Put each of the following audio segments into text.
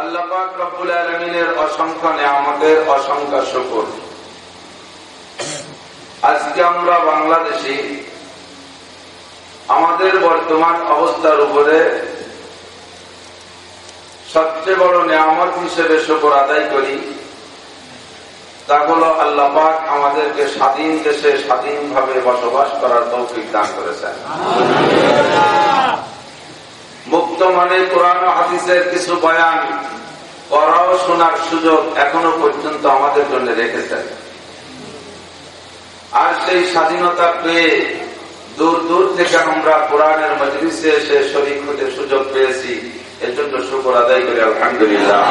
আল্লাপাক অসংখ্য আমাদের অসংখ্য শুকুর। আজকে আমরা বাংলাদেশি আমাদের বর্তমান অবস্থার উপরে সবচেয়ে বড় নিয়ামত হিসেবে শুকর আদায় করি, তা হল আল্লাপাক আমাদেরকে স্বাধীন দেশে স্বাধীনভাবে বসবাস করার তৌফিক দান করেছেন। মুক্ত মানে কোরআন হাদিসের কিছু বয়ান করাও শোনার সুযোগ এখনও পর্যন্ত আমাদের জন্য রেখেছেন। আর সেই স্বাধীনতা পেয়ে দূর দূর থেকে আমরা কোরআনের মজলিসে এসে শরীর হতে সুযোগ পেয়েছি, এর জন্য শুকর আদায় করি, আলহামদুলিল্লাহ।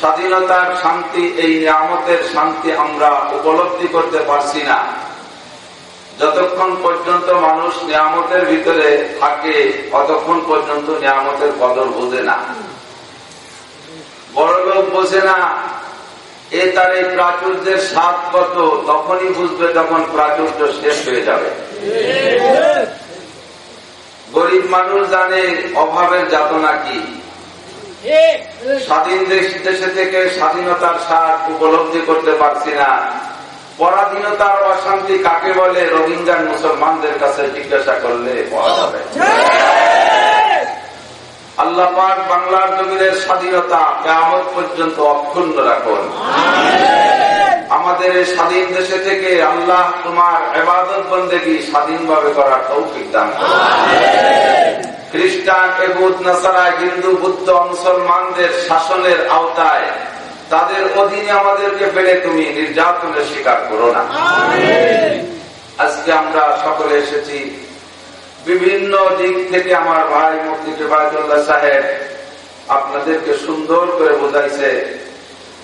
স্বাধীনতার শান্তি, এই নিয়ামতের শান্তি আমরা উপলব্ধি করতে পারছি না। যতক্ষণ পর্যন্ত মানুষ নিয়ামতের ভিতরে থাকে ততক্ষণ পর্যন্ত নিয়ামতের কদর বোঝে না। বড় লোক বোঝে না, এ তার এই প্রাচুর্যের স্বাদ কত, তখনই বুঝবে যখন প্রাচুর্য শেষ হয়ে যাবে। গরিব মানুষ জানে অভাবের যাতনা কি। স্বাধীন দেশ দেশে থেকে স্বাধীনতার স্বাদ উপলব্ধি করতে পারছি না। পরাধীনতার অশান্তি কাকে বলে? রোহিঙ্গার মুসলমানদের কাছে জিজ্ঞাসা করলে আল্লাহ পাক বাংলার জমিনের স্বাধীনতা কেমন পর্যন্ত অক্ষুণ্ণ রাখুন। আমাদের স্বাধীন দেশে থেকে আল্লাহ তোমার এবাদত বন্দেগী স্বাধীনভাবে করার তৌফিক দান খ্রিস্টান এগুদ নাসারা হিন্দু, বুদ্ধ, মুসলমানদের শাসনের আওতায় তাদের অধীনে আমাদেরকে পেলে তুমি নির্যাতনের শিকার করো না। আজকে আমরা সকলে এসেছি বিভিন্ন দিক থেকে আমার ভাই মুক্তি জেবায়তুল্লাহ সাহেব আপনাদেরকে সুন্দর করে বোঝাইছে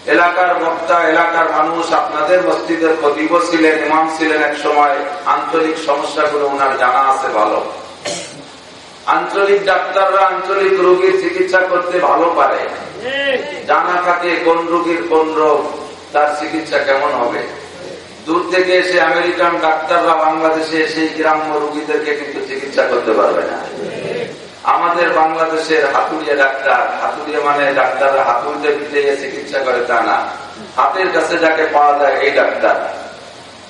এলাকার বক্তা এলাকার মানুষ আপনাদের মসজিদের খতিব ছিলেন ইমাম ছিলেন এক সময় আঞ্চলিক সমস্যাগুলো ওনার জানা আছে ভালো। আঞ্চলিক ডাক্তাররা আঞ্চলিক রোগীর চিকিৎসা করতে ভালো পারে। জানা থাকে কোন রোগীর কোন রোগ, তার চিকিৎসা কেমন হবে? দূর থেকে এসে আমেরিকান ডাক্তাররা বাংলাদেশে সেই গ্রাম্য রোগীদেরকে কিন্তু চিকিৎসা করতে পারবে না। আমাদের বাংলাদেশের হাতুড়িয়া ডাক্তার, হাতুড়িয়া মানে ডাক্তাররা হাতুড়িতে পিঠে চিকিৎসা করে তা না। হাতের কাছে যাকে পাওয়া যায় এই ডাক্তার।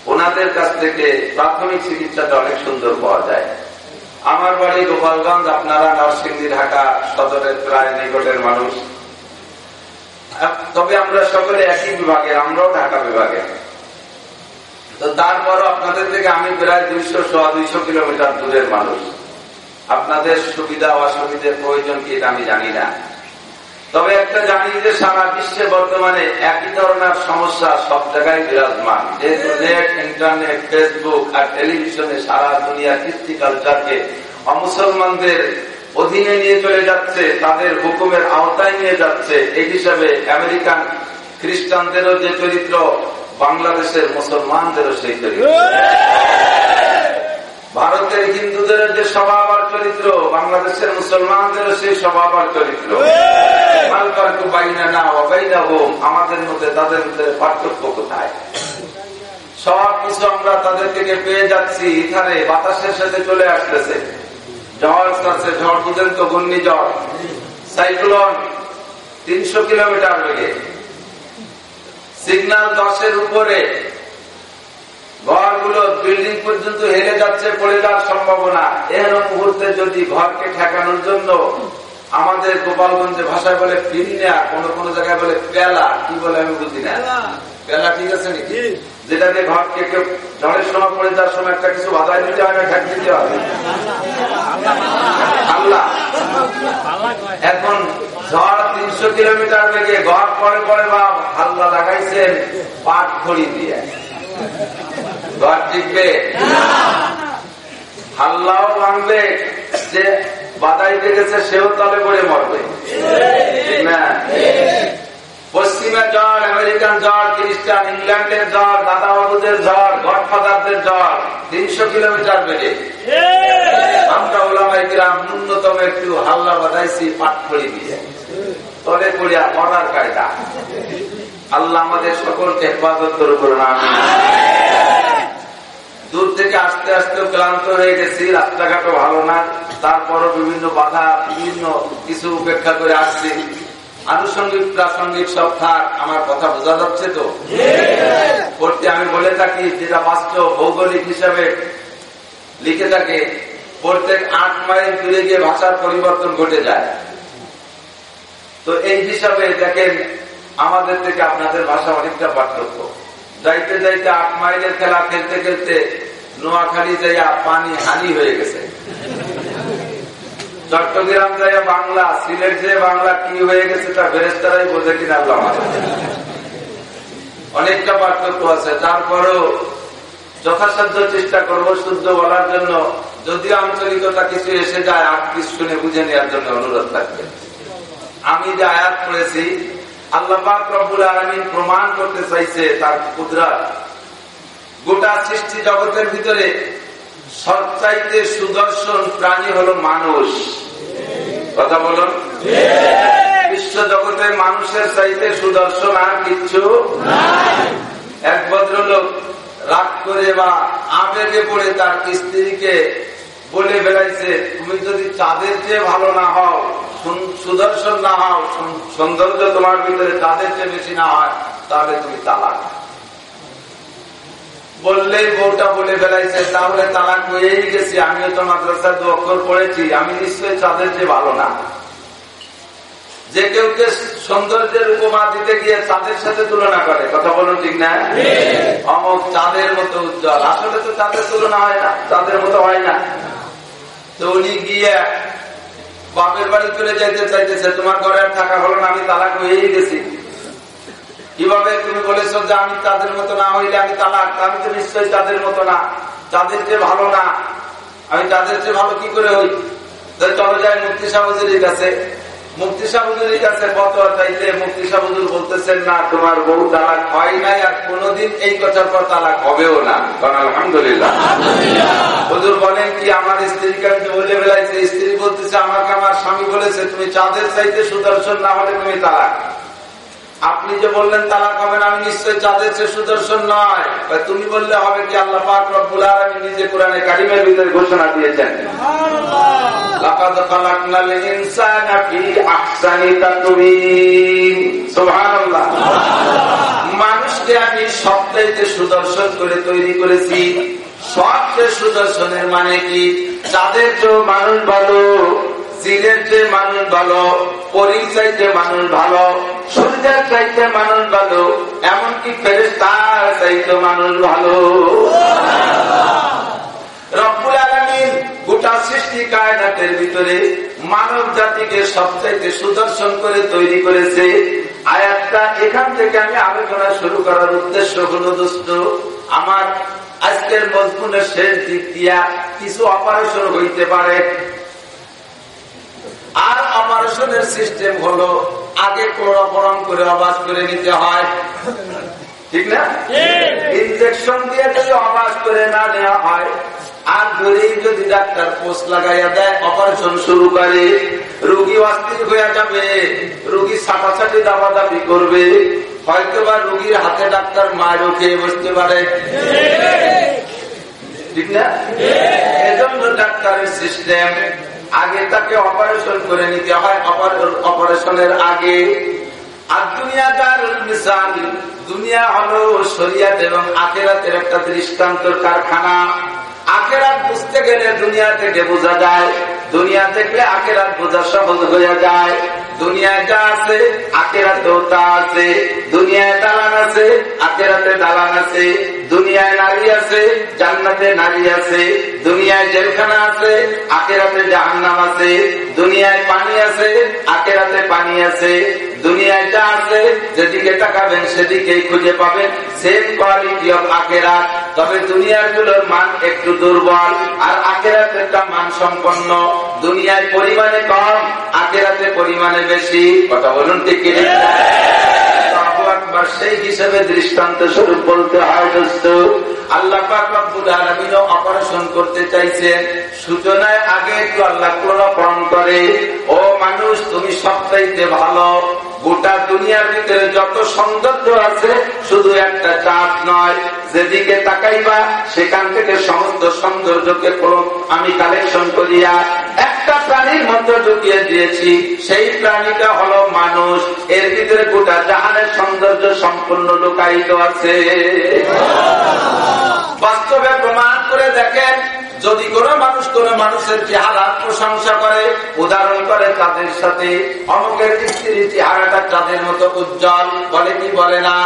ওনাদের কাছ থেকে প্রাথমিক চিকিৎসাটা অনেক সুন্দর পাওয়া যায়। আমার বাড়ি গোপালগঞ্জ, আপনারা নরসিংদী, ঢাকা সদরের প্রায় নিকটের মানুষ। তবে আমরা সকলে একই বিভাগের, আমরাও ঢাকা বিভাগের। তো তারপরও আপনাদের থেকে আমি প্রায় দুইশো, সোয়া দুইশো কিলোমিটার দূরের মানুষ। আপনাদের সুবিধা অসুবিধার প্রয়োজন কি আমি জানি না। তবে একটা জানি যে সারা বিশ্বে বর্তমানে একই ধরনের সমস্যা সব জায়গায় বিরাজমান। যেহেতু নেট ইন্টারনেট, ফেসবুক আর টেলিভিশনে সারা দুনিয়া কৃষ্টি কালচারকে অমুসলমানদের অধীনে নিয়ে চলে যাচ্ছে, তাদের হুকুমের আওতায় নিয়ে যাচ্ছে। এই হিসাবে আমেরিকান খ্রিস্টানদেরও যে চরিত্র, বাংলাদেশের মুসলমানদেরও সেই চরিত্র। ভারতের হিন্দুদের যে স্বভাব আর চরিত্র, বাংলাদেশের মুসলমানদেরও সেই স্বভাব আর চরিত্র। আমাদের মধ্যে, তাদের মধ্যে পার্থক্য কোথায়? সব কিছু আমরা তাদের থেকে পেয়ে যাচ্ছি। ইথারে বাতাসের সাথে চলে আসতেছে। ঝড় আছে ঝড় বুঝেন তো ঘূর্ণিঝড়। সাইক্লোন তিনশো কিলোমিটার বেগে। সিগন্যাল দশের উপরে। ঘরগুলো বিল্ডিং পর্যন্ত হেলে যাচ্ছে পড়ে যাওয়ার সম্ভাবনা। এর মুহূর্তে যদি ঘরকে ঠেকানোর জন্য আমাদের গোপালগঞ্জে ভাষায় বলে ফিরিনা কোন কোন জায়গায় বলে পেলা কি বলে আমি বুঝি না? পেলা। ঠিক আছে নাকি? যেটাকে ঘরকে কেউ ঝড়ের সময় পড়ে যাওয়ার সময় একটা কিছু বাধাই দিতে হয় না ঠেক দিতে হবে এখন ঝড় তিনশো কিলোমিটার বেগে, ঘর পরে পরে বা হাল্লা লাগাইছেন পাট খড়ি দিয়ে। ঘর টিকবে হাল্লাও ভাঙবে, যে বাদাইতে গেছে সেও তলে পড়ে মরবে। পশ্চিমের ঝড় আমেরিকান ঝড় খ্রিস্টান ইংল্যান্ডের ঝড় দাদাবাবুদের ঝড় গডফাদারদের ঝড় তিনশো কিলোমিটার বেড়ে আমরা ওলামাই গ্রাম ন্যূনতম একটু হাল্লা বাদাইছি পাট খড়ি দিয়ে। তলে পড়িয়া মরার কায়দা। আল্লাহ আমাদের সকলকে হেফাজত করে করুন আমি দূর থেকে আস্তে আস্তে ক্লান্ত হয়ে গেছি রাস্তাঘাটও ভালো না। তারপরও বিভিন্ন বাধা বিভিন্ন কিছু উপেক্ষা করে আসছি। আনুষঙ্গিক, প্রাসঙ্গিক সব থাক, আমার কথা বোঝা যাচ্ছে তো? পড়তে আমি বলে থাকি, যেটা বাস্তব ভৌগোলিক হিসাবে লিখে থাকে, প্রত্যেক আট মাইল দূরে গিয়ে ভাষার পরিবর্তন ঘটে যায়। তো এই হিসাবে দেখেন, আমাদের থেকে আপনাদের ভাষা অনেকটা পার্থক্য। যাইতে যাইতে আট মাইলের খেলা খেলতে খেলতে নোয়াখালী যাইয়া পানি হানি হয়ে গেছে। চট্টগ্রাম যাইয়া বাংলা, সিলেট যে বাংলা কি হয়ে গেছে তা ফেরেস্তারাই বোঝে কিনা আল্লাহ অনেকটা পার্থক্য আছে। তারপরেও যথাসাধ্য চেষ্টা করব শুদ্ধ বলার জন্য। যদি আঞ্চলিকতা কিছু এসে যায়, আর কিছু শুনে বুঝে নেওয়ার জন্য অনুরোধ থাকবে। আমি যে আয়াত করেছি আল্লাহ রব্বুল আলমিন প্রমাণ করতে চাইছে তার কুদরাত। গোটা সৃষ্টি জগতের ভিতরে সবচাইতে সুদর্শন প্রাণী হলো মানুষ। কথা বলুন। বিশ্ব জগতের মানুষের চাইতে সুদর্শন আর কিচ্ছু এক ভদ্রলোক রাগ করে বা আবেগে পড়ে তার স্ত্রীকে বলে বেড়াইছে, তুমি যদি চাঁদের চেয়ে ভালো না হও সুদর্শন না হও সৌন্দর্য তোমার ভিতরে চাঁদের চেয়ে বেশি না হয়, তাহলে তুমি তালাক। বললেই বউটা বলে বেড়াইছে তাহলে তালাক হয়েই গেছি আমিও তো মাদ্রাসার দু অক্ষর পড়েছি আমি নিশ্চয়ই চাঁদের চেয়ে ভালো না। যে কেউ কে সৌন্দর্যের উপমা দিতে গিয়ে চাঁদের সাথে তুলনা করে কথা বলুন ঠিক না? অমক চাঁদের মতো উজ্জ্বল আসলে তো চাঁদের তুলনা হয় না চাঁদের মতো হয় না। তো উনি গিয়ে বাপের বাড়ি চলে যাইতে চাইতেছে তোমার ঘরে আর থাকা হলো না আমি তালাক হয়েই গেছি। কীভাবে তুমি বলেছ যে আমি তাদের মতো না হইলে আমি তালাক আমি তো নিশ্চয়ই তাদের মতো না তাদের চেয়ে ভালো না। আমি তাদের চেয়ে ভালো কি করে হই? চলো যায় মুক্তি সাহজের কাছে। মুক্তি সাহুজুরের কাছে ফতোয়া চাইলে মুক্তি সাহুজুর বলতেছেন না তোমার বউ তালাক হয় নাই আর কোনদিন এই কথার পর তালাক হবেও না। কারণ আলহামদুলিল্লাহ। হুজুর বলেন কি আমার স্ত্রীকে আমি বলে বেলাইছে স্ত্রী বলতেছে আমাকে আমার স্বামী বলেছে তুমি চাঁদের চাইতে সুদর্শন না হলে তুমি তালাক। আপনি যে বললেন তালাক হবে না আমি নিশ্চয় চাঁদের চেয়ে সুদর্শন নয়। তুমি বললে হবে কি আল্লাহ পাক রব্বুল আলমী নিজে কোরআনে কারিমের ভিতরে ঘোষণা দিয়েছেন। মানুষকে আমি সবচাইতে সুদর্শন করে তৈরি করেছি। সবচেয়ে সুদর্শনের মানে কি? চাঁদের চেয়েও মানুষ ভালো। জিনের চেয়ে মানুষ ভালো, পরীর চাইতে মানুষ ভালো, সূর্যের চাইতে মানুষ ভালো, এমনকি ফেরেস্তার চাইতে মানুষ ভালো। রব্বুল আলমিন গোটা সৃষ্টি কায়নাতের ভিতরে মানব জাতিকে সবচাইতে সুদর্শন করে তৈরি করেছে। আয়াতটা এখান থেকে আমি আলোচনা শুরু করার উদ্দেশ্য হল, দোস্ত, আমার আজকের মজগুনের শেষ দিক দিয়া কিছু অপারেশন হইতে পারে। আর অপারেশনের সিস্টেম হলো আগে ক্লোরোফরম করে অবাস করে নিতে হয়। ঠিক না? ইনজেকশন দিয়ে যদি অবাস করে না নেওয়া হয় আর ধরেই যদি ডাক্তার পোস্ট লাগাইয়া দেয় অপারেশন শুরু করে রুগী অস্থির হয়ে যাবে রুগী ছাটাছাটি দাবাদাবি করবে হয়তো বা রুগীর হাতে ডাক্তার মায়েরও খেয়ে বসতে পারে। ঠিক। না? এজন্য ডাক্তারের সিস্টেম আগে তাকে অপারেশন করে নিতে হয়। অপারেশনের আগে। আর দুনিয়া দুনিয়া হলো শরিয়াত এবং আখেরাতের একটা দৃষ্টান্তর কারখানা। আখেরাত বুঝতে গেলে দুনিয়া থেকে বোঝা যায়। দুনিয়া থেকে আখেরাত বোঝা সহজ হয়ে যায়। দুনিয়ায় যা আছে, আখেরাতেও তা আছে। দুনিয়ায় দালান আছে, আখেরাতে দালান আছে। দুনিয়ায় নারী আছে, জান্নাতে নারী আছে। দুনিয়ায় জেলখানা আছে, আখেরাতে জাহান্নাম আছে। দুনিয়ায় পানি আছে, আখেরাতে পানি আছে। দুনিয়ায় যা আছে, যেদিকে তাকাবেন সেদিকেই খুঁজে পাবেন। সেম কোয়ালিটি অফ আখেরাত। তবে দুনিয়ারগুলোর মান একটু দুর্বল, আর আখেরাতেরটা মান সম্পন্ন দুনিয়ায় পরিমাণে কম, আখেরাতে পরিমাণে বেশি। কথা বলুন ঠিক সেই হিসেবে দৃষ্টান্ত স্বরূপ বলতে হয় দোস্ত। আল্লাহ অপারেশন করতে চাইছেন। সূচনায় আগে একটু আল্লাহ ক্লোরোফর্ম করে। ও মানুষ, তুমি সবচাইতে ভালো। গোটা দুনিয়ার ভিতরে যত সৌন্দর্য আছে, শুধু একটা চাঁদ নয়। যেদিকে তাকাইবা, সেখান থেকে সমস্ত সৌন্দর্যকে আমি কালেকশন করিয়া একটা প্রাণীর মধ্যে ঢুকিয়ে দিয়েছি। সেই প্রাণীটা হলো মানুষ। এর ভিতরে গোটা জাহানের সৌন্দর্য সম্পূর্ণ লুকায়িত আছে। বাস্তবে প্রমাণ করে দেখেন যদি কোন মানুষ কোন মানুষের চেহারা প্রশংসা করে উদাহরণ করে তাদের সাথে অমুকের স্ত্রীর চেহারাটা তাদের মতো উজ্জ্বল বলে কি বলে না?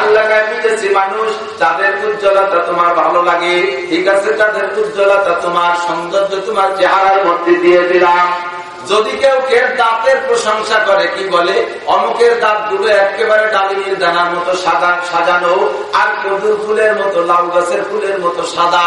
আল্লাহ বুঝেছি মানুষ তাদের উজ্জ্বলতা তোমার ভালো লাগে। ঠিক আছে তাদের উজ্জ্বলতা তোমার সৌন্দর্য তোমার চেহারার মধ্যে দিয়ে দিলাম। যদি কেউ কেউ দাঁতের প্রশংসা করে, কি বলে? অমুকের দাঁতগুলো একেবারে ডালিমের দানার মতো সাদা, সাজানো, আর কদুর ফুলের মতো, লাউ গাছের ফুলের মতো সাদা।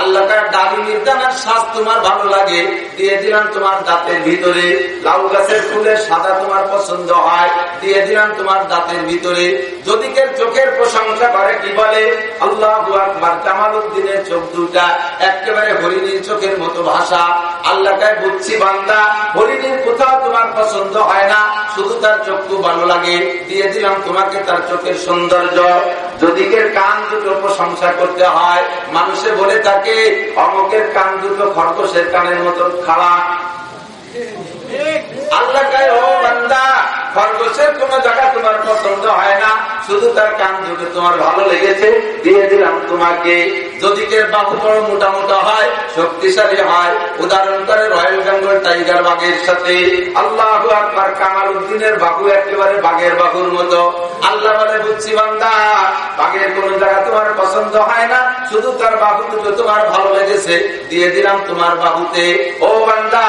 আল্লাহ ডালিমের দানার শ্বাস তোমার ভালো লাগে? দিয়ে দিলাম তোমার দাঁতের ভিতরে। লাউ গাছের ফুলের সাদা তোমার পছন্দ হয়? দিয়ে দিলাম তোমার দাঁতের ভিতরে। যদি কেউ চোখের প্রশংসা করে, কি বলে? আল্লাহ আকবার কামাল উদ্দিনের চোখ দুটা একেবারে হরিণীর চোখের মতো ভাষা। আল্লাহ বুঝছি বান্দা হরিণীর কোথাও তোমার পছন্দ হয় না, শুধু তার চক্ষু ভালো লাগে। দিয়ে দিলাম তোমাকে তার চোখের সৌন্দর্য। যদি কান দুটো প্রশংসা করতে হয়, মানুষে বলে থাকে, অমকের কান দুটো খরগোশের কানের মতন খাড়া। খরগোশের কোন জায়গা তোমার পছন্দ হয় না। শুধু তার কান তোমার ভালো লেগেছে, দিয়ে দিলাম তোমাকে। যদি বাহু হয়, শক্তিশালী হয়, উদাহরণ করে রয়্যাল বেঙ্গল টাইগার বাঘের সাথে। আল্লাহ কামাল উদ্দিনের একেবারে বাঘের বাহুর মতো। আল্লাহ বলে, বুঝছি বান্দা, বাঘের কোন জায়গা তোমার পছন্দ হয় না। শুধু তার বাহু দুটো তোমার ভালো লেগেছে, দিয়ে দিলাম তোমার বাহুতে। ও বান্দা,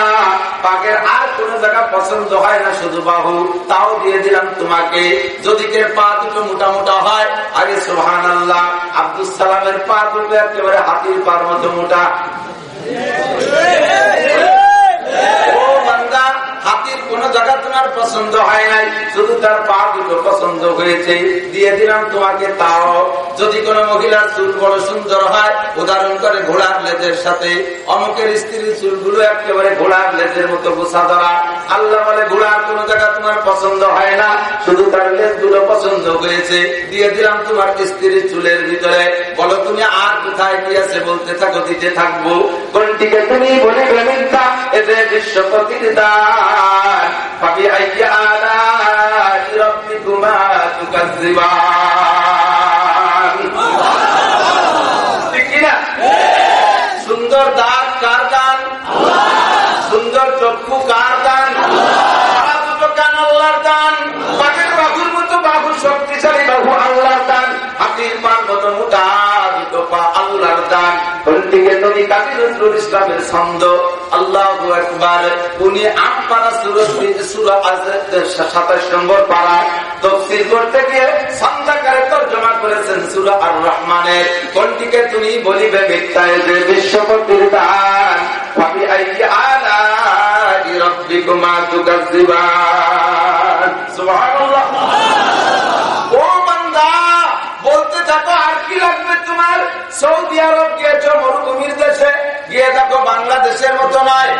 বাঘের আর কোন জায়গা পছন্দ হয় না শুধু বাহু, তাও দিয়ে দিলাম তোমাকে। যদি কে পা দুটো মোটা মোটা হয়, আগে সোহান আল্লাহ আব্দুল সালামের পা দুটো একেবারে হাতির পার মতো মোটা। পছন্দ হয় নাই। শুধু তার পা দুটো পছন্দ হয়েছে। দিয়ে দিলাম তোমাকে তাও। যদি কোন মহিলার চুল বড় সুন্দর হয়, উদাহরণ করে ঘোড়ার লেজের সাথে। অমুকের স্ত্রীর চুলগুলো একেবারে ঘোড়ার লেজের মতো গোসা ধরা। আল্লাহ বলে ঘোড়ার কোন জায়গা তোমার পছন্দ হয় না। শুধু তার লেজগুলো পছন্দ হয়েছে। দিয়ে দিলাম তোমার স্ত্রীর চুলের ভিতরে। বলো কোথায় কি আছে বলতে থাকো দিতে থাকব। কোনটিকে তুমি বলে বিশ্বপতির সুন্দর দা আর কোনটিকে তুমি বলিবে বলতে থাকো আর কি লাগবে তোমার? সৌদি আরব গিয়েছ মরুভূমির দেশে। গিয়ে দেখো বাংলাদেশের মতো নয়।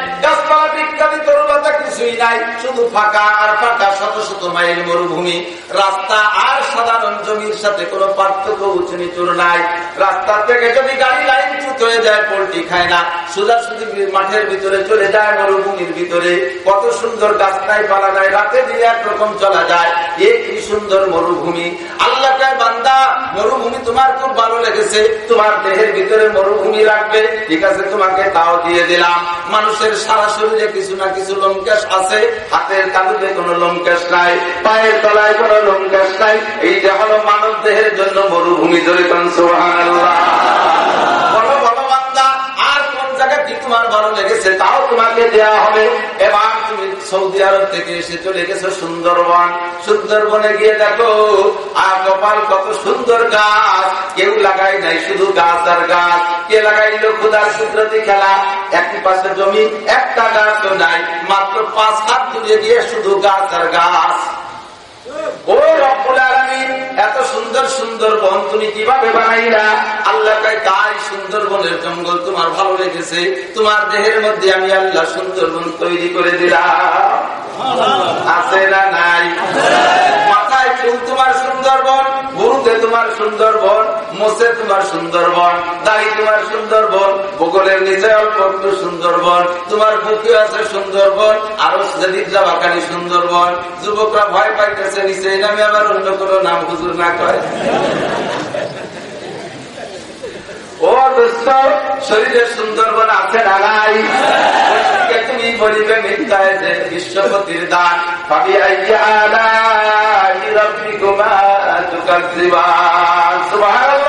নাই শুধু ফাঁকা আর ফাঁকা, শত শত মাইল মরুভূমি। রাস্তা আর সাধারণ জমির সাথে পার্থক্য উঁচু নাই। থেকে যদি গাড়ি লাইন চুত হয়ে যায় খায় না। মাঠের ভিতরে চলে যায়, মরুভূমির ভিতরে। কত সুন্দর গাছ নাই পালা নাই রাতে দিয়ে একরকম চলা যায়। এ কি সুন্দর মরুভূমি। আল্লাহ বান্দা, মরুভূমি তোমার খুব ভালো লেগেছে। তোমার দেহের ভিতরে মরুভূমি রাখবে। ঠিক আছে, তোমাকে তাও দিয়ে দিলাম। মানুষের সারা শরীরে কিছু না কিছু লমকেশ আছে। হাতের তালুতে কোনো লমকেশ নাই, পায়ের তলায় কোনো লমকেশ নাই। এইটা হলো মানব দেহের জন্য মরুভূমি ধরে সোহান তোমার ভালো লেগেছে, তাও তোমাকে দেয়া হবে। এবার তুমি সৌদি আরব থেকে এসে চলে গেছো সুন্দরবন। সুন্দরবনে গিয়ে দেখো, আর কপাল কত সুন্দর গাছ। কেউ লাগাই নাই শুধু গাছ আর গাছ। কে লাগাইলো খুদার কুদরতি খেলা? একই পাশে জমি, একটা গাছ নাই। মাত্র পাঁচ হাত দূরে গিয়ে শুধু গাছ আর গাছ। রব্বুল এত সুন্দর সুন্দর বন তুমি কীভাবে আল্লাহ তাই সুন্দরবনের জঙ্গল তোমার ভালো লেগেছে, তোমার দেহের মধ্যে আমি আল্লাহ সুন্দরবন তৈরি করে দিলাম। আছে না নাই? মাথায় চুল তোমার সুন্দরবন গুরুতে তোমার সুন্দরবন মোসে তোমার সুন্দরবন দাড়ি তোমার সুন্দরবন বগলের নিচে অল্প একটু সুন্দরবন, তোমার বুকে আছে সুন্দরবন, আরও নিদ্রাবাকারী সুন্দরবন। যুবকরা ভয় পাইতেছে, নিচে নামে আবার অন্য কোনো নাম হুজুর না করে ও দোস্ত শরীরের সুন্দরবন আছে না তুমি বলিবে মিথ্যায় যে বিশ্বপতির দান। ভাবি, আইয়া সুন্দরবনে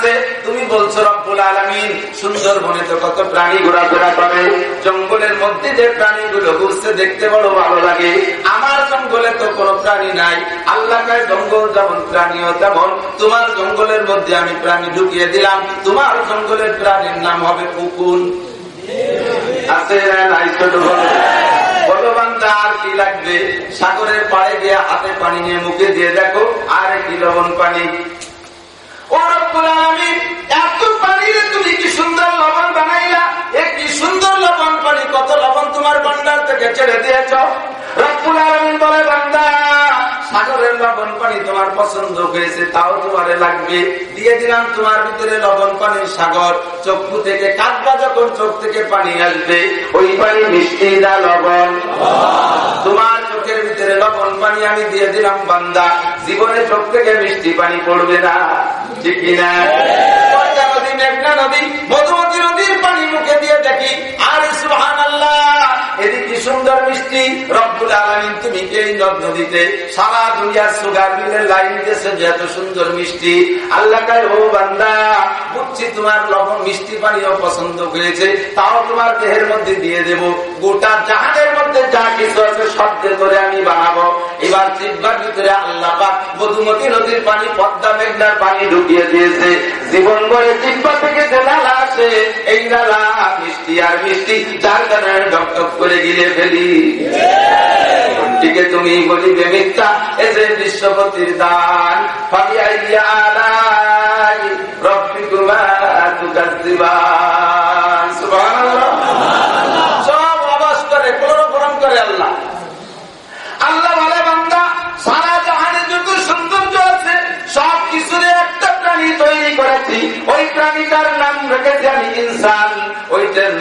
আছে, তুমি বলছো রব্বুল আলমিন, সুন্দরবনে তো কত প্রাণী ঘোরাফেরা করে, জঙ্গলের মধ্যে যে প্রাণীগুলো ঘুরছে দেখতে বড় ভালো লাগে। আমার জঙ্গলে তো কোনো প্রাণী নাই, আল্লাহ জঙ্গল যেমন প্রাণীও তেমন, তোমার জঙ্গলের মধ্যে আমি প্রাণী ঢুকিয়ে দিলাম, তোমার জঙ্গলের প্রাণীর নাম হবে উকুন আছে নাই ভগবান আর কি লাগবে? সাগরের পাড়ে গিয়ে হাতে পানি নিয়ে মুখে দিয়ে দেখো, আর কি লবণ পানি। এত পানিরে তুমি কি সুন্দর লবণ বানাইলা? এ কি সুন্দর লবণ পানি, কত লবণ তোমার ভান্ডার থেকে ছেড়ে দিয়েছ? রব্বুল আলমিন বলে, বান্দা সাগরের লবণ পানি তোমার পছন্দ হয়েছে, তাও তোমারে লাগবে। দিয়ে দিলাম তোমার ভিতরে লবণ পানির সাগর। চক্ষু থেকে কাটবা যখন চোখ থেকে পানি আসবে, ওই পানি মিষ্টি না লবণ? তোমার চোখের ভিতরে লবণ পানি আমি দিয়ে দিলাম, বান্দা। জীবনে চোখ থেকে মিষ্টি পানি পড়বে না, ঠিক কিনা? মেঘনা নদী মধুমতি নদীর পানি মুখে দিয়ে দেখি আর সুহান আল্লাহ এদিকে সুন্দর মিষ্টি। রব্বুল আলমিন, তুমি কে নদ নদীতে, সারা দুনিয়ার সুগার মিলের লাইন দিয়েছে যে এত সুন্দর মিষ্টি। আল্লাহ কায়, ও বান্দা, বুঝছি তোমার লবণ মিষ্টি পানিও পছন্দ হয়েছে তাও তোমার দেহের মধ্যে দিয়ে দেব। গোটা জাহানের মধ্যে যা কিছু আছে শব্দে করে আমি বানাবো। এবার জিব্বার ভিতরে আল্লাহ পাক মধুমতি নদীর পানি, পদ্মা মেঘনার পানি ঢুকিয়ে দিয়েছে। জীবন বলে জিব্বা থেকে যে নালা আসে, এই নালা মিষ্টি আর মিষ্টি, যার কারণে ডকটক করে গিলে ফেলি তুমি বলিবে মিথ্যা? এ যে বিশ্বপতির দান। ফাবিয়া আলাই রব্বিকুমা তুকাজ্জিবান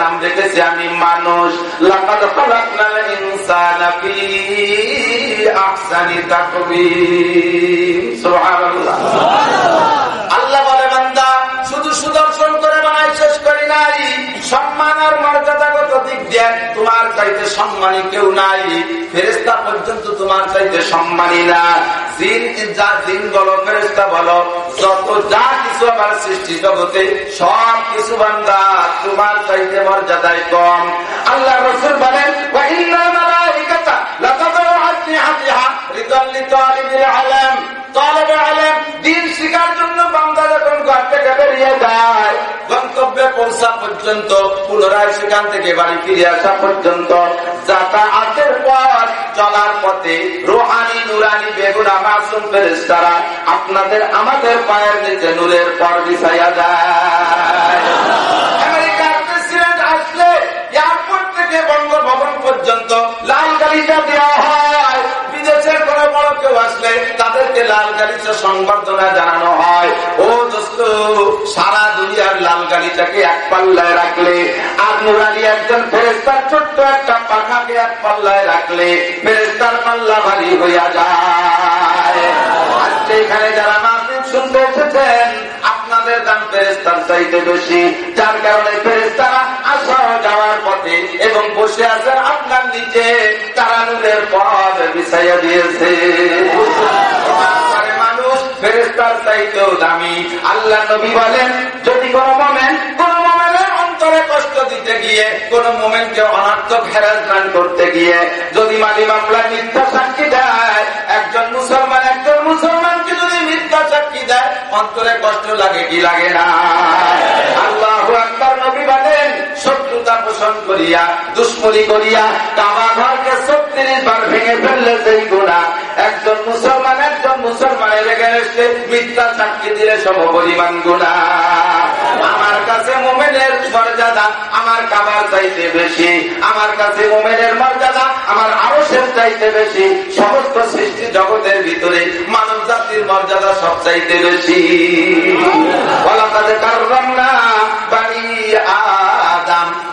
নাম দেখেছি আমি মানুষ। লাকাদ খালাকনাল ইনসানা ফি আহসানি তাকবীর। সুবহানাল্লাহ। আল্লাহ বলে বান্দা শুধু সুদর্শন করে বানাই শেষ করি নাই। সম্মান মর্যাদাগত দিক দিয়ে তোমার চাইতে সম্মানী কেউ নাই। ফেরেস্তা পর্যন্ত তোমার চাইতে সম্মানী না। জিন যা জিন বলো ফেরেস্তা বলো, যত যা কিছু আমার সৃষ্টি জগতে, সব কিছু বান্দা তোমার চাইতে মর্যাদায় কম। আল্লাহ রসুল বলেন আলম। তলবে আলেম দিন শিকার জন্য ঘর থেকে বেরিয়ে যায় গন্তব্যে পৌঁছা পর্যন্ত, পুনরায় সেখান থেকে বাড়ি ফিরে আসা পর্যন্ত। যাতায়াতের পর চলার পথে রোহানি, নুরানি, বেগুনা, মাসুম ফেরেস্তারা আপনাদের আমাদের পায়ের নিচে নূরের পর বিছাইয়া যায়। সংবর্ধনা জানানো হয়। ও দোস্ত, সারা দুনিয়ার লাল গালিটাকে এক পাল্লায় রাখলে, আর নুরানি একজন ফেরেস্তার ছোট্ট একটা পাখাকে এক পাল্লায় রাখলে ফেরেস্তার পাল্লা ভারী হইয়া যায়। আজকে এখানে যারা মাসিক শুনতে এসেছেন, আপনাদের দাম ফেরেস্তার চাইতে বেশি। যার কারণে ফেরেস্তারা এবং বসে আছেন আপনার নিচে, তারা নুনের পথ বিছাইয়া দিয়েছে। ফেরেস্তার চাইতেও দামি। আল্লাহ নবী বলেন, যদি কোনো মোমেন, কোন মোমেনের অন্তরে কষ্ট দিতে গিয়ে, কোন মোমেনকে অনার্থক হ্যারাসমেন্ট করতে গিয়ে, যদি মালি মামলা মিথ্যা সাক্ষী দেয়, একজন মুসলমান, একজন মুসলমানকে যদি মিথ্যা সাক্ষী দেয়, অন্তরে কষ্ট লাগে কি লাগে না? আল্লাহ আকবর নবী বলেন, শত্রুতা পোষণ করিয়া, দুশ্মনী করিয়া কাবা ঘরকে ছত্রিশ বার ভেঙে ফেললে সেই গুণা একজন মুসলমান এখানে মিথ্যা সাক্ষী দিলে সম পরিমাণ গুণা। আমার কাছে মোমেনের মর্যাদা, আমার কাবার চাইতে বেশি। আমার কাছে মোমেনের মর্যাদা, আমার আরও শেষ চাইতে বেশি। সমস্ত সৃষ্টি জগতের ভিতরে মানব জাতির মর্যাদা সব চাইতে বেশি। বলা তাদের কারণ না, বাড়ি আদাম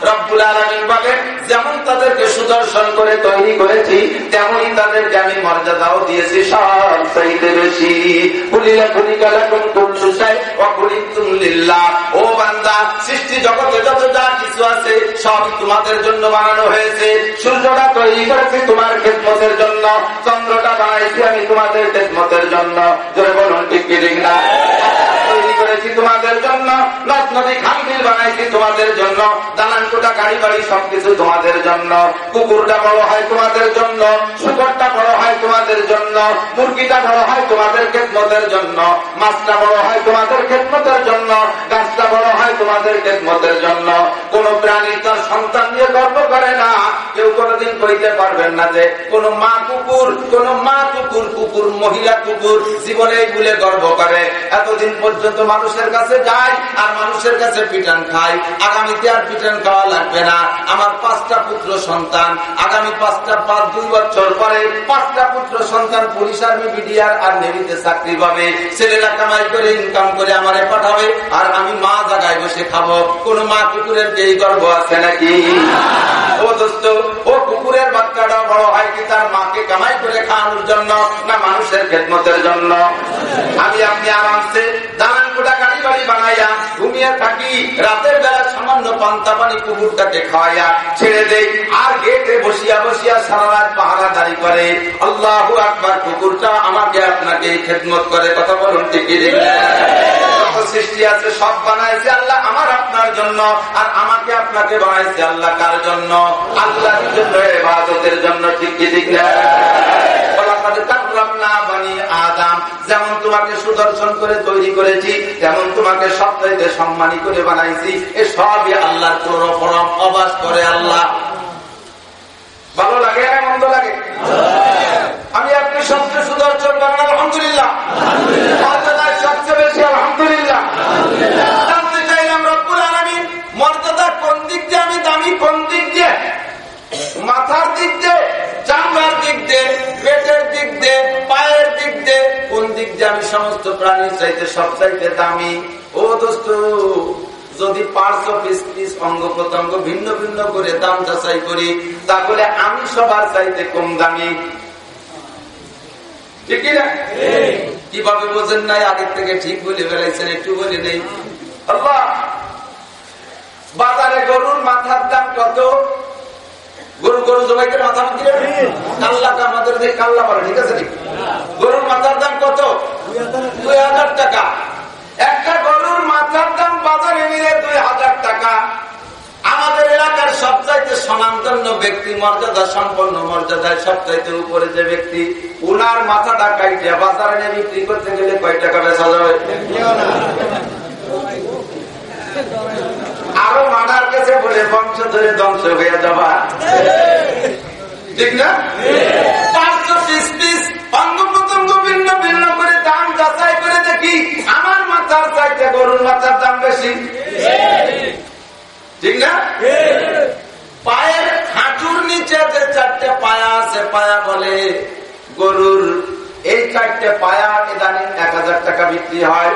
রব্বুল আলমিন বলেন, যেমন তাদেরকে সুদর্শন করে, তৈরি করেছি, তেমনই তাদেরকে আমি মর্যাদাও দিয়েছি, সব চাইতে বেশি। পুলিলা পুলিকা লাগুন তুমলিল্লা ও বান্দা, সৃষ্টি জগতে যত যা কিছু আছে সব তোমাদের জন্য বানানো হয়েছে। সূর্যটা তৈরি করেছি তোমার খেদমতের জন্য, চন্দ্রটা বানাইছি আমি তোমাদের খেদমতের জন্য। জোরে বলুন, ঠিক ঠিক না? তৈরি করেছি তোমাদের জন্য নদ নদী বানাইছি তোমাদের জন্য। দালান কোটা, গাড়ি বাড়ি সবকিছু তোমাদের জন্য। কুকুরটা বড় হয় তোমাদের জন্য। শুকরটা বড় হয় তোমাদের জন্য। মুরগিটা বড় হয় তোমাদের খেদমতের জন্য। মাছটা বড় হয় তোমাদের খেদমতের জন্য। গাছটা বড় হয় তোমাদের খেদমতের জন্য। কোন প্রাণী তার সন্তান নিয়ে গর্ব করে না কেউ কোনদিন কইতে পারবেন না যে কোন মা কুকুর, কোন মা কুকুর কুকুর, মহিলা কুকুর জীবনে ভুলে গর্ব করে। এতদিন পর্যন্ত মানুষের কাছে যায় আর মানুষের কাছে পিটান খায় আগামীতে আর পিটান খাওয়া লাগবে না। আমার পাঁচটা পুত্র সন্তান। আগামী পাঁচটা পাঁচ দুই বছর পরে পাঁচটা পুত্র সন্তান পুলিশ আর্মি, বিডিআর আর নেভিতে চাকরি পাবে। ছেলেরা কামাই করে ইনকাম করে আমারে পাঠাবে আর আমি মা জায়গায় বসে খাব। কোন মা কুকুরের কে গর্ব আছে নাকি? ও দোস্ত, ও কুকুরের বাচ্চাটা বড় হয় কি তার মাকে কামাই করে খাওয়ানোর জন্য না মানুষের খেদমতের জন্য? আমি আপনি আরামসে দালান বাড়ি বানাইয়া ঘুমিয়ে থাকি, রাতের বেলা সামান্য পান্তা পানি কুকুরটাকে খাওয়াইয়া ছেড়ে দেই, আর গেটে বসিয়া বসিয়া সারা রাত পাহারা দাঁড়ি করে। আল্লাহ আকবার, কুকুরটা আমাকে, আপনাকে খেদমত করে, কথা বলুন ঠিকই সৃষ্টি আছে সব বানাইছে আল্লাহ, আমার আপনার জন্য, আর আমাকে আপনাকে বানাইছে আল্লাহ কার জন্য? আল্লাহর জন্য এবাদতের জন্য, ঠিক ঠিক না? যেমন তোমাকে সুদর্শন করে তৈরি করেছি তেমন তোমাকে সবচাইতে সম্মানী করে বানাইছি, এ সবই আল্লাহর পরম অবাস করে আল্লাহ। ভালো লাগে না মন্দ লাগে? আমি আপনি সবচেয়ে সুদর্শন বাংলা আলহামদুলিল্লাহ। মাথার দিক দিয়ে, চামড়ার দিক দিয়ে, পেটের দিক দিয়ে আমি সমস্ত প্রাণীর চাইতে সব চাইতে দামি। ও দোস্ত যদি পাঁচশো পিস পিস অঙ্গ প্রত্যঙ্গ ভিন্ন ভিন্ন করে দাম যাচাই করি তাহলে আমি সবার চাইতে কম দামি। ঠিক না? কীভাবে বোঝেন নাই? আগের থেকে ঠিক বলে বেড়াইছেন একটু বলে নেই। আল্লাহ বাজারে গরুর মাথার দাম কত? গরু গরু জবাইতে মাথা দিয়ে কাল্লাকে আমাদের দিয়ে কাল্লা বলে ঠিক আছে গরুর মাথার দাম কত? দুই হাজার টাকা। একটা গরুর মাথার দাম বাজারে মিলে দুই হাজার টাকা। আমাদের এলাকার সবচাইতে সনাতন্য ব্যক্তি মর্যাদা সম্পন্ন মর্যাদায় সবচাইতে উপরে যে ব্যক্তি উনার মাথাটা কাইটে বাজারে নিয়ে বিক্রি করতে গেলে কয় টাকা বেচা যাবে? আরও মানার কাছে বলে বংশ ধরে ধ্বংস হয়ে যাবা। ঠিক না? গরুর মাথার দাম বেশি। ঠিক না? নিচে পায়া আছে, পায়া বলে গরুর, এই চারটে পায়া ইদানিং এক হাজার টাকা বিক্রি হয়।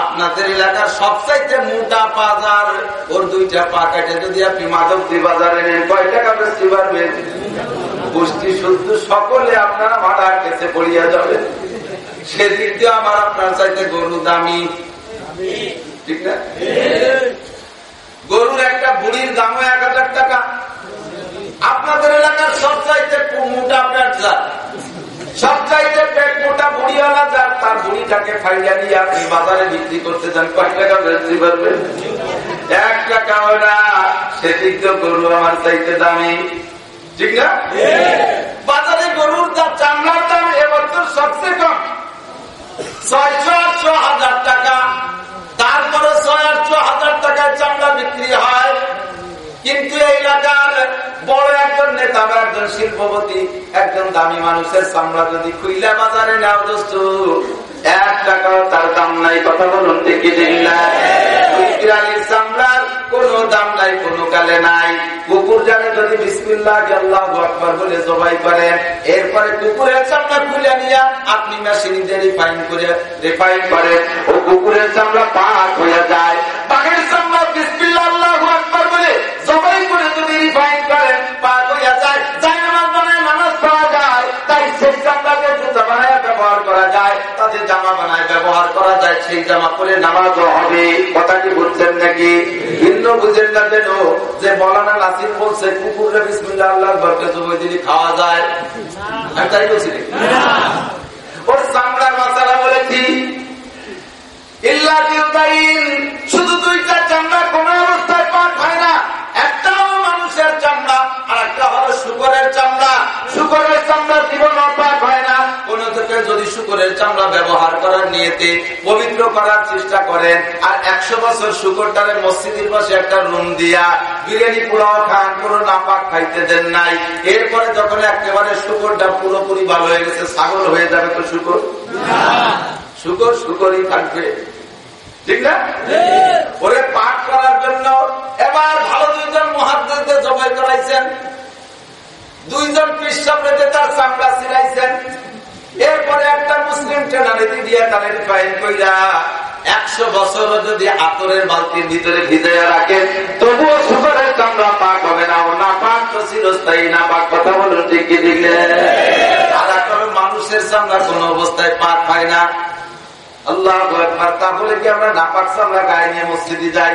আপনাদের এলাকার সবচাইতে মোটা বাজার, ওর দুইটা পা কেটে যদি আপনি মাধবদী বাজারে নেন, কয় টাকা বেশি পারবেন গোষ্ঠী শুদ্ধ সকলে আপনারা ভাড়া কেসে পড়িয়া যাবেন সেদিক দিয়ে আমার আপনার চাইতে গরু দামি। ঠিক না? গরুর একটা বুড়ির দামও এক হাজার টাকা। আপনাদের এলাকার সব চাইতে মোটা পেট তার বাজারে তো গরুর দাম, চামড়ার দাম এবছর সবচেয়ে কম। ছয়শো আটশো হাজার টাকা। তারপরে ছয় আটশো হাজার টাকায় চামড়া বিক্রি হয়। কিন্তু এই বড় একজন নেতা যাবে একজন শিল্পপতি, একজন দামি মানুষের চামড়া যদি খুইলা বাজারে নেওয়া দোস্ত, এক টাকাও তার দাম নাই, কথা বলুন দেখি বিড়ালির দাম নাই কালে নাই। কুকুর জানে যদি জবাই এরপরে কুকুরের চামড়া আপনি মেশিন করে রিফাইন করেন ও কুকুরের চামড়া পাক হয়ে যায়। ব্যবহার করা যায়, সেই জামা পরে নামাজও হবে। কথা কি বুঝছেন নাকি? ভিন্ন বুঝেন না যেন, যে মৌলানা নাসিম বলছে কুকুরে বিসমিল্লা আল্লাহ জমি দিলে খাওয়া যায়। আমি তাই বলছি ওর চামড়ার মাতারা বলেছি, ইল্লা যদি শুকরের চামড়া ব্যবহার করার নিয়েতে, পবিত্র করার চেষ্টা করেন। আর একশো বছর শুকরটারে মসজিদের পাশে একটা রুম দিয়া বিরিয়ানি, পোলাও খান পুরো নাপাক খাইতে দেন নাই। এরপরে যখন একেবারে শুকরটা পুরোপুরি ভালো হয়ে গেছে, ছাগল হয়ে যাবে তো শুকর? শুকর শুকরই থাকবে। ঠিক না? ওরে পাঠ করার জন্য এবার ভালো দুইজন মহাদ্দেশে জবাই করাইছেন। দুইজন কৃষ্ণপ্রেতে তার চামড়া ছিলাইছেন এরপরে একটা মুসলিম ট্রেনারিতে দিয়ে তাদের ফাইন কইরা একশো বছর যদি আতরের বালতির ভিতরে ভিজে রাখেন, তবুও সুপারের চামড়া পাক হবে না, ও না পাক তো চিরস্থায়ী না পাক কথা বলুন ঠিক দিলে মানুষের চামড়া কোন অবস্থায় পাক হয় না। আল্লাহ তাহলে কি আমরা নাপাক আমরা গায়ে নিয়ে মসজিদে যাই?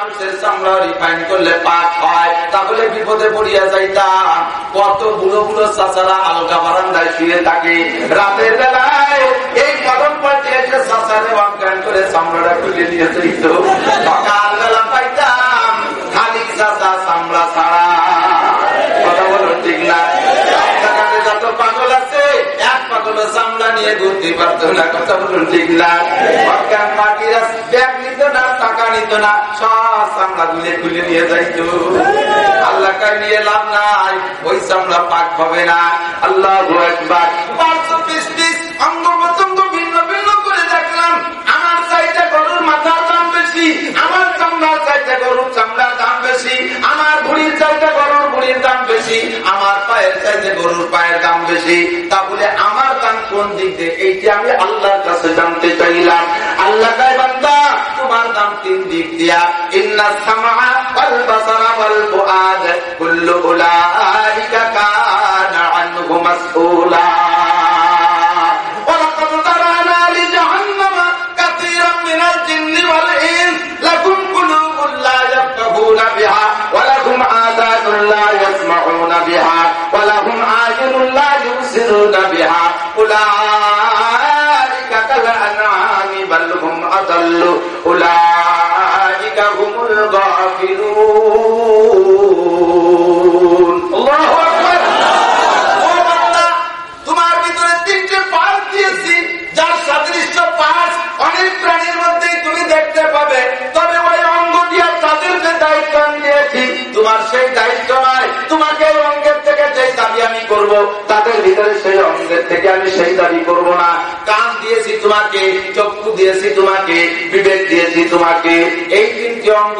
মানুষের চামড়া রিফাইন করলে পাক হয়, তাহলে বিপদে পড়িয়া যাইতাম। কত বুড়ো বুড়ো চাচারা আলগা বারান্দায় শুয়ে থাকে। রাতের বেলায় এই কদম পাল্টে এসে চাচারে অজ্ঞান করে চামড়াটা খুলে নিয়ে যেত সকালবেলা ঘুরতে পারতো না ঠিক না? ব্যাগ নিত না, টাকা নিত না, সব খুলে নিয়ে যাইতো। আল্লাহ নিয়ে লাভ নাই, ওই পাক হবে না। আল্লাহ আমার চাইতে গরুর বেশি, আমার চামড়ার চাইতে গরুর চামড়ার দাম বেশি, আমার ভুড়ির চাইতে গরুর ভুড়ির দাম বেশি, আমার পায়ের চাইতে গরুর পায়ের দাম বেশি। তাহলে আমার দাম কোন দিক দিয়ে? এইটি আমি আল্লাহর কাছে জানতে চাইলাম। আল্লাহ তোমার দাম তিন দিক দিয়া। ইন্না সামা أضل أولئك هم الغافلون الله أكبر ও বান্দা, তোমার ভিতরে তিনটে পাশ দিয়েছি যার সাদৃশ্য পাশ অনেক প্রাণীর মধ্যেই তুমি দেখতে পাবে তবে ওই অঙ্গ দিয়ে তাদেরকে দায়িত্ব আমি দিয়েছি তোমার সেই দায়িত্ব নয় তোমাকে ওই অঙ্গের থেকে যেই দাবি আমি করব তাদের ভিতরে সেই অঙ্গের থেকে আমি সেই দাবি করব না কান দিয়েছি তোমাকে, চক্ষু দিয়েছি তোমাকে, বিবেক দিয়েছি তোমাকে। এই তিনটি অঙ্গ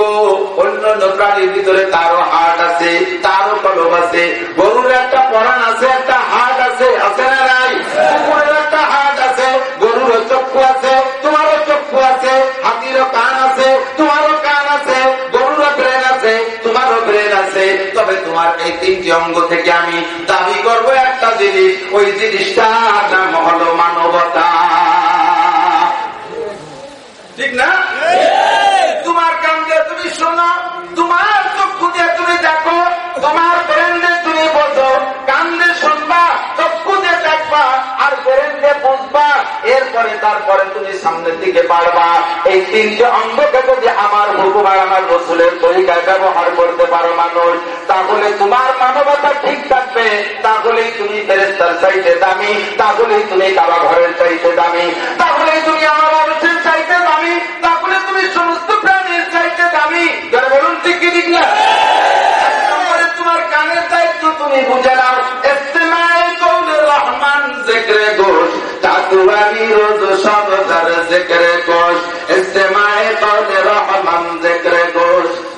অন্য অন্য প্রাণীর ভিতরে তারও হাট আছে, তারও কলম আছে। গরুর একটা পরাণ আছে, একটা হাট আছে আছে না নাই? কুকুরের একটা হাট আছে, গরুরও চক্ষু আছে, তোমারও চক্ষু আছে, হাতিরও কান আছে, তোমারও কান আছে, গরুরও ব্রেন আছে, তোমারও ব্রেন আছে। তবে তোমার এই তিনটি অঙ্গ থেকে আমি দাবি করব একটা জিনিস, ওই জিনিসটার এরপরে তারপরে তুমি সামনের দিকে বাড়বা। এই তিনটে অঙ্গকে যদি আমার হুকুম আমার রসুলের তরিকায় ব্যবহার করতে পারো মানুষ, তাহলে তোমার মানবতা ঠিক থাকবে। তাহলেই তুমি ফেরেস্তার চাইতে দামি, তাহলেই তুমি কাবা ঘরের চাইতে দামি, তাহলেই তুমি আমার মানুষের চাইতে দামি, তাহলে তুমি সমস্ত প্রাণীর চাইতে দামি। যারা বলুন, ঠিক কি, ঠিক না? তোমার কানের দায়িত্ব তুমি বুঝে নাও। ইস্তেমায় কৌলের রহমান জেকরে গোশ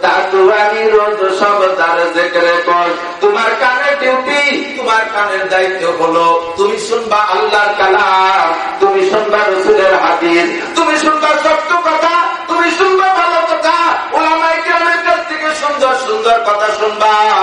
তাতুয়ানি রোজ ডিউটি তোমার কানের দায়িত্ব হলো, তুমি শুনবা আল্লাহর কালাম, তুমি শুনবা তুমি শুনবা সত্য কথা, তুমি শুনবা ভালো কথা ওলামাই কেরামের কাছ থেকে সুন্দর সুন্দর কথা শুনবা।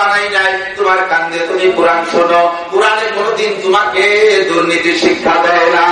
বানাই নাই। তোমার কান্দে তুমি কোরআন শোনো। কোরআনে কোনোদিন তোমাকে দুর্নীতির শিক্ষা দেয় না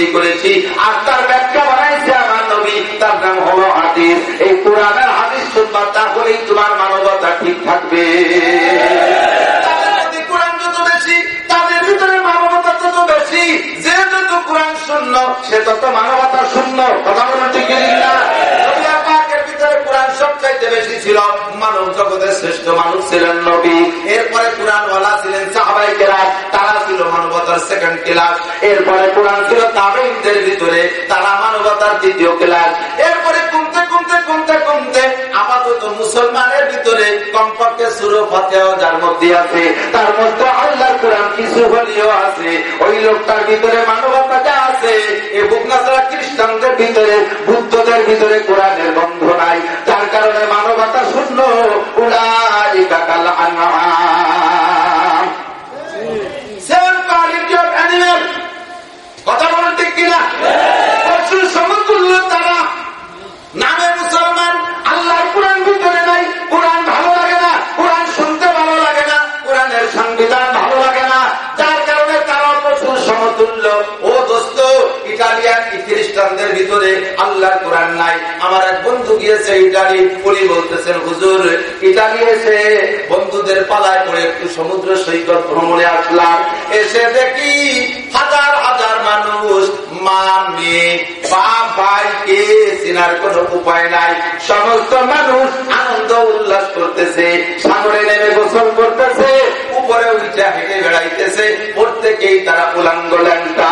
তৈরি করেছি, আর তার ব্যাখ্যা বানাইছে আমার নবী। তার নাম হলো হাদিস। এই কোরআনের হাদিস শুনবা তাহলেই তোমার মানবতা ঠিক থাকবে। যে যত কোরআন শূন্য সে তত মানবতা শূন্য কথা বলুন ঠিক না বেশি ছিল, মানব জগতের শ্রেষ্ঠ মানুষ ছিলেন নবী। এরপরে কোরআন ওয়ালা ছিলেন সাহাবাই কেরাম, তারা ছিল মানবতার সেকেন্ড ক্লাস এরপরে কোরআন ছিল তাবেইনদের ভিতরে, তারা মানবতার দ্বিতীয় ক্লাস এরপরে কমতে কমতে কমতে কমতে আপাতত মুসলমানের ভিতরে কমপক্ষে সুরো ফাতেও যার মধ্যে আছে। তার মধ্যে আল্লাহ কোরআন কিছু হলেও আছে। ওই লোকটার ভিতরে মানবতাটা আছে, এ বুকনাসারা খ্রিস্টানদের ভিতরে, বুদ্ধদের ভিতরে কোরআনের ভিতরে আল্লাহর কোরআন নাই। আমার এক বন্ধু গিয়েছে ইটালি, উনি বলতেছেন, হুজুর, ইটালি এসে বন্ধুদের পালায় পড়ে একটু সমুদ্র সৈকত ভ্রমণে আসলাম। এসে দেখি হাজার হাজার মানুষ, মা, মেয়ে চেনার কোন উপায় নাই। সমস্ত মানুষ আনন্দ উল্লাস করতেছে সাগরে নেমে গোসল করতেছে, উপরে উঠে হেঁটে বেড়াইতেছে। প্রত্যেকেই তারা উলাঙ্গ ল্যাংটা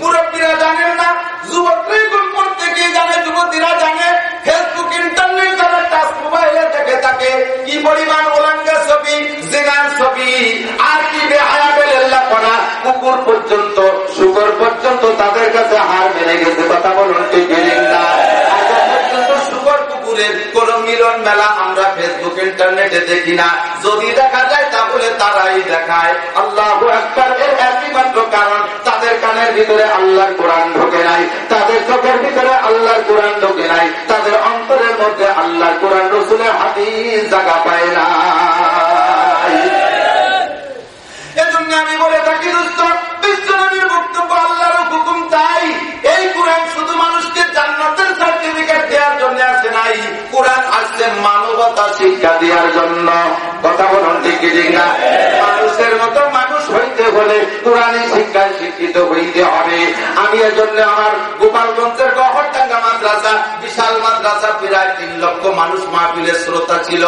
মুরব্বীরা জানেন না যুবকরা এখন প্রত্যেকেই জানে যুবতীরা জানে। ফেসবুক ইন্টারনেট যারা টাচ মোবাইলে দেখে থাকে, কি পরিমাণ ওলাঙ্গের ছবি, জেনার ছবি, আর কি বেহায়া করা, কুকুর পর্যন্ত, শুকর পর্যন্ত তাদের কাছে হার মেনে গেছে, কথা বলুন, ঠিক না? কুকুরের কোন মিলন মেলা আমরা ফেসবুক ইন্টারনেটে দেখি না। যদি দেখা যায়, তাহলে তারাই দেখায়। আল্লাহ একবার কানের ভিতরে আল্লাহর কোরআন ঢোকে নাই, তাদের চোখের ভিতরে আল্লাহর কোরআন ঢোকে নাই, তাদের অন্তরের মধ্যে আল্লাহর কোরআন রসুলের হাতির জায়গা পায় না মানবতা শিক্ষা দেওয়ার জন্য। কথা বলুন ঠিক না? মানুষের মতো মানুষ হইতে হলে কোরআনে শিক্ষায় শিক্ষিত হইতে হবে। আমি এজন্য আমার গোপালগঞ্জের গহরডাঙ্গা মাদ্রাসা, বিশাল মাদ্রাসা, প্রায় তিন লক্ষ মানুষ মাহফিলের শ্রোতা ছিল।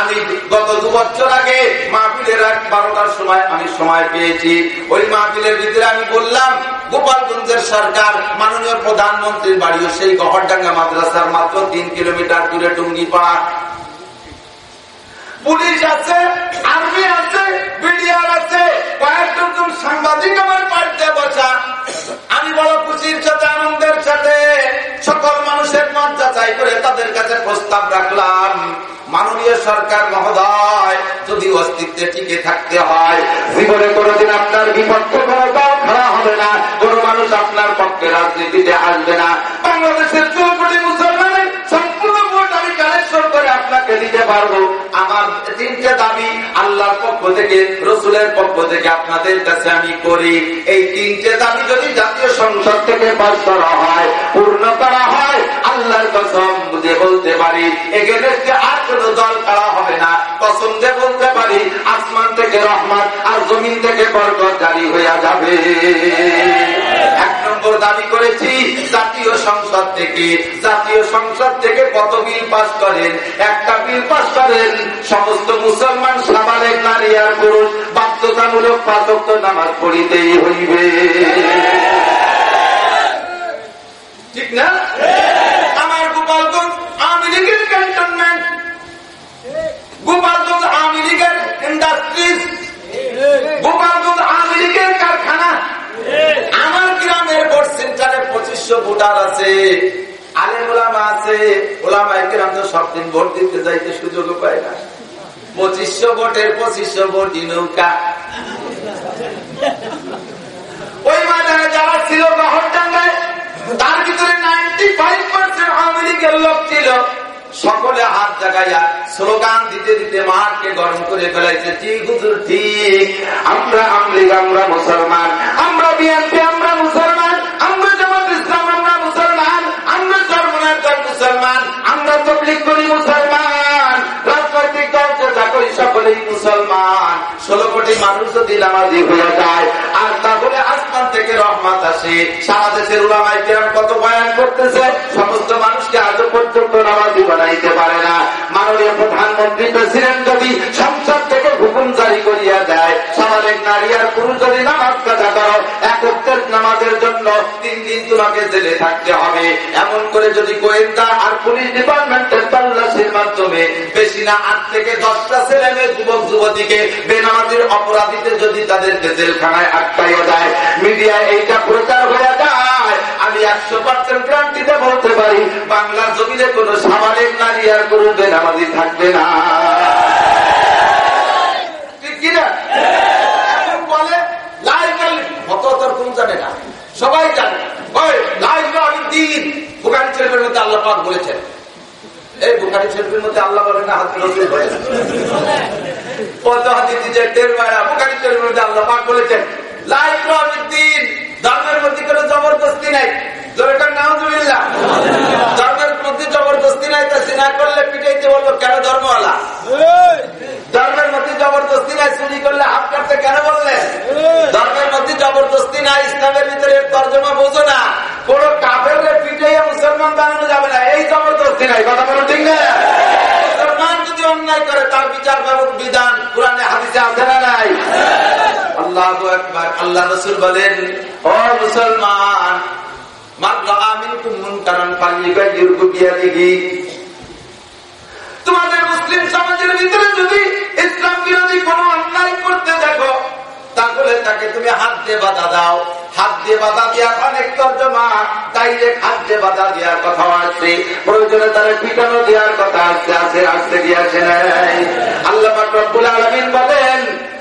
আমি গত দু বছর আগে মাহফিলের এক বারোটার সময় আমি সময় পেয়েছি। ওই মাহফিলের ভিতরে আমি বললাম, গোপালগঞ্জের সরকার, মাননীয় প্রধানমন্ত্রীর বাড়িও সেই গহরডাঙ্গা মাদ্রাসার মাত্র তিন কিলোমিটার দূরে টুঙ্গি পাড়া পুলিশ আছে, আর্মি আছে, বিডিআর আছে। কয়েকজন সাংবাদিক আমার পাল্টে বসা। আমি বড় খুশির সাথে, আনন্দের সাথে সকল মানুষের মন যাচাই করে তাদের কাছে প্রস্তাব রাখলাম। মাননীয় সরকার মহোদয়, যদি অস্তিত্বে টিকে থাকতে হয়, জীবনে কোনোদিন আপনার বিপক্ষে কোনো দল খাড়া হবে না। কোন মানুষ আপনার পক্ষে রাজনীতিতে আসবে না। বাংলাদেশের চৌকটি মুসলমানের পারব। আমার তিনটে দাবি আল্লাহর পক্ষ থেকে, রসুলের পক্ষ থেকে আপনাদের কাছে আমি করি। এই তিনটে দাবি যদি জাতীয় সংসদ থেকে পাশ করা হয়, পূর্ণ করা হয়, আল্লাহর কসম বুঝে বলতে পারি এখানে আর কোন দল করা হবে না। কসম দিয়ে বলতে পারি, আসমান থেকে রহমান আর জমিন থেকে বরকত জারি হইয়া যাবে। নম্বর দাবি করেছি, জাতীয় সংসদ থেকে, জাতীয় সংসদ থেকে কত বিল পাস করেন? একটা বিল পাস করেন, সমস্ত মুসলমান সাবালেক নারী আর পুরুষ, বাধ্যতামূলক পাঁচক্ত নামাজ পড়িতেই হইবে। ঠিক না? আমার গোপালগঞ্জ আওয়ামী লীগের ক্যান্টনমেন্ট গোপালগঞ্জ আওয়ামী লীগের ইন্ডাস্ট্রিজ গোপালগঞ্জ আওয়ামী লীগের কারখানা আমার গ্রামের ভোট সেন্টারে পঁচিশশো ভোটার আছে, আলেম ওলামা আছে ওলামা একরাম তো সব দিন ভোট দিতে যাইতে সুযোগ পায় না। পঁচিশশো ভোটের পঁচিশশো ভোটই নৌকা। ওই ময়দানে যারা ছিল তার ভিতরে নাইনটি ফাইভ পার্সেন্ট আওয়ামী লীগের লোক ছিল। সকলে হাত জাগাইয়া স্লোগান দিতে দিতে মাঠকে গরম করে ফেলাইছে। ঠিক হুজুর, ঠিক। আমরা আমলিগ আমরা মুসলমান, আমরা বিএনপি কোটি মানুষ যদি নামাজি হয়ে যায়। আর তাহলে আসমান থেকে রহমাত আসে। সারা দেশের উলামাই কেরাম কত বয়ান করতেছে, সমস্ত মানুষকে আজও পর্যন্ত নামাজি বানাইতে পারে না। মাননীয় প্রধানমন্ত্রী প্রেসিডেন্ট যদি সংসদ থেকে হুকুম জারি করিয়া দেয় সামাজিক নারী আর পুরুষ যদি নামাজ কাজা করো, একত্রের নামাজের জন্য তিন দিন তোমাকে জেলে থাকতে হবে। এমন করে যদি গোয়েন্দা আর পুলিশ ডিপার্টমেন্টের তল্লাশির মাধ্যমে, বেশি না আট থেকে দশটা ছেলে মেয়ে যুবক, যুবতীকে বেনামাজির অপরাধীতে যদি তাদেরকে জেলখানায় আটকাইয়া যায় মিডিয়া এইটা প্রচার হয়ে যায়। আমি একশো পার্সেন্ট গ্রান্টিতে বলতে পারি, বাংলার জমিনে কোন সামাজিক নারী আর কোনো বেনামাজি থাকবে না। ঠিক জানে না? সবাই জানে। দিন। বুকারি শরীফের মধ্যে আল্লাহ বলেছেন এই বুখারি শরীফের মধ্যে আল্লাহ বলেন না, হাতে রসুল বলেন হাতি দিচ্ছে টের মারা বুখারি শরীফের মধ্যে আল্লাহ পাক বলেছেন লাইফ দিন ধর্মের মধ্যে কোনো জবরদস্তি নাই। জোরেটার নাম জবরদস্তি নাই তা সিনা করলে পিটাইতে বলব কেন ধর্মওয়ালা? ধর্মের মধ্যে জবরদস্তি নাই চুরি করলে হাত কাটতে কেন বললেন ধর্মের মধ্যে জবরদস্তি নাই ইসলামের ভিতরে তর্জমা বোঝো না। কোন কাপের পিটাইয়া মুসলমান বানানো যাবে না এই জবরদস্তি নাই কথা বলো ঠিক না? মুসলমান যদি অন্যায় করে তার বিচার বিধান কোরআনে হাদিসে আছে না নাই? আল্লাহ একবার আল্লাহ রসুল বলেন ও মুসলমান তোমাদের মুসলিম সমাজের ভিতরে যদি ইসলাম বিরোধী কোন অন্যায় করতে দেখো, তাহলে তাকে তুমি হাত দিয়ে বাধা দাও। হাত দিয়ে বাধা দেওয়ার অনেক তর্জমা, ডাইরেক্ট হাত দিয়ে বাধা দেওয়ার কথা আছে। প্রয়োজনে তারা পিটানো দেওয়ার কথা আসতে আছে আসতে নাই। আল্লাহ বলেন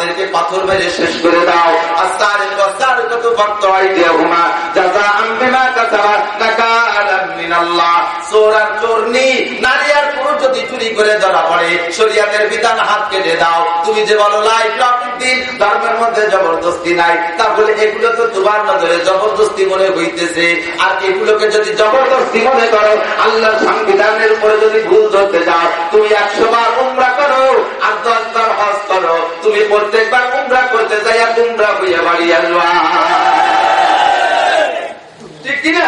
তাদেরকে পাথর মেরে শেষ করে দাও। আস্তার আস্তার কত ভক্ত আইডিয়া ঘুমা যাতা আম্বিমা কাতারা নাকালাম মিনাল্লাহ। চোর চোরনি নারী যদি চুরি করে ধরা পড়ে, শরিয়াতের বিধান হাত কেটে দাও। তুমি যে বলো লাইফ দিন ধর্মের মধ্যে জবরদস্তি নাই। তাহলে এগুলো তো তোমার নজরে জবরদস্তি মনে হইতেছে। আর এগুলোকে যদি জবরদস্তি মনে করো আল্লাহ সংবিধানের উপরে যদি ভুল ধরতে যাও, তুমি একশো বার উমরা করো আর দশ বার হজ করো। তুমি প্রত্যেকবার উমরা করতে যাই আর উমরা হইয়া বাড়ি আসবা। ঠিক কিনা?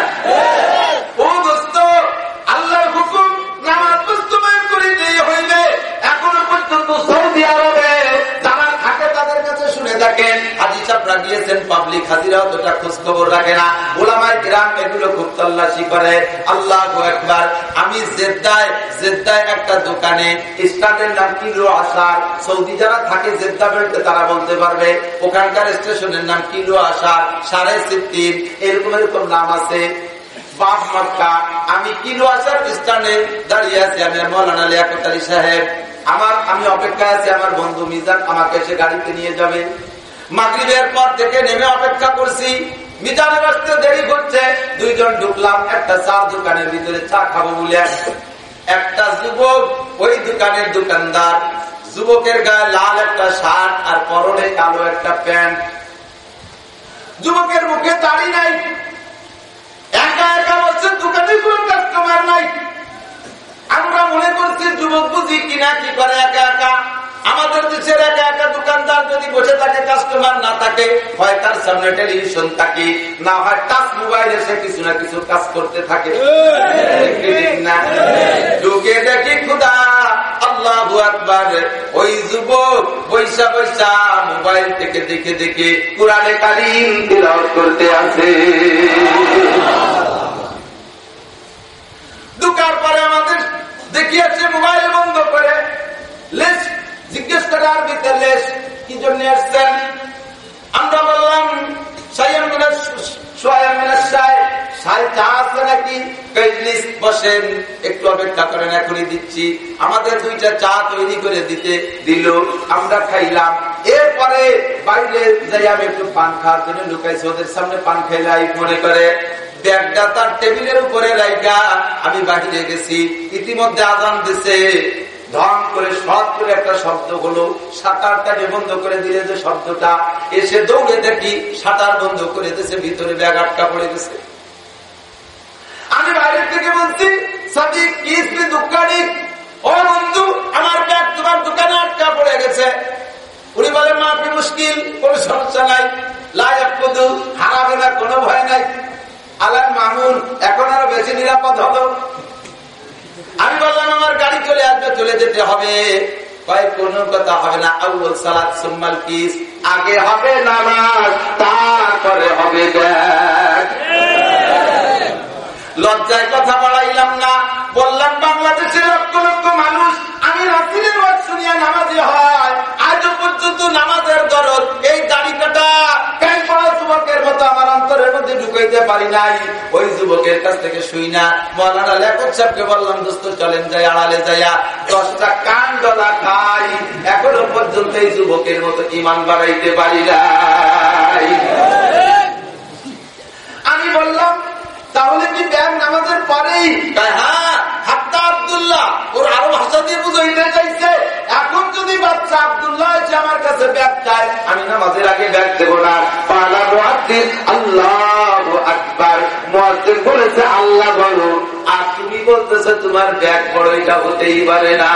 তারা বলতে পারবে, ওখানকার স্টেশনের নাম কিলো আসার সাড়ে সিদ্দিন, এরকম এরকম নাম আছে। আমি কিলো আসার স্থানে দাঁড়িয়ে আছি, আমি মৌলানা সাহেব। আমার, আমি অপেক্ষায় আছি, আমার বন্ধু মিজান আমাকে সে গাড়িতে নিয়ে যাবে। মাগরিবের পর থেকে নেমে অপেক্ষা করছি। মিজানের আসতে দেরি করছে দুইজন ঢুকলাম, একটা চার দোকানের ভিতরে চা খাব বলে। একটা যুবক, ওই দোকানের দোকানদার। যুবকের গায়ে লাল একটা শার্ট আর পরনে কালো একটা প্যান্ট। যুবকের মুখে দাড়ি নাই। একা একা বলছে দোকানে কোন কাস্টমার নাই। আমরা মনে করছি যুবক বুঝি কিনা, কি করে একা একা? আমাদের দেশের একা একা দোকানদার যদি বসে থাকে কাস্টমার না থাকে, হয় তার সামনে টেলিভিশন থাকে, না হয় টাচ মোবাইল এসে কিছু না কিছু কাজ করতে থাকে। ঢুকে দেখি খুদা, আল্লাহ ওই যুবক বৈশা বৈশা মোবাইল থেকে দেখে দেখে কোরআনে কালিম তিলাওয়াত করতে আছে দোকান পরে আমাদের দেখিয়েছে, মোবাইল বন্ধ করে। লেস, জিজ্ঞেস করে, আর বিতে লেস, কি জন্য আসছেন? আমরা বললাম একটু অপেক্ষা করেন, এখনই দিচ্ছি। আমাদের দুইটা চা তৈরি করে দিতে দিল, আমরা খাইলাম। এরপরে বাইরে যাই, আমি একটু পান খাওয়ার জন্য লুকাইছি, ওদের সামনে পান খাইলাই মনে করে। ব্যাগটা তার টেবিলের উপরে আমি বাহিরে গেছি, ইতিমধ্যে আজান দিছে। ধন করে সৎ করে একটা শব্দ হলো বন্ধ করে দিলে যে শব্দটা, এসে দৌড়ে দেখি সাঁতার বন্ধ করে ভিতরে ব্যাগ আটকা পড়ে গেছে। আমি বাইরের থেকে বলছি আমার ব্যাগ তোমার দোকানে আটকা পড়ে গেছে। উনি বলেন মাফি মুশকিল, কোন সমস্যা নাই। লাই হারাবে না, কোনো ভয় নাই। আলাম মামুন এখন আরও বেশি নিরাপদ হলো। আমি বললাম, আমার গাড়ি চলে আসবে, চলে যেতে হবে। লজ্জায় কথা বাড়াইলাম না। বললাম, বাংলাদেশের লক্ষ লক্ষ মানুষ, আমি রাত্রির শুনিয়া নামাজি হয়। ঢুকাইতে পারি নাই। ওই যুবকের কাছ থেকে শুই না। মৌলানা লেখক সাহেবকে বললাম, দোস্ত, চলেন যাই, আড়ালে যাইয়া দশটা কান ডলা খাই এখনও পর্যন্ত এই যুবকের মতো ইমান বাড়াইতে পারি নাই। আমি বললাম তাহলে কি ব্যাগ নামাজের পরেই? হ্যাঁ। হাত্তা আবদুল্লাহ ওর আরও ভাষা দিয়ে বুঝাইতে চাইছে। এখন যদি বাচ্চা আবদুল্লাহ এসে আমার কাছে ব্যাগ চায় আমি নামাজের আগে ব্যাগ দেবো না। পালা মহাদ্দিন আল্লাহ আকবার। মহাদ্দিন বলেছে আল্লাহ বলো। আর তুমি বলতেছে তোমার ব্যাগ বড় এটা হতেই পারে না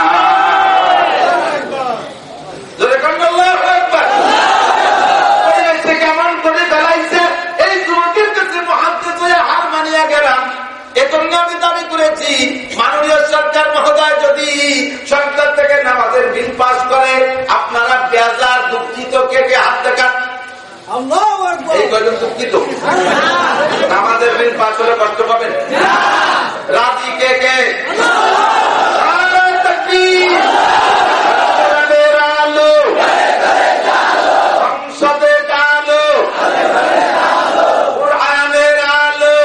কেমন করে বেলাইছে এই যুবকের কাছে মহাদ্দেশ হার মানিয়া গেলাম এজন্য আমি দাবি করেছি মাননীয় সরকার মহোদয় যদি সরকার থেকে নামাজের বিল পাস করে আপনারা বেজার দুঃখিত কে কে হাত দেখান এই কজন দুঃখিত নামাজের বিল পাস হলে কষ্ট পাবেন রাজি কে কে সংসদে আলো কোরআনের আলো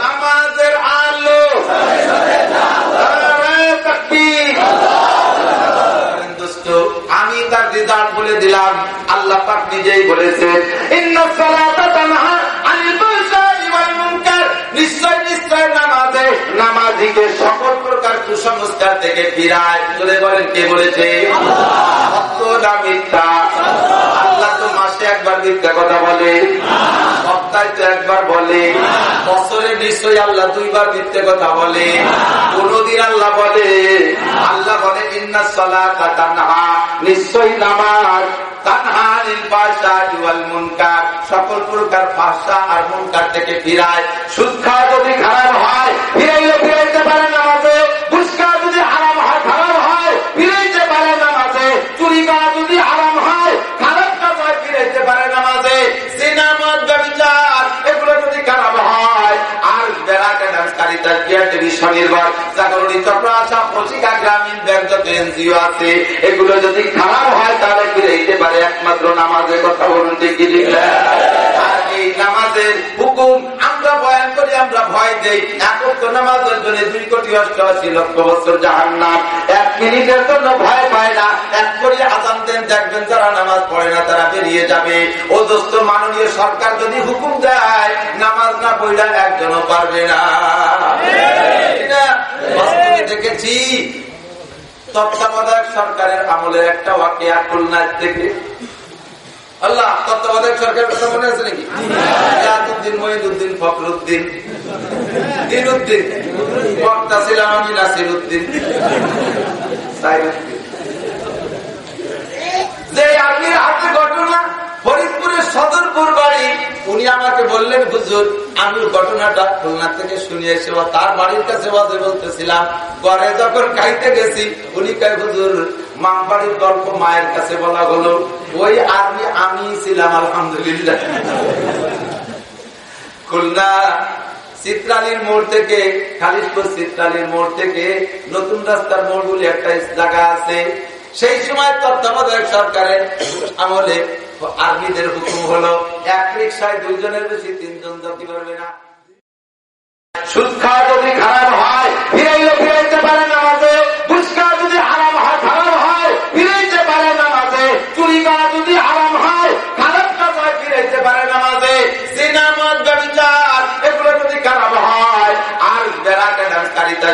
নামাজের আলো আমি তার রেজাল্ট বলে দিলাম আল্লাহ পাক নিজেই বলেছে নিশ্চয় নিশ্চয় নামাজে নামাজিকে সকল প্রকার কুসংস্কার সংস্কার থেকে ফিরায় চলে বলেন কে বলেছে মিথ্যা আল্লাহ তো মাসে একবার মিথ্যা কথা বলে? সপ্তাহে তো একবার বলে। বছরে নিশ্চয়ই আল্লাহ দুইবার মিথ্যে কথা বলে। কোনদিন আল্লাহ বলে আল্লাহ বলে, ইন্না সলা তানহা। নিশ্চয়ই নামাজ। সকল প্রকার ভাষা আর মুনকার থেকে ফিরায়। খাওয়া গ্রামীণ ব্যাংক যত এনজিও আছে, এগুলো যদি খারাপ হয়, তাহলে একমাত্র নামাজের কথা বলুন, ঠিক এই নামাজের হুকুম করি আমরা ভয় দেই। একত্র নামাজের জন্য দুই কোটি অষ্টআশি লক্ষ বছর জাহান নাম এক মিনিটের জন্য ভয় পায় না। এক করে আজান দেন দেখবেন যারা নামাজ পড়ে না, তারা বেরিয়ে যাবে। ও দোস্ত মাননীয় সরকার যদি হুকুম দেয়, নামাজ না পড়লে একজনও পারবে না। দেখেছি। তত্ত্বাবধায়ক সরকারের আমলের একটা ওয়াকিয়া খুলনার থেকে আল্লাহ, তত্ত্বাবধায়ক সরকারের কথা মনে আছে নাকি? ইয়াদুদ্দিন মহিদুদ্দিন ফখরুদ্দিন। দিনুদ্দিন। বক্তা ছিলাম আমি নাসিরুদ্দিন যে আপনি হাতে ঘটনা ফরিদপুরের সদরপুর বাড়ি, উনি আমাকে বললেন, হুজুর, আমি ঘটনাটা খুলনা থেকে শুনিয়েছি তার বাড়ির কাছে বাজে বলতেছিলাম। ঘরে যখন খাইতে গেছি, উনি কাই হুজুর মা বাড়ির গল্প মায়ের কাছে বলা হলো। ওই আর্মি আমি ছিলাম, আলহামদুলিল্লাহ। খুলনা চিত্রালীর মোড় থেকে, খালিশপুর চিত্রালীর মোড় থেকে নতুন রাস্তার মোড় বলে একটা জায়গা আছে। সেই সময় তত্ত্বাবধায়ক সরকারের আমলে আর্মিদের হুকুম হলো, এক রিক্সায় দুইজনের বেশি, তিনজন যাতে পারবে না। সুদ খাওয়া যদি খারাপ হয়, ফিরাইলো ফিরাইতে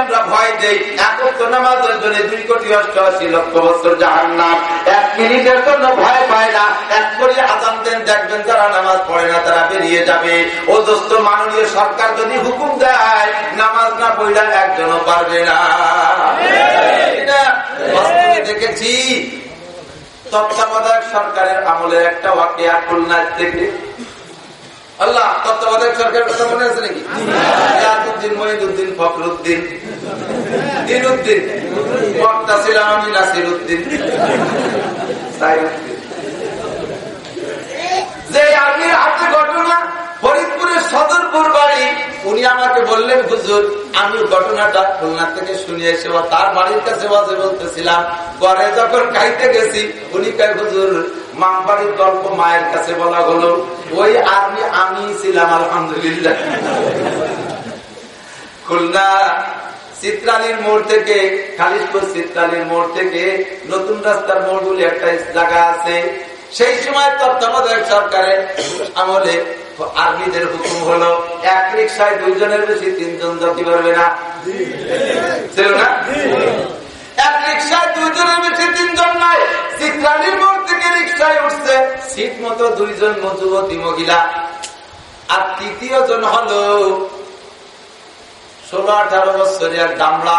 আমরা ভয় দেই একত্র নামাজের জন্য দুই কোটি অষ্টআশি লক্ষ বছর জাহান নাম এক মিনিটের জন্য ভয় পায় না, এক করে আজান দেন, দেখবেন যারা নামাজ পড়ে না, তারা বেরিয়ে যাবে। ও দোস্ত মাননীয় সরকার যদি হুকুম দেয়, নামাজ না পড়লে একজনও পারবে না। দেখেছি। তত্ত্বাবধায়ক সরকারের আমলের একটা ওয়াকিয়া খুলনার থেকে আল্লাহ, তত্ত্বাবধায়ক সরকারের কথা মনে আছে নাকি? ইয়াদুদ্দিন মহিদুদ্দিন ফখরুদ্দিন। দিনুদ্দিন। বক্তা ছিলাম আমি নাসির উদ্দিন যে আর্মির হাতে ঘটনা ফরিদপুরের সদরপুর বাড়ি, উনি আমাকে বললেন, হুজুর, আমি ঘটনাটা খুলনা থেকে শুনিয়েছি তার বাড়ির কাছে বাজে বলতেছিলাম। ঘরে যখন খাইতে গেছি, উনি কাই হুজুর মা বাড়ির গল্প মায়ের কাছে বলা হলো। ওই আর্মি আমি ছিলাম, আলহামদুলিল্লাহ। খুলনা চিত্রালীর মোড় থেকে, খালিশপুর চিত্রালীর মোড় থেকে নতুন রাস্তার মোড় বলে একটা জায়গা আছে। সেই সময় তত্ত্বাবধায়ক সরকারের আমলে আর্মিদের হুকুম হলো, এক রিক্সায় দুইজনের বেশি, তিনজন যাতে পারবে না। এক রিক্সায় দুইজনের বেশি, তিনজন থেকে রিক্সায় উঠছে মতো দুইজন যুবতী মহিলা। আর তৃতীয় জন হলো ষোলো আঠারো বছরের দামলা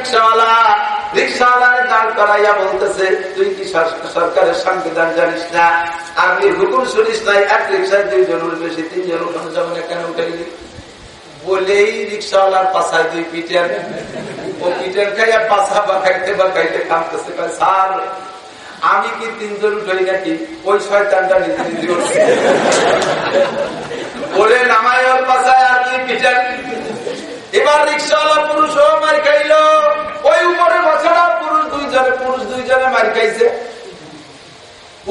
রিক্সাওয়ালা, রিক্সাওয়ালার দাঁড় করাইয়া বলতেছে, তুই কি সরকারের সংবিধান জানিস না? আর্মির হুকুম শুনিস নাই এক রিক্সায় দুইজন বেশি তিনজন ওখানে যাব না, কেন উঠাইলি? বলেই রিক্সাওয়ালার পাশায় দুই পিটের ও পিটের খাইয়া পাশা বাখাইতে বাখাইতে কামতেছে স্যার, আমি কি তিনজন উঠই নাকি? ওই নিজে নিজে বলে, নামায় ওর পাশায় আর দুই পিটের এবার রিক্সাওয়ালা পুরুষ খাইছে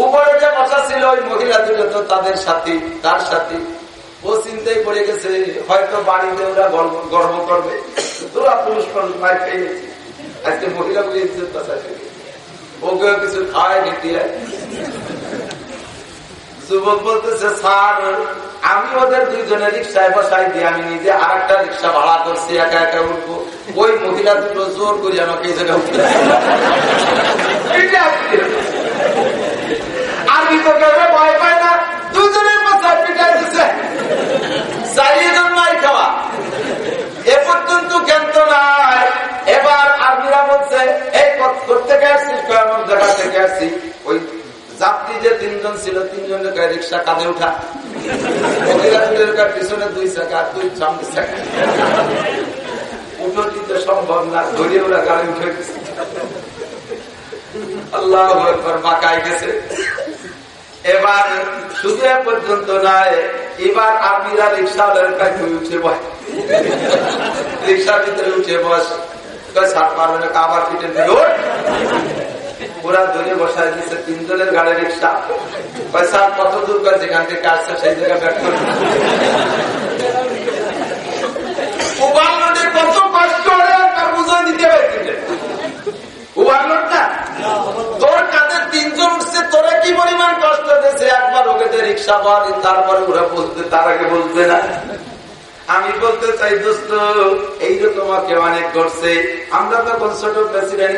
উপরে যে বসা ছিল ওই মহিলা দুটো তো তাদের সাথী, তার সাথী। ও চিন্তায় পড়ে গেছে, হয়তো বাড়িতে ওরা গর্ব করবে। তোরা পুরুষ মানুষ আজকে মহিলা বলে ইজ্জত বাঁচাচ্ছে ওকেও কিছু খাওয়ায় নিতে যুবক বলতেছে, স্যার, আমি ওদের দুইজনে রিক্সায় বসাই দিয়ে আমি নিজে আর একটা রিক্সা ভাড়া করছি, একা একা উঠবো। ওই মহিলা দুটো জোর করি আমাকে এই জায়গায় উঠে আমি তো কেউ ভয় পাই না দুজনের মাথায় পিটাই দিচ্ছে চারিজন মাই খাওয়া এ পর্যন্ত জ্ঞান নাই। এবার আর্মিরা বলছে এই পথ আসছিস আমার জায়গা থেকে আসছি ওই যাত্রী যে তিনজন ছিল তিনজনের রিক্সা কাঁধে উঠা পিছনে দুই চাকা দুই সামনে চাকা উঠো দিতে সম্ভব না ধরিয়ে ওরা গাড়ি উঠে আল্লাহ বাঁকায় গেছে এবার শুধু পর্যন্ত নয়, এবার আর্মিরা রিক্সাওয়ালার কাছে উঠে বয় রিক্সার ভিতরে উঠে বস। ওরা ধরে বসায় দিচ্ছে তিনজনের গাড়ি রিক্সা। স্যার কত দূর করে যেখান থেকে আসছে কষ্ট বুঝে দিতে পারছি আমি বলতে চাই, দোস্ত অনেক আমরা তখন ছোট প্রেসিডেন্ট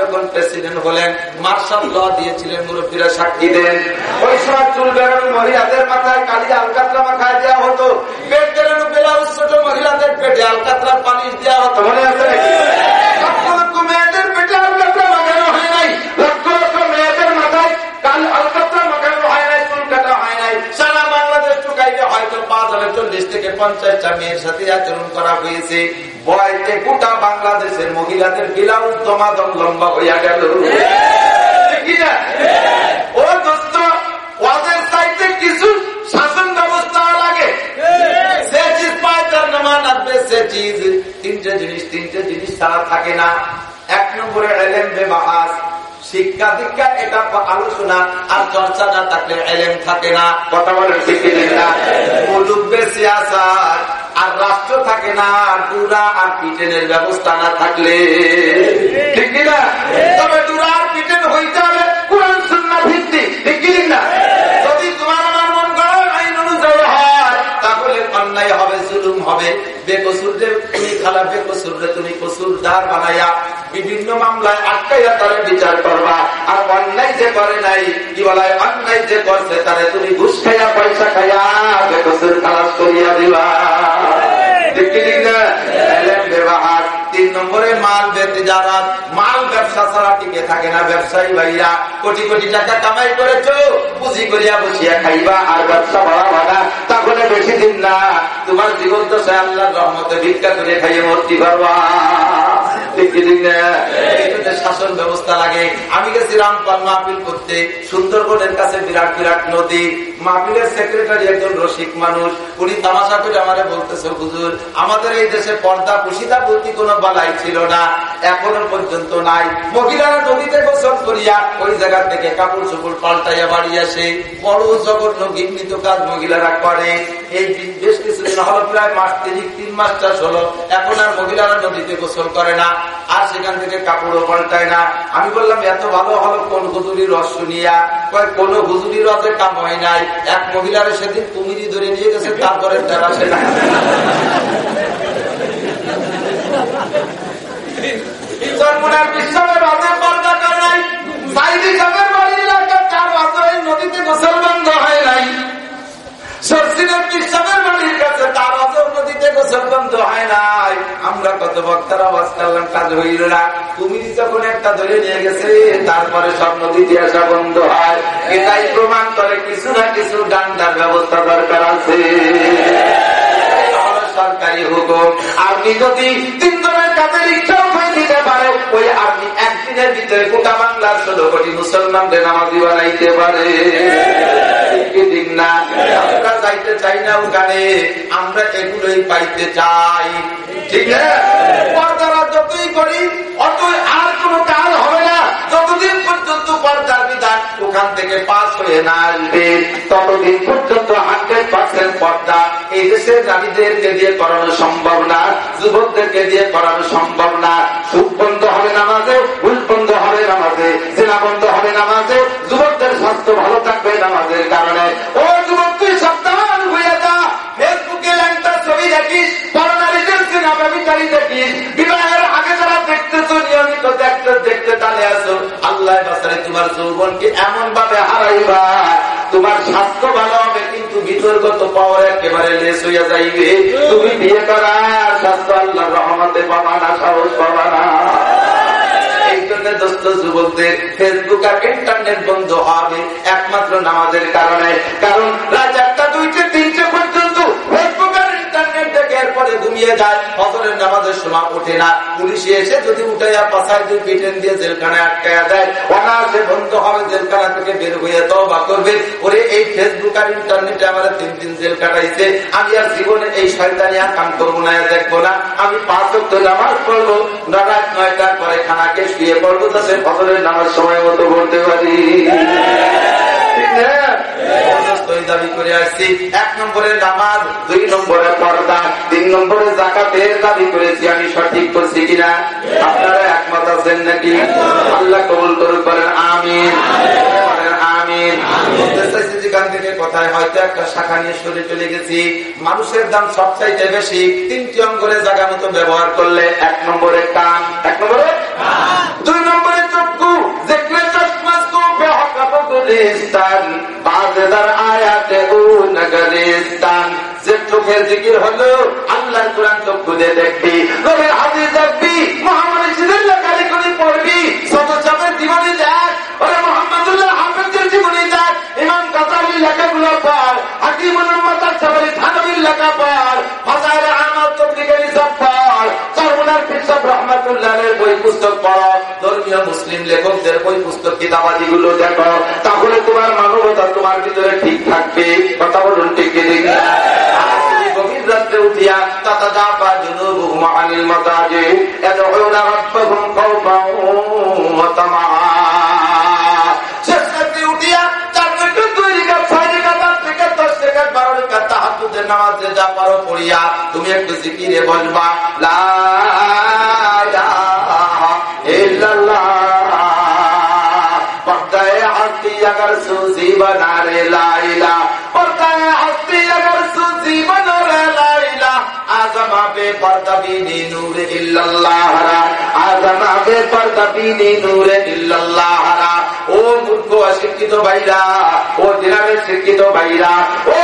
যখন প্রেসিডেন্ট হলেন, মার্শাল ল দিয়েছিলেন, মুরব্বীরা সাক্ষী দেন। ওই সময় চুল মহিলাদের মাথায় কালি আলকাতরা দেওয়া হতো। পেট বেড়ানো বেলাউজ ছোট মহিলাদের পেটে আলকাতরা পালিশ দেওয়া হতো। মনে আছে? পঞ্চাশটা মেয়ের সাথে আচরণ করা হয়েছে। বয়সে গোটা বাংলাদেশের মহিলাদের বিলাউজ দমাদম লম্বা হইয়া গেল। ও তিনটে জিনিস তিনটে জিনিস ছাড়া থাকে না। এক নম্বরে এলেম বেবাহাস শিক্ষা দীক্ষা এটা আলোচনা আর চর্চা না থাকলে এলেম থাকে না। কথা বলে মুলুব্বে সিয়াসাত, আর রাষ্ট্র থাকে না ডুরা আর পিটেনের ব্যবস্থা না থাকলে। ঠিক না? তবে ডুরা আর পিটেন হইতে হবে কোরআন সুন্না ভিত্তি। ঠিক না? যদি তোমার আমার মন করো আইন অনুযায়ী হয়, তাহলে অন্যায় হবে, জুলুম হবে। বেকসুররে তুমি খালা বেকসুররে তুমি কসুরদার বানাইয়া বিভিন্ন মামলায় আটকাইয়া তারে বিচার করবা। আর অন্যায় যে করে নাই কি বলায় অন্যায় যে করছে তারে তুমি ঘুষ খাইয়া পয়সা খাইয়া বেকসুর খালাস করিয়া দিবা। তিন নম্বরে, মাল যারা মাল ব্যবসা ছাড়া টিকে থাকে না ব্যবসায়ী ভাইরা কোটি কোটি টাকা কামাই করেছ, পুঁজি করিয়া বসিয়া খাইবা, আর ব্যবসা ভাড়া ভাড়া তাহলে বেশি দিন না। তোমার জীবন তো সে আল্লাহ রহমতে ভিক্ষা করে খাইয়ে মূর্তি শাসন ব্যবস্থা লাগে। আমি মাহফিল করতে। সুন্দরবনের কাছে বিরাট বিরাট নদী। মাহফিলের সেক্রেটারি একজন রসিক মানুষ। উনি তামাশা করে বলতেছে, হুজুর, আমাদের এই দেশে পর্দা পুষিদা বলতে কোনো বালাই ছিল না। এখনও পর্যন্ত নাই। মহিলারা নদীতে গোসল করিয়া ওই জায়গা থেকে কাপড় চোপড় পাল্টাইয়া বাড়ি আসে। বড় জঘন্য ঘৃণিত কাজ মহিলারা করে। এই বেশ কিছুদিন প্রায় মাস তিরিশ, তিন মাস চাষ হলো। এখন আর মহিলারা নদীতে গোসল করে না। আর সেখান থেকে কাপড়ও পাল্টায় না। আমি বললাম, এত ভালো হলো কোন হুজুরির রস শুনিয়া? কোন হুজুরির রসে কাম হয় নাই। এক মহিলার সেদিন কুমিরি ধরে নিয়ে গেছে, তারপরে তারা সে না। বিশ্বের রাজে পর্দা করে নাই? সাইদি সাহেবের বাড়ি এলাকার চার রাজে নদীতে গোসল বন্ধ হয় নাই আমরা কত বক্তার আওয়াজ কাজ হইল না। তুমি যখন একটা ধরে নিয়ে গেছে, তারপরে সব নদী দিয়ে আসা বন্ধ হয়। এটাই প্রমাণ করে কিছু না কিছু ডান্ডার ব্যবস্থা দরকার আছে। সরকারি হুকুম আপনি যদি তিনজনের কাছে রিক্সা উঠাই দিতে পারে, ওই আপনি একদিনের ভিতরে গোটা বাংলার ষোলো কোটি মুসলমানদের নামাজি বানাইতে পারে। আমরা যতই করি অতই ওখান থেকে পাস হয়ে না আসবে। ততদিন পর্যন্ত হান্ড্রেড পার্সেন্ট পর্দা এই দেশের নারীদেরকে দিয়ে করানো সম্ভব না, যুবকদেরকে দিয়ে করানো সম্ভব না। সুখ বন্ধ হবে নামাজে, ভুল বন্ধ হবে নামাজে সেনা বন্ধ হবে নামাজে, যুবকদের স্বাস্থ্য ভালো থাকবে নামাজের কারণে। আল্লাহ বাসারে তোমার যৌবনকে এমন ভাবে হারাইবা, তোমার স্বাস্থ্য ভালো হবে, কিন্তু বিতর্গত পাওয়ার একেবারে লেস হইয়া যাইবে। তুমি বিয়ে করার স্বাস্থ্য আল্লাহ রহমতে পাবা না, সাহস পাবা না। ফেসবুক আর ইন্টারনেট বন্ধ হবে একমাত্র নামাজের কারণে। কারণ রাত ঘুমিয়ে যায়, ফজরের নামাজের সময় ওঠে না। পুলিশে এসে যদি উঠাইয়া পাশায় দুই পিটেন দিয়ে জেলখানায় আটকায়া দেয়, অনায়াসে বন্ধ হবে জেলখানা থেকে বের হয়ে তবা করবে। ওরে, এই ফেসবুক আর ইন্টারনেটে আমার তিন দিন জেল কাটাইছে। আমি আর জীবনে এই শয়তানি আর কাম করব না দেখব না। আমি পাঁচ অক্ট নামাজ পড়ব রাত নয়টার পরে খানাকে শুয়ে পড়ব, তাতে ফজরের নামাজ সময় মতো বলতে পারি। দাবি করে আসছি। এক নম্বরের নামাজ, দুই নম্বরে পর্দা, তিন নম্বরে জাকাতের দাবি করেছি আমি সঠিক করছি কিনা। আপনারা একমত আছেন নাকি? আল্লাহ কবুল করে করেন আমিন। আমিন। মানুষের দাম বেশি, তিনটি করলে এক নম্বরে এক নম্বরে দুই নম্বরে চোখের জিকির হলো আল্লাহর কোরআন চক্ষু দিয়ে দেখবি। হাদিস দেখবি কালী করে পড়বি চাপের জীবনে দেখ ওরে মোহাম্মদুল্লাহ হাফেজের জীবনে দেখ ইমাম কাতারি লেখাগুলো পড় হাকিমুল উম্মাতার সাবরি থানবির লেখা পড়, ফাজাইল আহমদ তবলিগের সব পড় সর্বনার পিসাব রহমাতুল্লাহের বই পুস্তক পড়, ধর্মীয় মুসলিম লেখকদের বই পুস্তক কিতাবাদি গুলো দেখো, তাহলে তোমার মানবতা তোমার ভিতরে ঠিক থাকবে। কথা বলুন ঠিক ঠিক দিয়া تتجافى جنوبهم عن যা পারো পড়িয়া তুমি একটু জিকিরে বলবা লা ইল্লাল্লাহ। পর্দায় হাতি আগর সুজি বানা শিক্ষিত ভাইরা, ও দিনামের শিক্ষিত ভাইরা, ও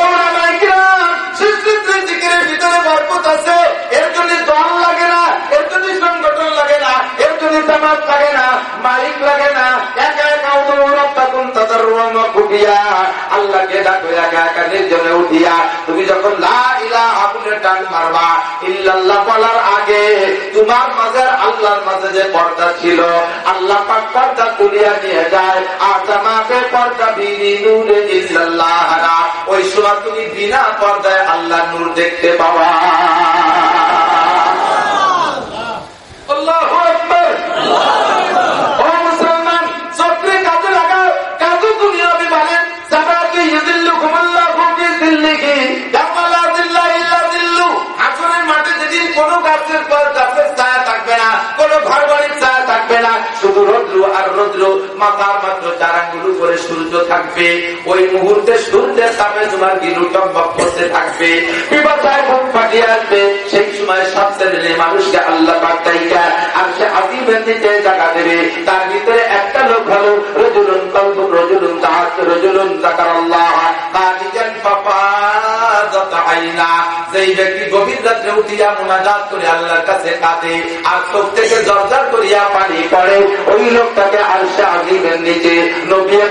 লাগে না মালিক লাগে না। একা একা অনুরোধ থাকুন তাদের রোম কুপিয়া আল্লাহকে ডাকো একা একা নির্জনে উঠিয়া। তুমি যখন লা ডাক মারবা, ইল্লাল্লাহ বলার আগে তোমার মাঝে আল্লাহর মাঝে যে পর্দা ছিল, আল্লাহ পর্দা তুলিয়া নিয়ে যায়। আর জামাকে পর্দা বিনি নূরে ইল্লাল্লাহ ওই সময় তুমি বিনা পর্দায় আল্লাহ নূর দেখতে পাবা মাথার মাত্র চারাঙ্গুলো করে সূর্য থাকবে। ওই মুহূর্তে সূর্যের তাপে তোমার গিলু টম্বক করতে থাকবে। বিপদায় মুখ ফাটিয়ে আসবে। সেই সময় সব শ্রেণির মানুষকে আল্লাহ পাক আর সে আজিমের নিচে টাকা দেবে। তার ভিতরে একটা লোক ভালো রজুলুন কল্প রজুলুন তাহাত, রজুলুন জাকার আল্লাহ সেই ব্যক্তি গভীর রাত্রে উঠিয়া মোনাজাত করে আল্লাহর কাছে কাঁদে, আর চোখ থেকে জর্জার করিয়া পানি পড়ে। ওই লোকটাকে আরশে আজিমের নিচে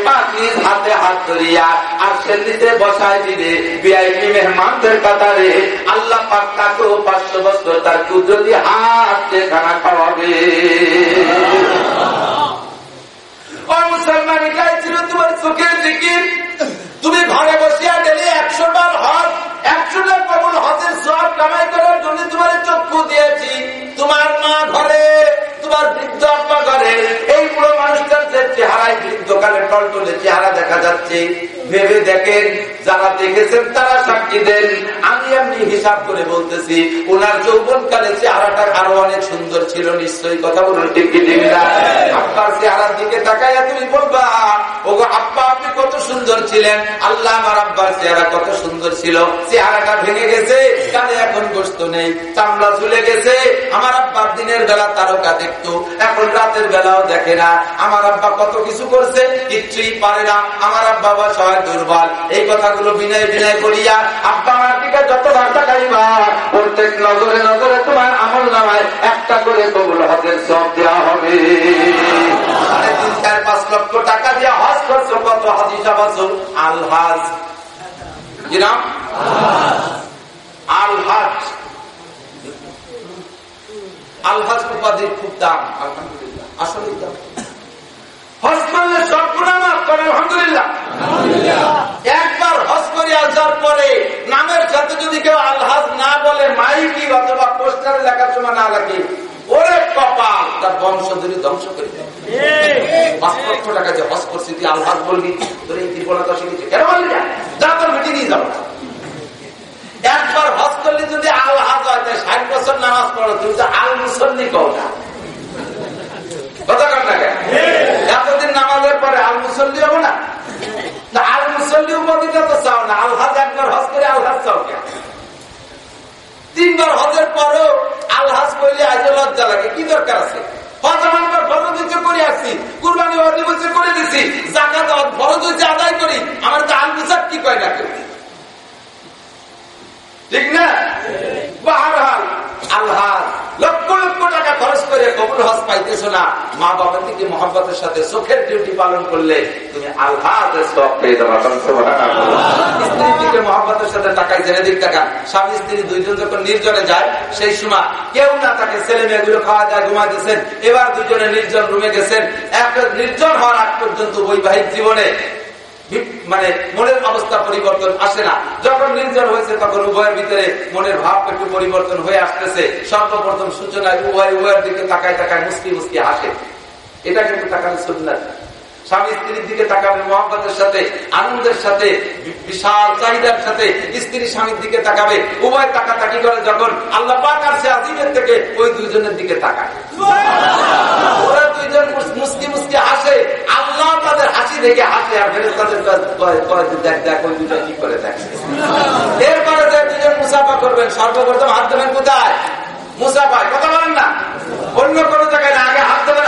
পাক নিজ হাতে হাত ধরিয়া আরশের নিচে বসায় দিবে বিআইপি মেহমানদের কাতারে আল্লাহ পাক তাকেও পাঁচশো বছর তার কুদরতি হাত খানা খাওয়াবে। ও মুসলমান চোখের জিকির। তুমি ঘরে বসিয়া গেলে একশো বার বার হজের সব কামাই করার জন্য তোমার চক্ষু দিয়েছি। তোমার মা ঘরে, তোমার বৃদ্ধ আব্বা ঘরে। টলটলে চেহারা দেখা যাচ্ছে। ভেবে দেখেন, যারা দেখেছেন তারা সাক্ষী দেন। আমি এমনি হিসাব করে বলতেছি, ওনার যৌবনকালে চেহারাটা আরও অনেক সুন্দর ছিল, নিশ্চয়ই কথা বলুন ঠিক আব্বার চেহারার দিকে তাকাইয়া তুমি বলবা, ওগো আব্বা, আপনি কত সুন্দর ছিলেন। আল্লাহ আমার আব্বার চেহারা কত সুন্দর ছিল। চেহারাটা ভেঙে গেছে কালে এখন গোস্ত নেই। চামড়া ঝুলে গেছে। আমার আব্বার দিনের বেলা তারকা দেখতো। এখন রাতের বেলাও দেখে না। আমার আব্বা কত কিছু করছে কিচ্ছুই পারে না। আমার আব্বা সবাই দুর্বল। এই কথাগুলো বিনয় বিনয় করিয়া, আব্বা, আমার দিকে যত ভাষা খাইবা, প্রত্যেক নজরে নজরে তোমার আমল নামায় একটা করে কবুল হজের সব দেওয়া হবে। কি আলহাজ। উপাধির খুব দাম আসলে সব করে, আলহামদুলিল্লাহ। একবার হজ পরে নামের সাথে যদি কেউ আলহাজ না বলে অথবা পোস্টারে লেখার সময় না লাগে ওরে কপাল, তার বংশধরী ধ্বংস করে দেয়। পাঁচ লক্ষ টাকা আলহাজ ষাট বছর নামাজ পড়ো তুমি তো আল মুসল্লি কও না। কথা পরে আল মুসল্লি হব না? আল মুসল্লি উপাধিটা তো চাও না। আল হাজ একবার হজ করে আল হাজ চাও কেন? তিনবার হজের পরেও আল হাজ করলে আজ লজ্জা লাগে। কি দরকার আছে? আমার ফরজ হচ্ছে করে করে করি। তো আল কি কয় না কেউ? ঠিক না? নির্জনে যায়, সেই সময় কেউ না তাকে ছেলে মেয়েগুলো খাওয়া যায় ঘুমাইতেছেন এবার দুজনে নির্জন রুমে গেছেন। একটা নির্জন হওয়ার আগ পর্যন্ত বৈবাহিক জীবনে মানে মনের অবস্থা পরিবর্তন আসে না। যখন নির্জন হয়েছে, তখন উভয়ের ভিতরে মনের ভাব একটু পরিবর্তন হয়ে আসতেছে। সর্বপ্রথম সূচনায় উভয় উভয়ের দিকে তাকায় তাকায় মুসকি মুসকি হাসে। এটা কিন্তু তাকানো সুন্দর স্বামী স্ত্রীর দিকে তাকাবে মহাব্বতের সাথে, আনন্দের সাথে, বিশাল চাহিদার সাথে স্ত্রী স্বামীর দিকে তাকাবে। উভয় তাকাতাকি করে যখন আল্লাহ পাক আর সে আজিমের থেকে ওই দুইজনের দিকে তাকায়। ওরা দুইজন মুসকি মুসকি হাসে। আল্লাহ তাদের হাসি দেখে হাসে আর ফেরে তাদের দেখ দেখ ওই দুজন কি করে দেখ। এরপরে দুজন মুসাফা করবেন, সর্বপ্রথম হাত দেবেন কোথায়? মুসাফায়। কথা বলেন না। অন্য কোনো জায়গায় আগে হাত দেবেন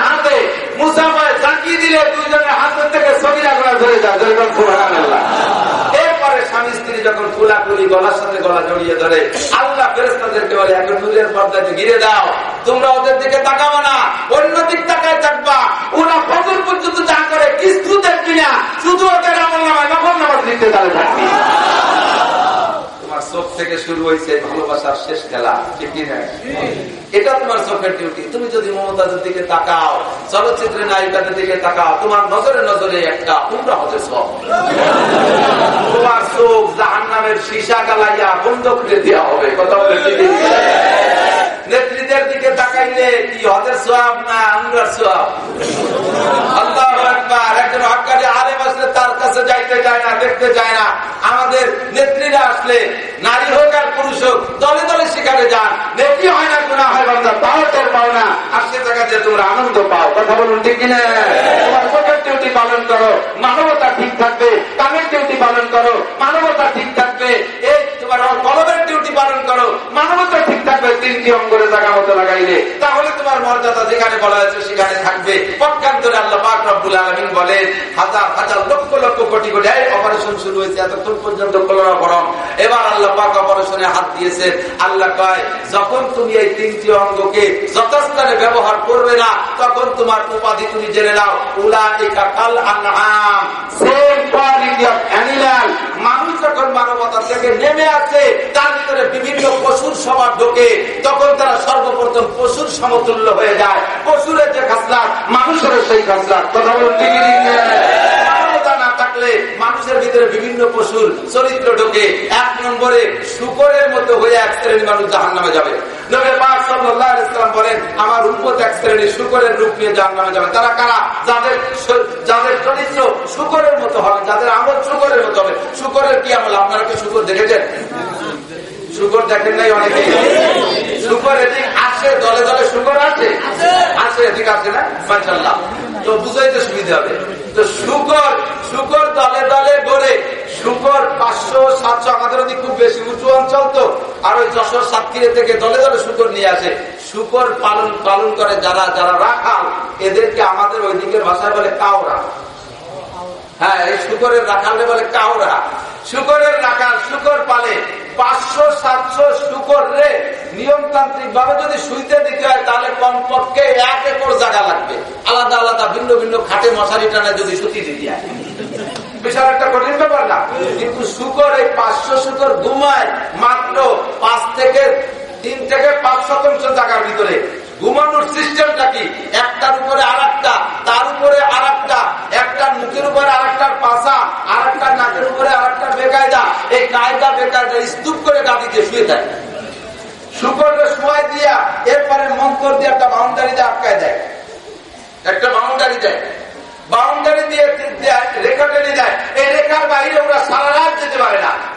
মুসাফায় চাকিয়ে দিলে দুইজনের হাতের থেকে সবিরা গোলা ধরে যায় এরপরে স্বামী স্ত্রী যখন গলার সাথে গলা জড়িয়ে ধরে, আল্লাহ বলে এখন পর্দাকে ঘিরে দাও। তোমরা ওদের দিকে তাকাবো না, অন্য দিক তাকায় থাকবা। ওরা ফজর পর্যন্ত যা করে কিছু দেখবি শুধু ওদের আমল নামায় নকল নামাজ দিতে তাহলে থাকবি থেকে শুরু হয়েছে ভালোবাসার শেষ খেলা, ঠিক কিনা? এটা তোমার চোখের ডিউটি তুমি যদি মমতাজের দিকে তাকাও চলচ্চিত্রের নায়িকাদের দিকে তাকাও, তোমার নজরে নজরে একটা উমরা হতে সব। তোমার চোখ জাহান নামের সীসা গালাইয়া বন্ধ করে দেওয়া হবে, কথা বলে নেত্রীদের দিকে তাকাইলে কি হজের সোয়াব না আমরার সোয়াব আল্লাহ একজন হকারি আলেম চায় না, দেখতে চায় না। আমাদের নেত্রীরা আসলে নারী হোক আর পুরুষ হোক, দলে দলে শিকারে যান। নেত্রী হয় না গুণা হয়, বান্দা পাও তোর পাও না। আর সে জায়গাতে তোমরা আনন্দ পাও। কথা বলুন ঠিক কিনা? তোমার ডিউটি পালন করো, মানবতা ঠিক থাকবে, কামের ডিউটি পালন করো, মানবতা ঠিক থাকবে। এই, তোমার কলমের ডিউটি পালন করো, মানবতা ঠিক থাকবে, তিনটি অঙ্গরে জায়গা মতো লাগাইলে, তাহলে তোমার মর্যাদা যেখানে বলা হয়েছে সেখানে থাকবে। পক্ষান্তরে আল্লাহ পাক রব্বুল আলমিন বলেন, হাজার হাজার লক্ষ লক্ষ কোটি কোটি অপারেশন শুরু হয়েছে এতক্ষণ পর্যন্ত করোনা গরম এবার আল্লাহ পাক অপারেশনে হাত দিয়েছেন। আল্লাহ কয়, যখন তুমি এই তিনটি অঙ্গকে যথাস্থানে ব্যবহার করবে না, তখন তোমার উপাধি তুমি জেনে নাও। উলা কাল আনহাম মানুষ যখন মানবতা থেকে নেমে আছে তার ভিতরে বিভিন্ন পশুর সবার ঢোকে। তখন তারা সর্বপ্রথম পশুর সমতুল্য হয়ে যায়। পশুরের যে খাসলাত মানুষের সেই থাকলে মানুষের ভিতরে বিভিন্ন পশুর চরিত্র ঢোকে। এক নম্বরে শুকরের মতো হয়ে এক শ্রেণি মানুষ জাহান নামে যাবে বলেন, আমার এক শুকরের রূপ নিয়ে জাহান নামে যাবে। তারা কারা? যাদের যাদের চরিত্র শুকরের মতো হবে, যাদের আমল শুকরের মতো হবে। শুকরের কি আমল? আপনারা কি শুকর দেখেছেন? শুকর দেখেন নাই অনেকে শুকর এদিক আসে দলে দলে শুকর আছে? আসে এদিক আসে না? মাসাল্লাহ তো বুঝাইতে সুবিধা হবে। তো শুকর শুকর দলে দলে গড়ে শুকর পাঁচশো সাতশো আমাদের ওদিক খুব বেশি উঁচু অঞ্চল তো আর ওই যশোর সাতক্ষীরে থেকে দলে দলে শুকর নিয়ে আসে। শুকর পালন পালন করে যারা যারা রাখাল এদেরকে আমাদের ওই দিকের ভাষায় বলে কাউরা হ্যাঁ এই শুকরের রাখালে বলে কাউরা শুকরের রাখাল শুকর পালে পাঁচশো সাতশো শুকর রে নিয়মতান্ত্রিক ভাবে যদি শুইতে দিতে হয়, তাহলে কমপক্ষে এক একর জায়গা লাগবে। আলাদা আলাদা ভিন্ন ভিন্ন খাটে মশারি টানে যদি সুতি দিতে হয়। একটার উপরে তার উপরে আর মুখের উপরে আর নাকের উপরে বেকায়দা। এই কায়দা বেকায়দা স্তূপ করে গাদিতে শুয়ে থাকে। শুকরকে সময় দিয়া, এরপরে মন্তর দিয়ে একটা বাউন্ডারি দিয়ে আটকায় দেয়। একটা বাউন্ডারি দেয়। বাউন্ডারি দিয়ে রেখা টেনে দেয়। এই রেখার বাইরে ওরা সারা রাত যেতে পারে না।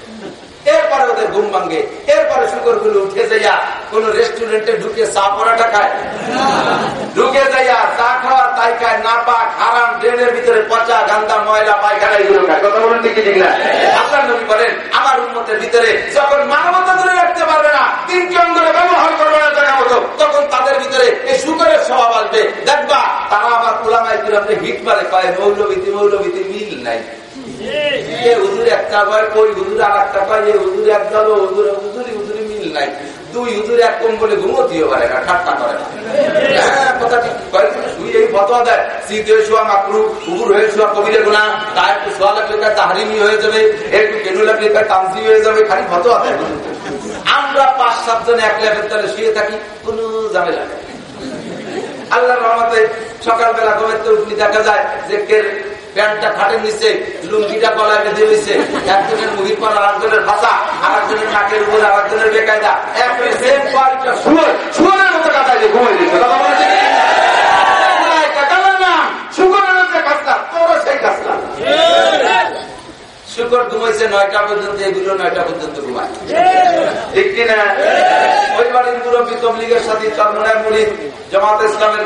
এরপরে ওদের ঘুম ভাঙ্গে। এরপরে শুকরগুলো উঠে যাইয়া কোন রেস্টুরেন্টে ঢুকে চা পরাটা খায়। ঢুকে যাইয়া চা খাওয়া তাই খায় না পা খারাম ড্রেনের ভিতরে পচা, গান্দা, ময়লা পায়খানা এগুলো খায়। কথা বলেন ঠিক ঠিক না? আপনার নবী বলেন, আমার উন্মতের ভিতরে যখন মানবতা ধরে রাখতে পারবে না তিনটি অঙ্গনে ব্যবহার করবে না জায়গা মতো, তখন তাদের ভিতরে এই শুকরের স্বভাব আসবে। দেখবা, তারা আবার ওলামাই হিট মারে পায় মৌলবীতি মৌলবীতি, মিল নাই। তা আমরা পাঁচ সাতজন এক তলে শুয়ে থাকি, কোনো আল্লাহ রহমতে সকালবেলা ঘুমের উঠলি দেখা যায়, যে প্যান্টটা খাটের নিচে, লুঙ্গিটা গলায় বেঁধে রয়েছে একজনের মুহির পর আর একজনের ভাষা আর একজনের নাকের উপর আর একজনের বেকায়দা শুকর ঘুমাইছে নয়টা পর্যন্ত নয়টা পর্যন্ত ঠিক কিনা? সাথে ইসলামের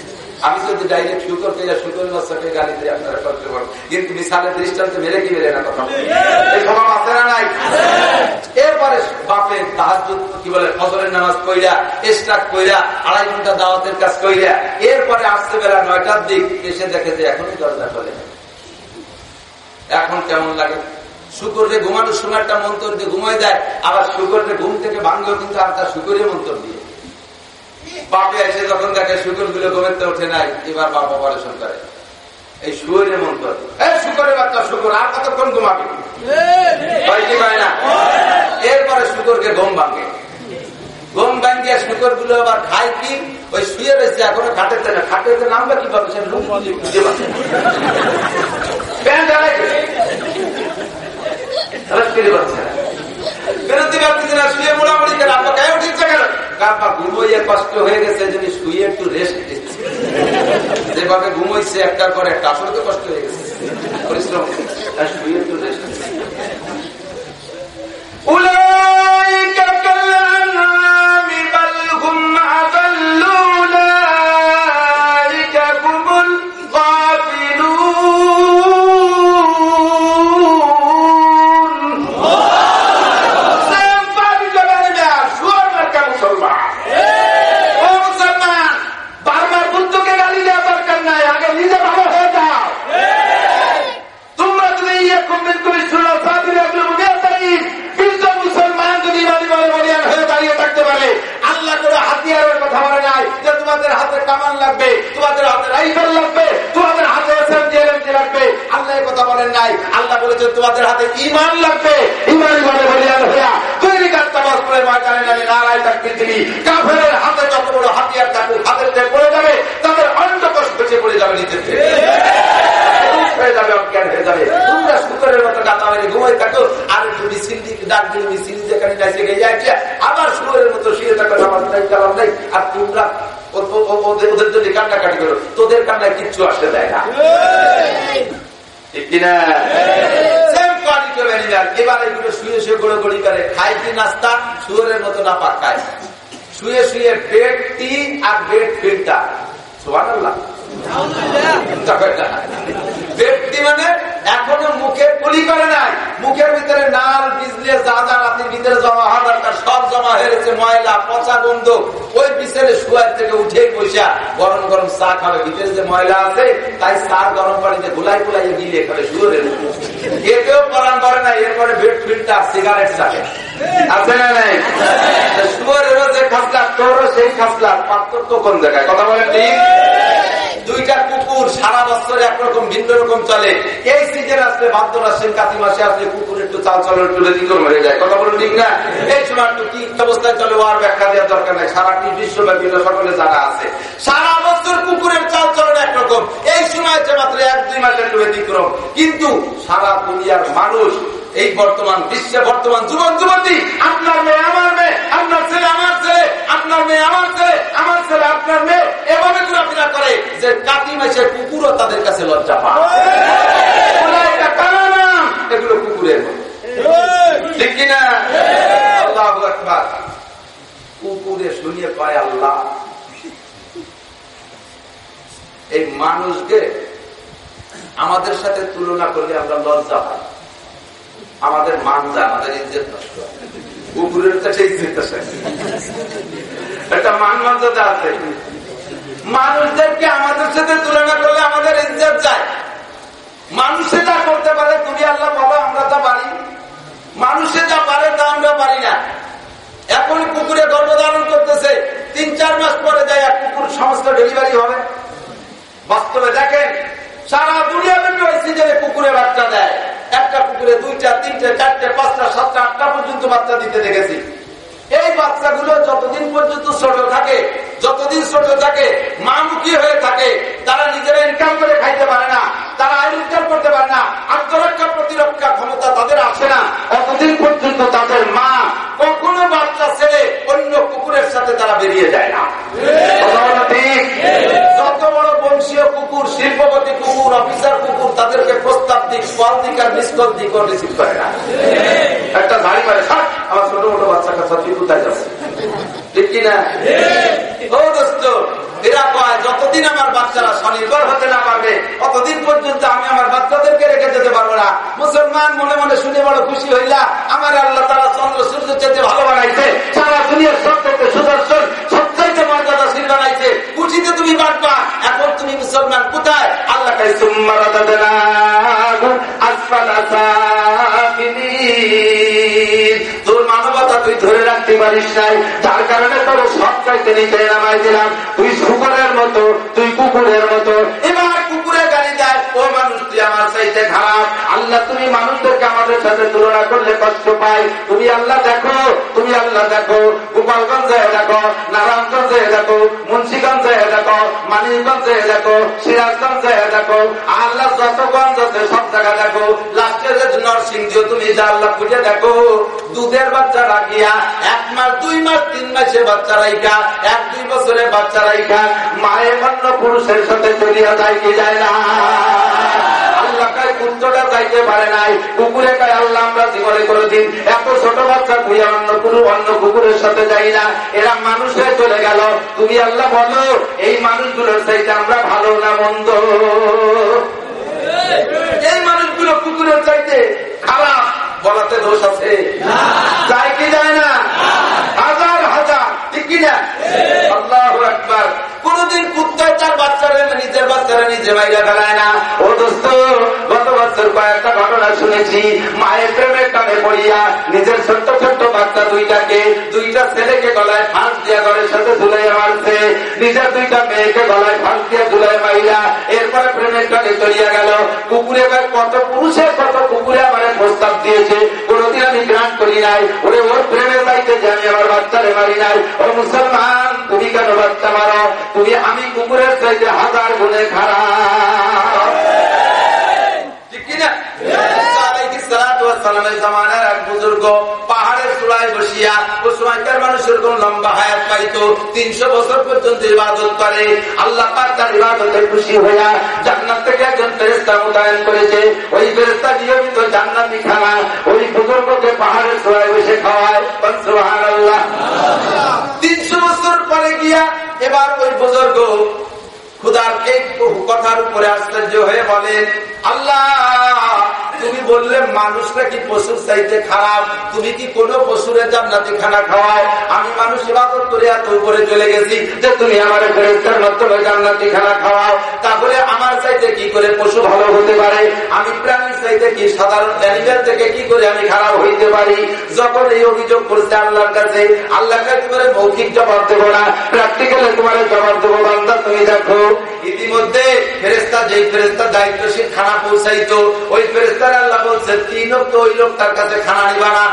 আমি যদি ডাইরেক্ট শুকর পেয়ে শুকর বাচ্চাকে গালি দিয়ে আপনারা করতে পারব কিন্তু বিশালের দৃষ্টান্ত মেরে কি মেরে না কথা? এই স্বভাব আছে না নাই? এরপরে বাপের তাহাজ কি বলে ফজরের নামাজ কইরা এস্টাক কইরা আড়াই ঘণ্টা দাওয়াতের কাজ কইরা এরপরে আসতে বেলা নয়টার দিক এসে দেখে যে এখনই দরজা চলে এখন কেমন লাগে? শুকরে ঘুমানোর সময় একটা মন্ত্র দিয়ে ঘুমাই দেয় আবার শুকরে ঘুম থেকে ভাঙ্গেও কিন্তু আর তার শুকরে মন্ত্র দিয়ে। বাপে এসে যখন দেখে শুকুরগুলো ঘুমেতে ওঠে নাই, এবার বাপ অপারেশন করে এই শুয়ের মন্ত্র এই শুকরের বাচ্চা, শুকুর, আর কতক্ষণ ঘুমাবে? এরপরে শুকুরকে ঘুম ভাঙে। ঘুম ভাঙিয়ে শুকরগুলো আবার খায় কি? ওই শুয়ে রয়েছে, এখনও খাটেতে না, খাটেতে নামবে পাচ্ছে প্যান্ট বেরোতে পারতেছে না, শুয়ে মোড়ামুড়ি গায়ে উঠেছে কেন কাপা ঘুমোইয়ে কষ্ট হয়ে গেছে যদি শুয়ে একটু রেস্ট নিচ্ছে যেভাবে ঘুমোইছে একটা করে একটা, আসলে তো কষ্ট হয়ে গেছে। পরিশ্রম শুয়ে একটু রেস্ট উলাইকা তোমাদের হাতে কামান লাগবে, তোমাদের হাতে রাইফেল লাগবে, তোমাদের হাতে লাগবে। আল্লাহ কথা বলেন নাই। আল্লাহ বলেছেন, তোমাদের হাতে ইমান লাগবে। ইমানি বলে বলিয়ান হইয়া। তৈরি কাজটা করে নামে নারায় তার পৃথিবী কাফের হাতে যত বড় হাতিয়ার থেকে পড়ে যাবে, তাদের বেঁচে পড়ে যাবে নিজের মতো ঘুমাই আর একটু মিছিল যেখানে যাইছে গিয়ে আবার শুকরের মতো শুয়ে থাকো নামাজ নাই কালাম নাই আর তোমরা ওদের ওদের জন্য কান্নাকাটি করো। তোদের কান্নায় কিচ্ছু আসে দেয় না। ঠিক কিনা? এবার এগুলো শুয়ে শুয়ে গড়ে গড়ি করে। খাই কি নাস্তা? শুয়ের মতো না পাক খায়। শুয়ে শুয়ে বেড টি আর বেড ফিল্টার। মানে এখনও মুখে পুলি করে নাই। মুখের ভিতরে নাল বিজলে যা রাতের ভিতরে জমা হওয়া দরকার। সব জমা হয়ে গেছে, ময়লা, পচা গন্ধ। ওই বিছানে শুয়ার থেকে উঠে পয়সা গরম গরম চা খাবে। ভিতরে যে ময়লা আছে, তাই চা গরম পানিতে গুলাই গুলাই গিলে খাবে শুয়ারের এতেও পরান করে না, এরপরে বেড ফিল্টার, সিগারেট চাকে আছে না নাই? শুয়ারেরও যে খাসলা, তোরও সেই খাসলা। পার্থক্য কোন জায়গায়? কথা বলেন দুইটা কুকুর সারা বছর একরকম, ভিন্ন রকম চলে। এই আসলে কাতি মাসে আসলে একটু চাল যায়, কথা বলুন ঠিক না? এই সময় একটু কি অবস্থায় চলে ব্যাখ্যা দেওয়ার দরকার নাই। বিশ্বব্যাপী সকলে জানা আছে। সারা বছর কুকুরের চাল একরকম। এই সময় মাত্র এক, দুই ব্যতিক্রম। কিন্তু সারা দুনিয়ার মানুষ এই বর্তমান বিশ্বে বর্তমান যুবক যুবতী আপনার মেয়ে, আমার মেয়ে, আপনার ছেলে আপনার মেয়ে, আমার ছেলে আমার ছেলে, আপনার মেয়ে, এভাবে ঘোরাফেরা করে, যে কাতি মাসের কুকুরও তাদের কাছে লজ্জা পায়। এগুলো কুকুরের ঠিক আমাদের সাথে তুলনা করলে আমরা লজ্জা পাই। আমাদের মান যায়, আমাদের ইজ্জত নষ্ট কুকুরের কাছে একটা মান মর্যাদা আছে, মানুষদেরকে আমাদের সাথে তুলনা করলে আমাদের ইজ্জত যায়। মানুষে যা করতে পারে, তুমি আল্লাহ বলো, আমরা তা পারি। মানুষে যা পারে, তা আমরা পারি না। এখন কুকুরে গর্ভধারণ করতেছে, তিন চার মাস পরে যায় এক কুকুর সমস্ত ডেলিভারি হবে। বাস্তবে দেখেন সারা দুনিয়া ব্যাপী ওই সিজনে কুকুরে বাচ্চা দেয়। একটা কুকুরে দুইটা, তিনটে, চারটে, পাঁচটা, সাতটা, আটটা পর্যন্ত বাচ্চা দিতে দেখেছি। এই বাচ্চাগুলো যতদিন পর্যন্ত ছোট থাকে, যতদিন ছোট থাকে মামুখী হয়ে থাকে, তারা নিজেরা ইনকাম করে খাইতে পারে না, তারা আইন ইনকাম করতে পারে না, আত্মরক্ষা প্রতিরক্ষা ক্ষমতা তাদের আসে না। অতদিন পর্যন্ত তাদের মা কখনো বাচ্চা ছেড়ে অন্য কুকুরের সাথে তারা বেরিয়ে যায় না। কুকুর, শিল্পপতি কুকুর, অফিসার কুকুর, তাদেরকে প্রস্তাব দিক ফল দিক আর নিষ্কল দিক করে না। একটা ঝাড়ি মারে থাক আমার ছোট ছোট বাচ্চা কাছে তুই কোথায় যাচ্ছে? ঠিক কিনা? এরা কয়, যতদিন আমার বাচ্চারা স্বনির্ভর হতে না পারবে পর্যন্ত আমি আমার বাচ্চাদেরকে রেখে যেতে পারব না। মুসলমান মনে মনে শুনে বড় খুশি হইলা, আমার আল্লাহ তারা চন্দ্র সূর্য চেয়ে ভালো বানাইছে। সারা দুনিয়ার সবচেয়ে সুদর্শন, সবচাইতে মর্যাদাশীল বানাইছে খুশিতে তুমি বাঁচবা এখন তুমি মুসলমান কোথায়? আল্লাহ তোর মানবতা তুই ধরে রাখতে পারিস নাই। যার কারণে তোর সব নিচে নামাই দিলাম। তুই শুকুরের মতো, তুই কুকুরের মতো। এবার কুকুরের গাড়ি ও মানুষ, তুই আমার চাইতে খারাপ আল্লাহ, তুমি মানুষদেরকে আমাদের সাথে তুলনা করলে কষ্ট পাই তুমি আল্লাহ দেখো, তুমি আল্লাহ দেখো। গোপালগঞ্জে দেখো, নারায়ণগঞ্জে দেখো, মুন্সিগঞ্জে দেখো মানিকগঞ্জে দেখো, সিরাজগঞ্জে দেখো আল্লাহ যতগঞ্জ আছে সব জায়গা দেখো। লাস্টের নরসিংহ তুমি আল্লাহ খুঁজে দেখো, দুধের বাচ্চা রাখিয়া এক মাস, দুই মাস, তিন মাসে বাচ্চা রাইখা এক, দুই বছরে বাচ্চা রাইখা মায়ের অন্য পুরুষের সাথে চলিয়া যায় কি যায় না? কুত্তটা যাইতে পারে নাই। কুকুরে কায়, আল্লাহ, আমরা জীবনে করে দিন এত ছোট বাচ্চা তুই অন্য কুরু অন্য কুকুরের সাথে যাই না। এরা মানুষে চলে গেল। তুমি আল্লাহ বলো, এই মানুষগুলোর চাইতে আমরা ভালো না মন্দ? এই মানুষগুলো কুকুরের চাইতে খারাপ বলাতে দোষ আছে। যায় কি যায় না? হাজার হাজার, ঠিক কিনা আল্লাহ একবার কোনদিন কুত্তায় তার বাচ্চারা নিজের বাচ্চারা নিজে বাইরে ফেলায় না। ও দোস্ত বছর কয়েকটা ঘটনা শুনেছি। মায়ের প্রেমের টানে পড়িয়া নিজের ছোট্ট ছোট্ট বাচ্চা দুইটাকে, দুইটা ছেলেকে গলায় ফাঁস দিয়া ঘরের সাথে ঝুলাই মারছে। নিজের দুইটা মেয়েকে গলায় ফাঁস দিয়া ঝুলাই মাইরা এরপরে প্রেমের টানে চলিয়া গেল। কুকুরে কত পুরুষের কত কুকুরে আমার প্রস্তাব দিয়েছে। কোনদিন আমি গ্রান্ট করি নাই। ওরে, ওর প্রেমের বাড়িতে যে আমি আমার বাচ্চারে মারি নাই। ও মুসলমান, তুমি কেন বাচ্চা মারো? তুমি আমি কুকুরের চাইতে হাজার গুণে খারাপ ঠিক কিনা পাহাড়ের চূড়ায় বসিয়া ও সময়কার মানুষের কোন লম্বা হায়াত তিনশো বছর পর্যন্ত ইবাদত করে। আল্লাহ পাক তার ইবাদতে খুশি হইয়া জান্নাত থেকে একজন ফেরেস্তা মোতায়েন করেছে। ওই ফেরেস্তা নিয়মিত জান্নাতি খানা ওই পাহাড়ের বসে খাওয়ায়। তিনশো বছর পরে গিয়া এবার ওই বুজুর্গ খুদার কথার উপরে আশ্চর্য হয়ে বলেন আল্লাহ তুমি বললে মানুষটা কি পশুর চাইতে খারাপ? তুমি কি কোনো পশুরের জান্নাতি খানা খাওয়াও আমি মানুষ ইবাদত করে এত উপরে চলে গেছি যে তুমি আমার ফেরেস্তার মাধ্যমে জান্নাতি খানা খাওয়াও। তাহলে আমার চাইতে কি করে পশু ভালো হতে পারে? আমি প্রাণীর চাইতে কি সাধারণ অ্যানিমেল থেকে কি করে আমি খারাপ হইতে পারি? যখন এই অভিযোগ করছে আল্লাহর কাছে আল্লাহ কাছে তোমার মৌখিক জবাব দেবো না। প্র্যাকটিক্যালে তোমার জবাব দেবো, বান্দা, তুমি দেখো। ইতিমধ্যে ফেরেস্তা যেই ফেরেস্তা দায়িত্বশীল খানা পৌঁছাইতো, ওই ফেরেস্তার আল্লাহ বলছে তিন তো ওই লোক তার কাছে খানা নিবা না।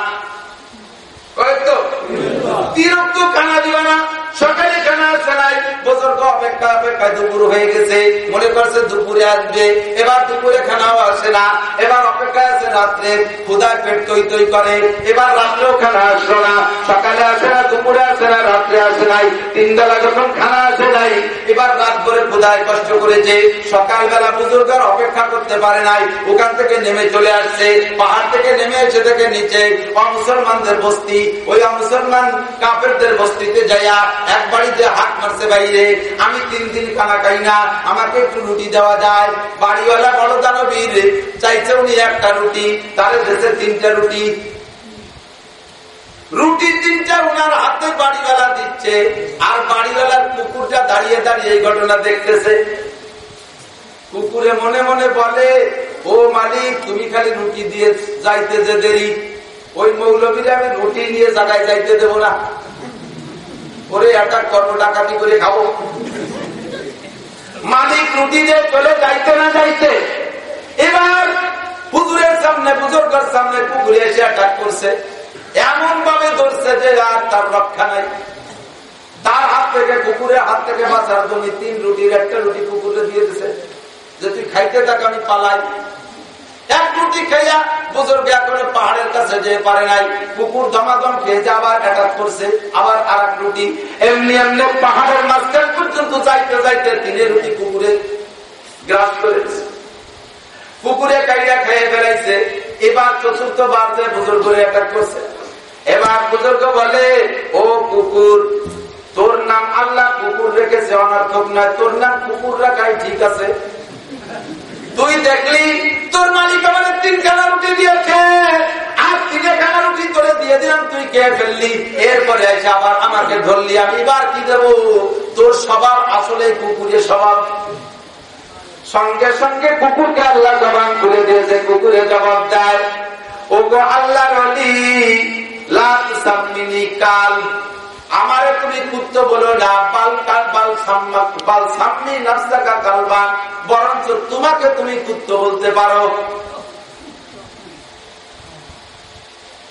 তিরক্ত খানা দিবা না। সকালে খানা আসে নাই বছরকে অপেক্ষা অপেক্ষায় দুপুর হয়ে গেছে। মনে করছে দুপুরে আসবে। এবার দুপুরে খানাও আসে না। এবার অপেক্ষায় আছে রাত্রে। ক্ষুদায় পেট তৈ তৈ করে। এবার রাত্রেও খানা আসলো না। সকালে আসে না, দুপুরে আসে না, রাত্রে আসে নাই। তিন বেলা যখন খানা আসে নাই, এবার রাত করে ক্ষুদায় কষ্ট করেছে। সকালবেলা বুজুর্গের অপেক্ষা করতে পারে নাই। ওখান থেকে নেমে চলে আসছে। পাহাড় থেকে নেমে এসে থেকে নিচে অমুসলমানদের বস্তি। ওই অমুসলমান কাপেরদের বস্তিতে যাইয়া এক বাড়িতে হাত মারছে বাইরে। আমি তিন দিন খানা খাই না, আমাকে একটু রুটি দেওয়া যায়। বাড়িওয়ালা বড় দানবীর চাইছে উনি একটা রুটি তার দেশে তিনটা রুটি। রুটি তিনটা উনার হাতে বাড়িওয়ালা দিচ্ছে, আর বাড়িওয়ালার কুকুরটা দাঁড়িয়ে দাঁড়িয়ে এই ঘটনা দেখতেছে। কুকুরে মনে মনে বলে, ও মালিক, তুমি খালি রুটি দিয়ে যাইতে যে দেরি। ওই মৌলবীরে আমি রুটি নিয়ে জায়গায় যাইতে দেবো না। ওরে একটা কর্ম ডাকাতি করে খাব। মালিক রুটি দিয়ে চলে যাইতে না যাইতে। এবার পুকুরের সামনে, বুজুর্গের সামনে পুকুরে এসে অ্যাটাক করছে। এমন ভাবে ধরছে যে আর তার রক্ষা নাই। তার হাত থেকে কুকুরের হাত থেকে বাঁচার জন্য তিন রুটির, একটা রুটি কুকুরে দিয়ে দিছে। যে তুই খাইতে থাক, আমি পালাই। রুটি খাইয়া বুজুর্গ এখন পাহাড়ের কাছে যে পারে নাই। কুকুর দমাদম খেয়েছে আবার অ্যাটাক করছে, আবার আর এক রুটি। এমনি এমনি পাহাড়ের মাঝখান পর্যন্ত যাইতে যাইতে তিনে রুটি কুকুরে গ্রাস করেছে কুকুরে কাইয়া খেয়ে ফেলাইছে। এবার চতুর্থ বার যে বুজুর্গ অ্যাটাক করছে। এবার বুজুর্গ বলে, ও কুকুর, তোর নাম আল্লাহ, কুকুর রেখেছে, অনার্থক নয়। তোর নাম কুকুর রাখাই ঠিক আছে। তুই দেখলি? তোর মালিক আমাদের তিনখানা রুটি দিয়েছে। আর তিনখানা রুটি করে দিয়ে দিলাম, তুই কে ফেললি। এরপরে এসে আবার আমাকে ধরলি, আমি এবার কি দেব? তোর স্বভাব আসলে কুকুরের স্বভাব। সঙ্গে সঙ্গে কুকুরকে আল্লাহ জবান খুলে দিয়েছে কুকুরে জবাব দেয় ও গো আল্লাহ কাল আমারে তুমি কুত্ত বলো না, বাল কাল বাল বাল সামনি নাস্তাকা কালবান বরঞ্চ তোমাকে তুমি কুত্ত বলতে পারো।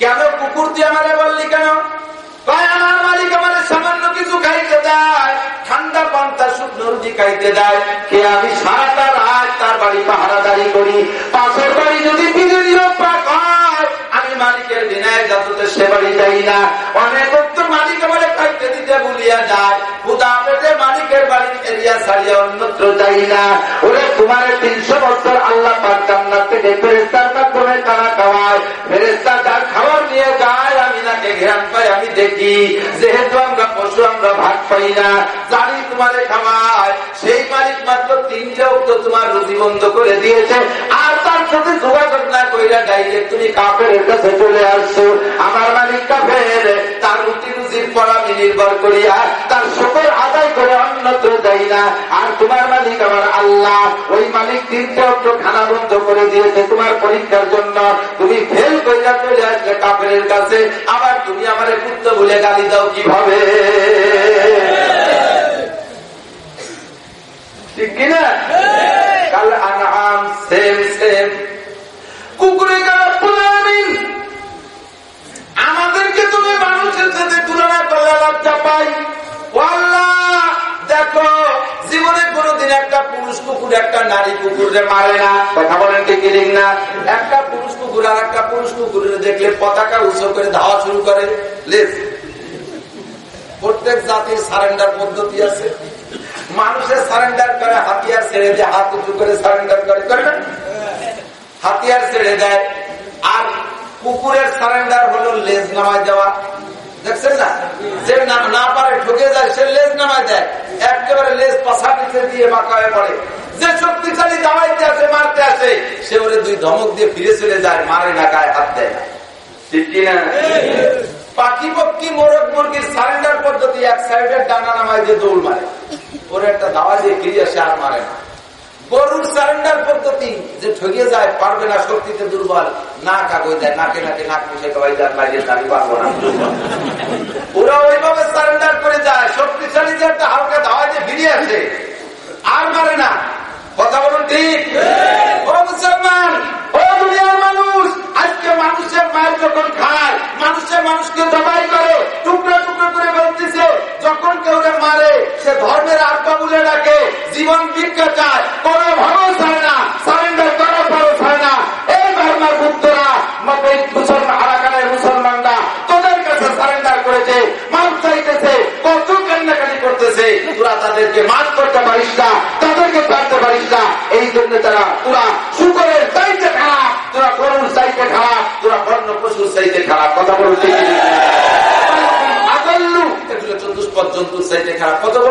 কেন কুকুর দিয়ে আমারে বললি কেন? আমার মালিক আমার সামান্য কিছু খাইতে দেয়, ঠান্ডা পান্তা শুকনো রুটি খাইতে দেয়, কে আমি সারাটা রাত তার বাড়ি পাহারাদারি করি। পাশের বাড়ি যদি বিজুলি পাক হয় জাদুতে সে বাড়ি যাই না। অনেক মালিক আমার খাইতে দিতে ভুলিয়া যায়। পেটে মালিকের বাড়ি এরিয়া অন্যত্র যাই না। ওরে তোমার তিনশো বছর আল্লাহ থেকে ফেরেস্তার মাধ্যমে খানা খাওয়ায়। ফেরেস্তা খাবার নিয়ে যায়, আমি পাই, আমি দেখি। যেহেতু আমরা পশু, আমরা ভাগ পাই না। জানি তোমারে খাওয়ায়, সেই মালিক মাত্র তিনটে অক্ট তোমার রুজি বন্ধ করে দিয়েছে। আর তার সাথে যোগাযোগ কইরা ডাইরেক্ট তুমি কাপের কাছে চলে আসছো। আমার মালিক কাপের তার রুটি রুজির পর আমি নির্ভর করিয়া তার সকল আদায় করে অন্যত্র যাই না। আর তোমার মালিক আমার আল্লাহ। ওই মালিক তিনটে অক্ট খানা বন্ধ করে দিয়েছে তোমার পরীক্ষার জন্য। তুমি ফেল কইরা চলে আসলে কাপের কাছে। আবার তুমি আমার পুত্র বলে গালি দাও কীভাবে? ঠিক কিনা? কাল আনাম সেম সেম কুকুরে গালামিন আমাদেরকে তুমি মানুষের সাথে তুলনা করলে লজ্জা পাই। দেখো, জীবনে কোনদিন একটা পুরুষ কুকুর, একটা নারী কুকুরে মারে না। কথা বলেন ঠিক না? একটা পুরুষ কুকুর আর একটা পুরুষ কুকুরের দেখলে পতাকা উৎসব করে ধাওয়া শুরু করে। লেজ। প্রত্যেক জাতির সারেন্ডার পদ্ধতি আছে। মানুষের সারেন্ডার করে, হাতিয়ার ছেড়ে দিয়ে হাত উঁচু করে সারেন্ডার করে। করে হাতিয়ার ছেড়ে দেয়। আর কুকুরের সারেন্ডার হলো লেজ নামায় দেওয়া। দেখছেন না? যে না পারে ঠকে যায় সে লেজ নামায় দেয়। একেবারে লেজ পাশা পিছিয়ে দিয়ে বাঁকা হয়ে পড়ে। যে শক্তিশালী আছে মারতে আসে সে ওরে দুই ধমক দিয়ে ফিরে চলে যায় মারে না গায়ে হাত দেয় না। ঠিক কিনা? পাখি পক্ষী মোরগ মুরগির সারেন্ডার পদ্ধতি এক সাইডের ডানা নামায় দিয়ে দৌড় মারে। ওর একটা দাওয়া দিয়ে ফিরে আসে আর মারে না। গরুর সারেন্ডার পদ্ধতি যে ঠগিয়ে যায়, পারবে না, শক্তিতে দুর্বল, না কাগজ দেয়, নাকে নাকে নাক মিশে কবাই যান বাইরে দাবি পারব না। ওরা ওইভাবে সারেন্ডার করে যায়, শক্তিশালী যে একটা হালকা ধাওয়া যে ফিরিয়ে আসে, আর মারে না। কথা বলুন ঠিক? ও মুসলমান আজকে মানুষের মায়ের যখন খায়, মানুষের মানুষকে জবাই করে, টুকরো টুকরো করে বলতেছে, যখন কেউ মারে, সে ধর্মের আত্মা বলে ডাকে জীবন ভিক্ষা চায়, কোন ভরস হয় না, সারেন্ডার করার ভরস হয় না। এই ধর্মের মুক্তরা মুসলমান মুসলমানরা তোদের কাছে সারেন্ডার করেছে মাছ চাইতেছে, কত কান্নাকানি করতেছে, তোরা তাদেরকে মাছ করতে পারিস না, তাদেরকে পারতে পারিস না, এই জন্য তারা তোরা শুকরের চাইতে খারাপ তোরা গরুর চাইতে খারাপ তোরা বন্য পশুর চাইতে খারাপ কথা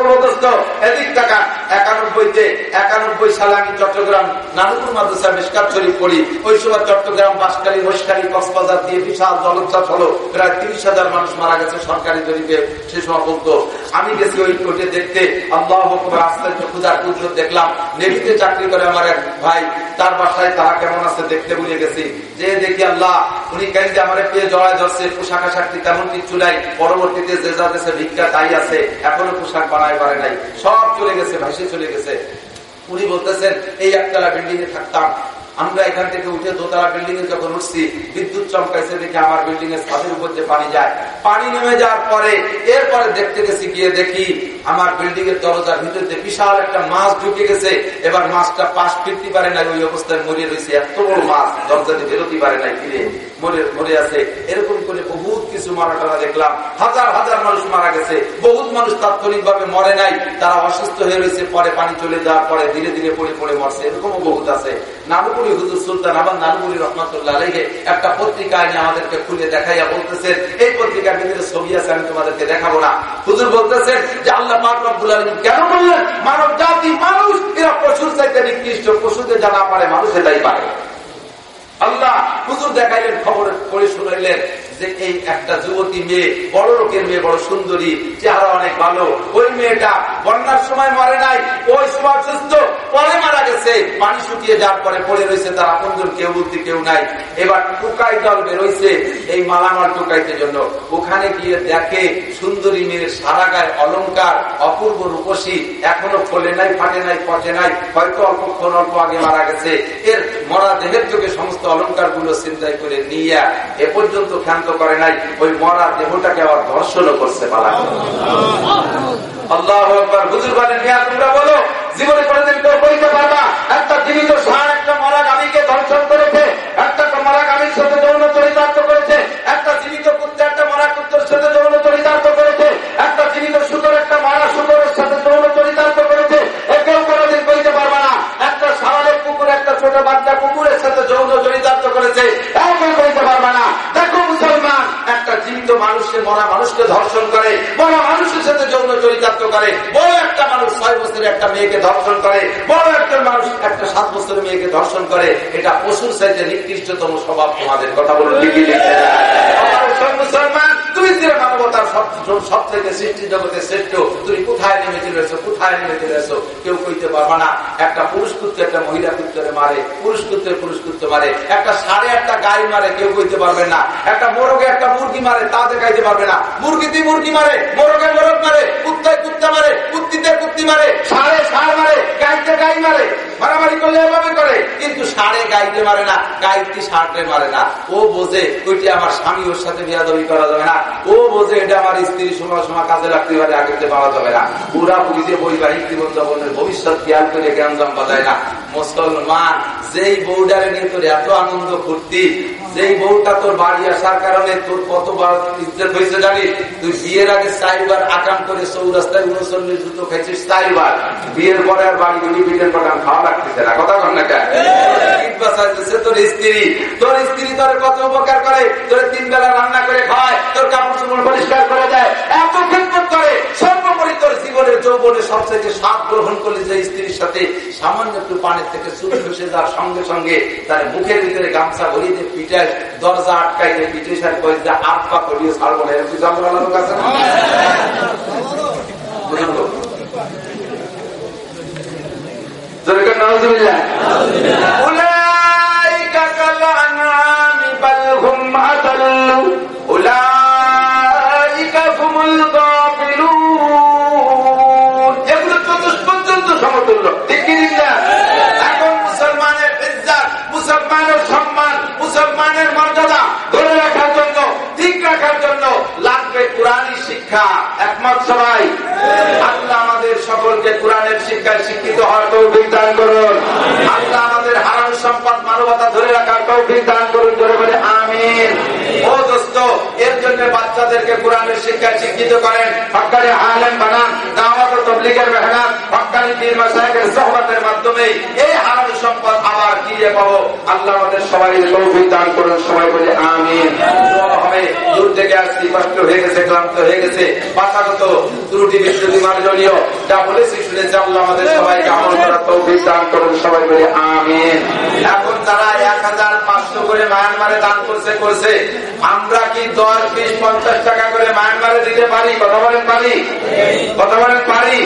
বলতে একানব্বই সালে আমি চট্টগ্রাম নানুপুর মাদ্রাসা মিসকাত শরীফ পড়ি। ওই সময় চট্টগ্রাম বাসকালী মহিষকালী কক্সবাজার দিয়ে বিশাল জলোচ্ছ্বাস হলো। প্রায় তিরিশ হাজার মানুষ মারা গেছে সরকারি জরিপে সে সময় বলতো আমি গেছি ওই কোর্টে দেখতে। আল্লাহ আস্তে খুদার কুদরত দেখলাম। নেভিতে চাকরি করে আমার এক ভাই। তার বাসায় তারা কেমন আছে দেখতে ভুলে গেছি। যে দেখি আল্লাহ, উনি কেন যে আমার পেয়ে জড়ায় ধরছে। পোশাক আশাকটি তেমন কিছু নাই। পরবর্তীতে যে যা দেশে ভিক্ষা তাই আছে। এখনও পোশাক বানায় পারে নাই। সব চলে গেছে, ভাসে চলে গেছে। উনি বলতেছেন এই একতলা বিল্ডিং এ থাকতাম। আমরা এখান থেকে উঠে দোতলা বিল্ডিং এ যখন উঠছি, বিদ্যুৎ চমকাইছে দেখে আমার বিল্ডিং এর ছাদের উপর যে পানি যায়। পানি নেমে যাওয়ার পরে, এরপরে দেখতে গেছি, গিয়ে দেখি আমার বিল্ডিং এর দরজার ভিতরে বিশাল একটা মাছ ঢুকে গেছে। এবার মাছটা পাশ ফিরতে পারে না ওই অবস্থায় মরিয়ে রয়েছে এত বড় মাছ দরজাতে বেরোতে পারে না ফিরে মরে মরে আছে। এরকম করে বহুত কিছু মারা টারা দেখলাম। হাজার হাজার মানুষ মারা গেছে। বহুত মানুষ তাৎক্ষণিক ভাবে মরে নাই। তারা অসুস্থ হয়ে রয়েছে, পরে পানি চলে যাওয়ার পরে ধীরে ধীরে পড়ে পড়ে মরছে। এরকমও বহুত আছে। নানুপুরি হুজুর সুলতান আবার নানুপুরি রহমতুল্লাহ রেখে একটা পত্রিকা নিয়ে আমাদেরকে খুলে দেখাইয়া বলতেছেন, এই পত্রিকার ভিতরে ছবি আছে, আমি তোমাদেরকে দেখাবো না। হুজুর বলতেছেন যে, আল্লাহ পাক রব্বুল কেন বললেন, মানব জাতি, মানুষ, এরা পশুর চাইতে নিকৃষ্ট পশুদের জানা পারে মানুষ এটাই পারে। আল্লাহ হুজুর দেখাইলেন, খবর পড়ে শুনাইলেন যে এই একটা যুবতী মেয়ে, বড় লোকের মেয়ে, বড় সুন্দরী, চেহারা অনেক ভালো। ওই মেয়েটা বন্যার সময় মরে নাই, ওই সময় সুস্থ, পরে মারা গেছে। পানি শুকিয়ে যাওয়ার পরে পড়ে রয়েছে তার আপনজন, কেউ বলতে কেউ নাই। এবার টুকাই দল বেরোইছে, এই মালামাল টুকাইতে জন্য। ওখানে গিয়ে দেখে সুন্দরী মেয়ের সারা গায়ে অলঙ্কার অপূর্ব রূপসী, এখনও ফলে নাই, ফাটে নাই, পচে নাই, হয়তো অল্পক্ষণ অল্প আগে মারা গেছে। এর মরা দেহের চোখে সমস্ত অলঙ্কারগুলো চিন্তাই করে নিয়ে এ পর্যন্ত ক্ষান্ত করে নাই ওই মরা দেহটাকে আবার ধর্ষণও করছে পালা আল্লাহ। হুজুর বলেন তোমরা বলো জীবনে কোনদিন কেউ বলতে পারবা একটা জীবিত ষাঁড় একটা মরা গামীকে ধর্ষণ করেছে একটা মরা গামীর সাথে যৌন চরিতার্থ করেছে একটা জীবিত সে মরা মানুষকে ধর্ষণ করে, বড় মানুষের সাথে যৌন চরিতার্থ করে, বড় একটা মানুষ ছয় বছরের একটা মেয়েকে ধর্ষণ করে, বড় একটা মানুষ একটা সাত বছরের মেয়েকে ধর্ষণ করে, এটা পশুর সাইজে নিকৃষ্টতম স্বভাব তোমাদের। কথা বলুন মুসলমান তুমি যে মানবতার সব থেকে সৃষ্টি জগতের শ্রেষ্ঠ। তুমি কোথায় নেমে রয়েছো? কোথায় নেমে রয়েছো? কেউ কইতে পারবে না। একটা পুরুষ কুত্তে একটা মহিলা কুত্তরে মারে। পুরুষ কুত্তে পুরুষ কুত্তে মারে। একটা সাড়ে একটা গাই মারে, কেউ কইতে পারবে না। একটা মোরগে একটা মুরগি মারে, তা দেখাইতে পারবে না। মুরগিতে মুরগি মারে, মোরগে মোরগ মারে কুত্তায় কুত্তা মারে কুত্তিতে কুত্তি মারে সাড়ে সার মারে, গাইতে, গাই মারে, মারামারি করলে এভাবে করে। কিন্তু সাড়ে গাইতে মারে না, গাইতে, সারতে মারে না। ও বোঝে ওইটি আমার স্বামী, ওর সাথে বিয়াদবি করা যাবে না। ও বোঝে এটা আমার স্ত্রী, সময় সময় কাজে লাগতে পারে আগে পাওয়া যাবে না। পুরা বুঝে বৈবাহিক জীবন যাপনের ভবিষ্যৎ খেয়াল করে জ্ঞানজাম বাজায় না। মুসলমান যেই বউডারে নিয়ে তোর এত আনন্দ ফুর্তি যেই বউটা তোর বাড়ি আসার কারণে তোর কতবার ইজ্জত হয়েছে জানিস তুই বিয়ের আগে চারবার আকাম করে চৌরাস্তায় উনচল্লিশ জুতো খাইছিস চারবার। বিয়ের পরে আর বাড়ি গুলি বিটের পটান খাওয়া লাগতেছে না। কথা কন? না তোর স্ত্রী। তোর স্ত্রী তোর কত উপকার করে? তোর তিন বেলা রান্না করে খায় তোর কাপড় চুপড় পরিষ্কার করে দেয়। এত সর্বোপরি তোর জীবনের যৌবনে সবচেয়ে সাপ গ্রহণ করলে যে স্ত্রীর সাথে সামান্য একটু পানির থেকে চুরি ঘষে যাওয়ার সঙ্গে সঙ্গে তার মুখের ভিতরে গামছা ভরিয়ে দিয়ে পিঠায় দরজা আটকাই দিয়ে পিঠে সার করে যে আট পা করিয়ে ছাড়বো না। এরকম লোক আছে না? না? এখন মুসলমানের ইজ্জাত মুসলমানের সম্মান, মুসলমানের মর্যাদা ধরে রাখার জন্য, ঠিক রাখার জন্য লাগবে কোরআনী শিক্ষা। একমত সবাই? আল্লাহ আমাদের সকলকে কোরআনের শিক্ষায় শিক্ষিত হওয়ার তৌফিক দান করুন। আল্লাহ আমাদের হারান সম্পদ, মানবতা ধরে রাখার তৌফিক দান করুন আমিন। ও দোস্ত এর জন্য বাচ্চাদেরকে কোরআনের শিক্ষায় শিক্ষিত করেন। হকারে আলেম বানান, দাওয়াত তবলিগের মেহনত, হকানি পীর মাসায়ের সহবতের মাধ্যমে এই হারান সম্পদ আবার ফিরে পাবো। আল্লাহ আমাদের সবাই তৌফিক দান করুন, সবাই বলে আমিন। হবে, দূর থেকে আসছি, কষ্ট হয়ে গেছে, ক্লান্ত হয়ে গেছে। বাসাগত ত্রুটি বিশ্বতি মার্জনীয়। যা বলেছি, শুনেছে, আল্লাহ আমাদের সবাইকে আমল করার তৌফিক দান করুন, সবাই বলে আমিন। এখন তারা এক হাজার পাঁচশো করে মায়ানমারে দান করছে করছে। আমরা কি দশ, বিশ, পঞ্চাশ টাকা করে মায়ানমারে দিতে পারি? কথা বলেন পারি? কথা বলেন পারি?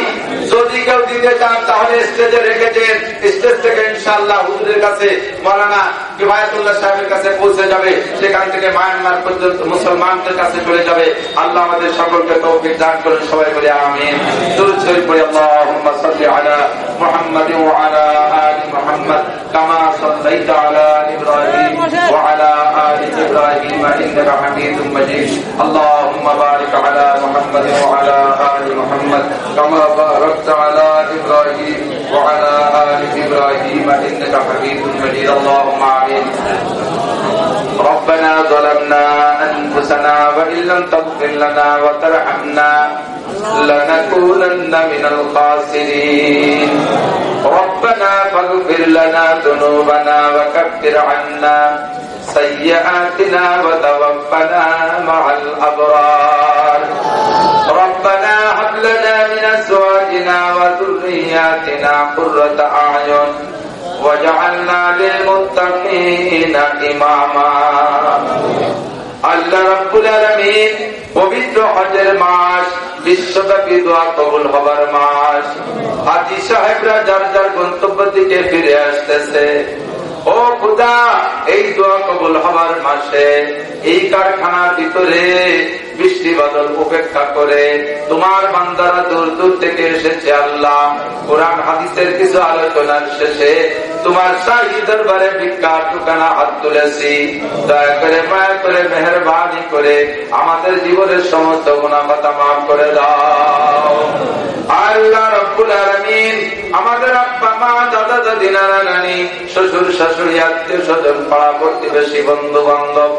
যদি কেউ দিতে চান, তাহলে স্টেজে রেখেছেন স্টেজ থেকে ইনশাল্লাহ হুজুরের কাছে মরানা কিবায়তুল্লাহ সাহেবের কাছে পৌঁছে যাবে, সেখান থেকে মায়ানমার পর্যন্ত মুসলমানদের কাছে চলে যাবে। আল্লাহ আমাদের সকলকে তৌফিক দান করেন, সবাই বলে আমিন। দুরূদ শরীফ পড়ি আল্লাহুম্মা সাল্লি আলা মুহাম্মাদ ওয়া আলা আলি কামা সাল্লাইতা আলা ইব্রাহিম ابراهيم انك حميد مجيد. اللهم بارك على محمد وعلى ال محمد كما باركت على ابراهيم وعلى ال ابراهيم انك حميد مجيد. اللهم امين ربنا ظلمنا انفسنا وان لم تغفر لنا وترحمنا لنكونن من الخاسرين. ربنا فاغفر لنا ذنوبنا وكفر عنا سيئاتنا وتوفنا مع الأبرار ربنا هب لنا من أزواجنا وذرياتنا قرة أعين وجعلنا للمتقين إماما আল্লাহ রাব্বুল আলামিন পবিত্র হজের মাস বিশ্বব্যাপী দোয়া কবুল হবার মাস হাজি সাহেবরা যার যার গন্তব্য দিকে ফিরে আসতেছে ও খুদা, এই দোয়া কবুল হবার মাসে এই কারখানার ভিতরে বৃষ্টি বাদল উপেক্ষা করে তোমার বান্দারা দূর দূর থেকে এসেছে আল্লাহ। কোরআন, হাদিসের কিছু আলোচনার শেষে তোমার শাহী দরবারে ভিক্ষা টুকানা হাত তুলেছি। দয়া করে, মায়া করে, মেহরবানি করে আমাদের জীবনের সমস্ত গুণাপাতা মাফ করে দাও। আল্লাহ রব্বুল আলমিন আমাদের আব্বা, মা, দাদা দাদি নানা নানি শ্বশুর আত্মীয় স্বজন, পাড়া প্রতিবেশী বন্ধু বান্ধব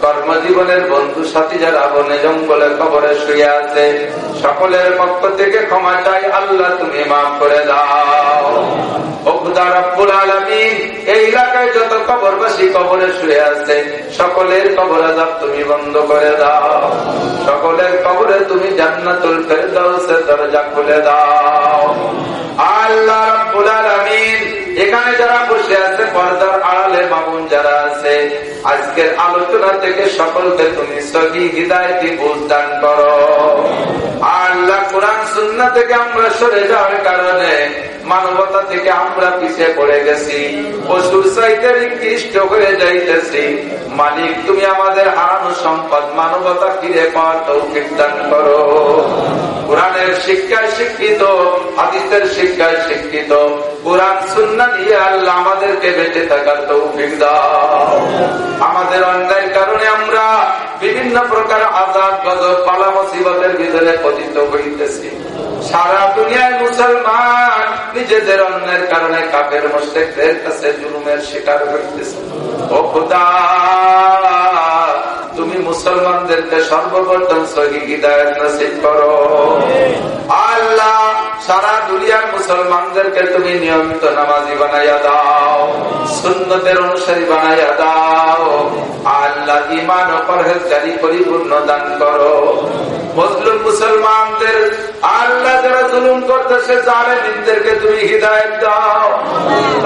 কর্মজীবনের বন্ধু, সাথী যারা, বনে জঙ্গলে কবরে শুয়ে আছে, সকলের পক্ষ থেকে ক্ষমা চাই, আল্লাহ তুমি মাফ করে দাও। এই এলাকায় যত কবরে শুয়ে আছে, সকলের কবর তুমি বন্ধ করে দাও। সকলের কবরে তুমি জান্নাতুল ফেরদাউসের দরজা খুলে দাও। এখানে যারা বসে আছে, পর্দার আড়ালে মামুন যারা আছে, আজকের আলোচনা থেকে সকলকে তুমি আল্লাহ কোরআন থেকে আমরা সরে যাওয়ার কারণে মানবতা থেকে আমরা পিছিয়ে পড়ে গেছি। পশুর চাইতে নিকৃষ্ট হয়ে যাইতেছি। মালিক, তুমি আমাদের হারানো সম্পদ মানবতা ফিরে পাওয়ার তৌফিক দান করো। কোরআনের শিক্ষায় শিক্ষিত, হাদিসের শিক্ষায় শিক্ষিত। কোরআন সুন্না নিয়ে আল্লাহ আমাদেরকে বেঁচে থাকার তৌফিক দাও। আমাদের অন্যায়ের কারণে আমরা বিভিন্ন প্রকার আজাদ গজব পালা মুসিবতের ভিতরে পতিত হইতেছি। সারা দুনিয়ায় মুসলমান নিজেদের অন্যের কারণে কাপের মোশেকদের কাছে জুলুমের শিকার হইতেছে। ও খুদা! মুসলমানদেরকে সর্বপ্রথম সহি হৃদায়ত নসিব করো। আল্লাহ সারা দুনিয়ার মুসলমানদেরকে তুমি নিয়মিত নামাজি বানাইয়া দাও, সুন্নতের অনুসারী বানাইয়া দাও। আল্লাহ ইমান ও পরহেজগারি পরিপূর্ণ দান করো। মুসলিম মুসলমানদের আল্লাহ যারা জুলুম করতেছে জালেমিনদেরকে তুমি হৃদায়ত দাও।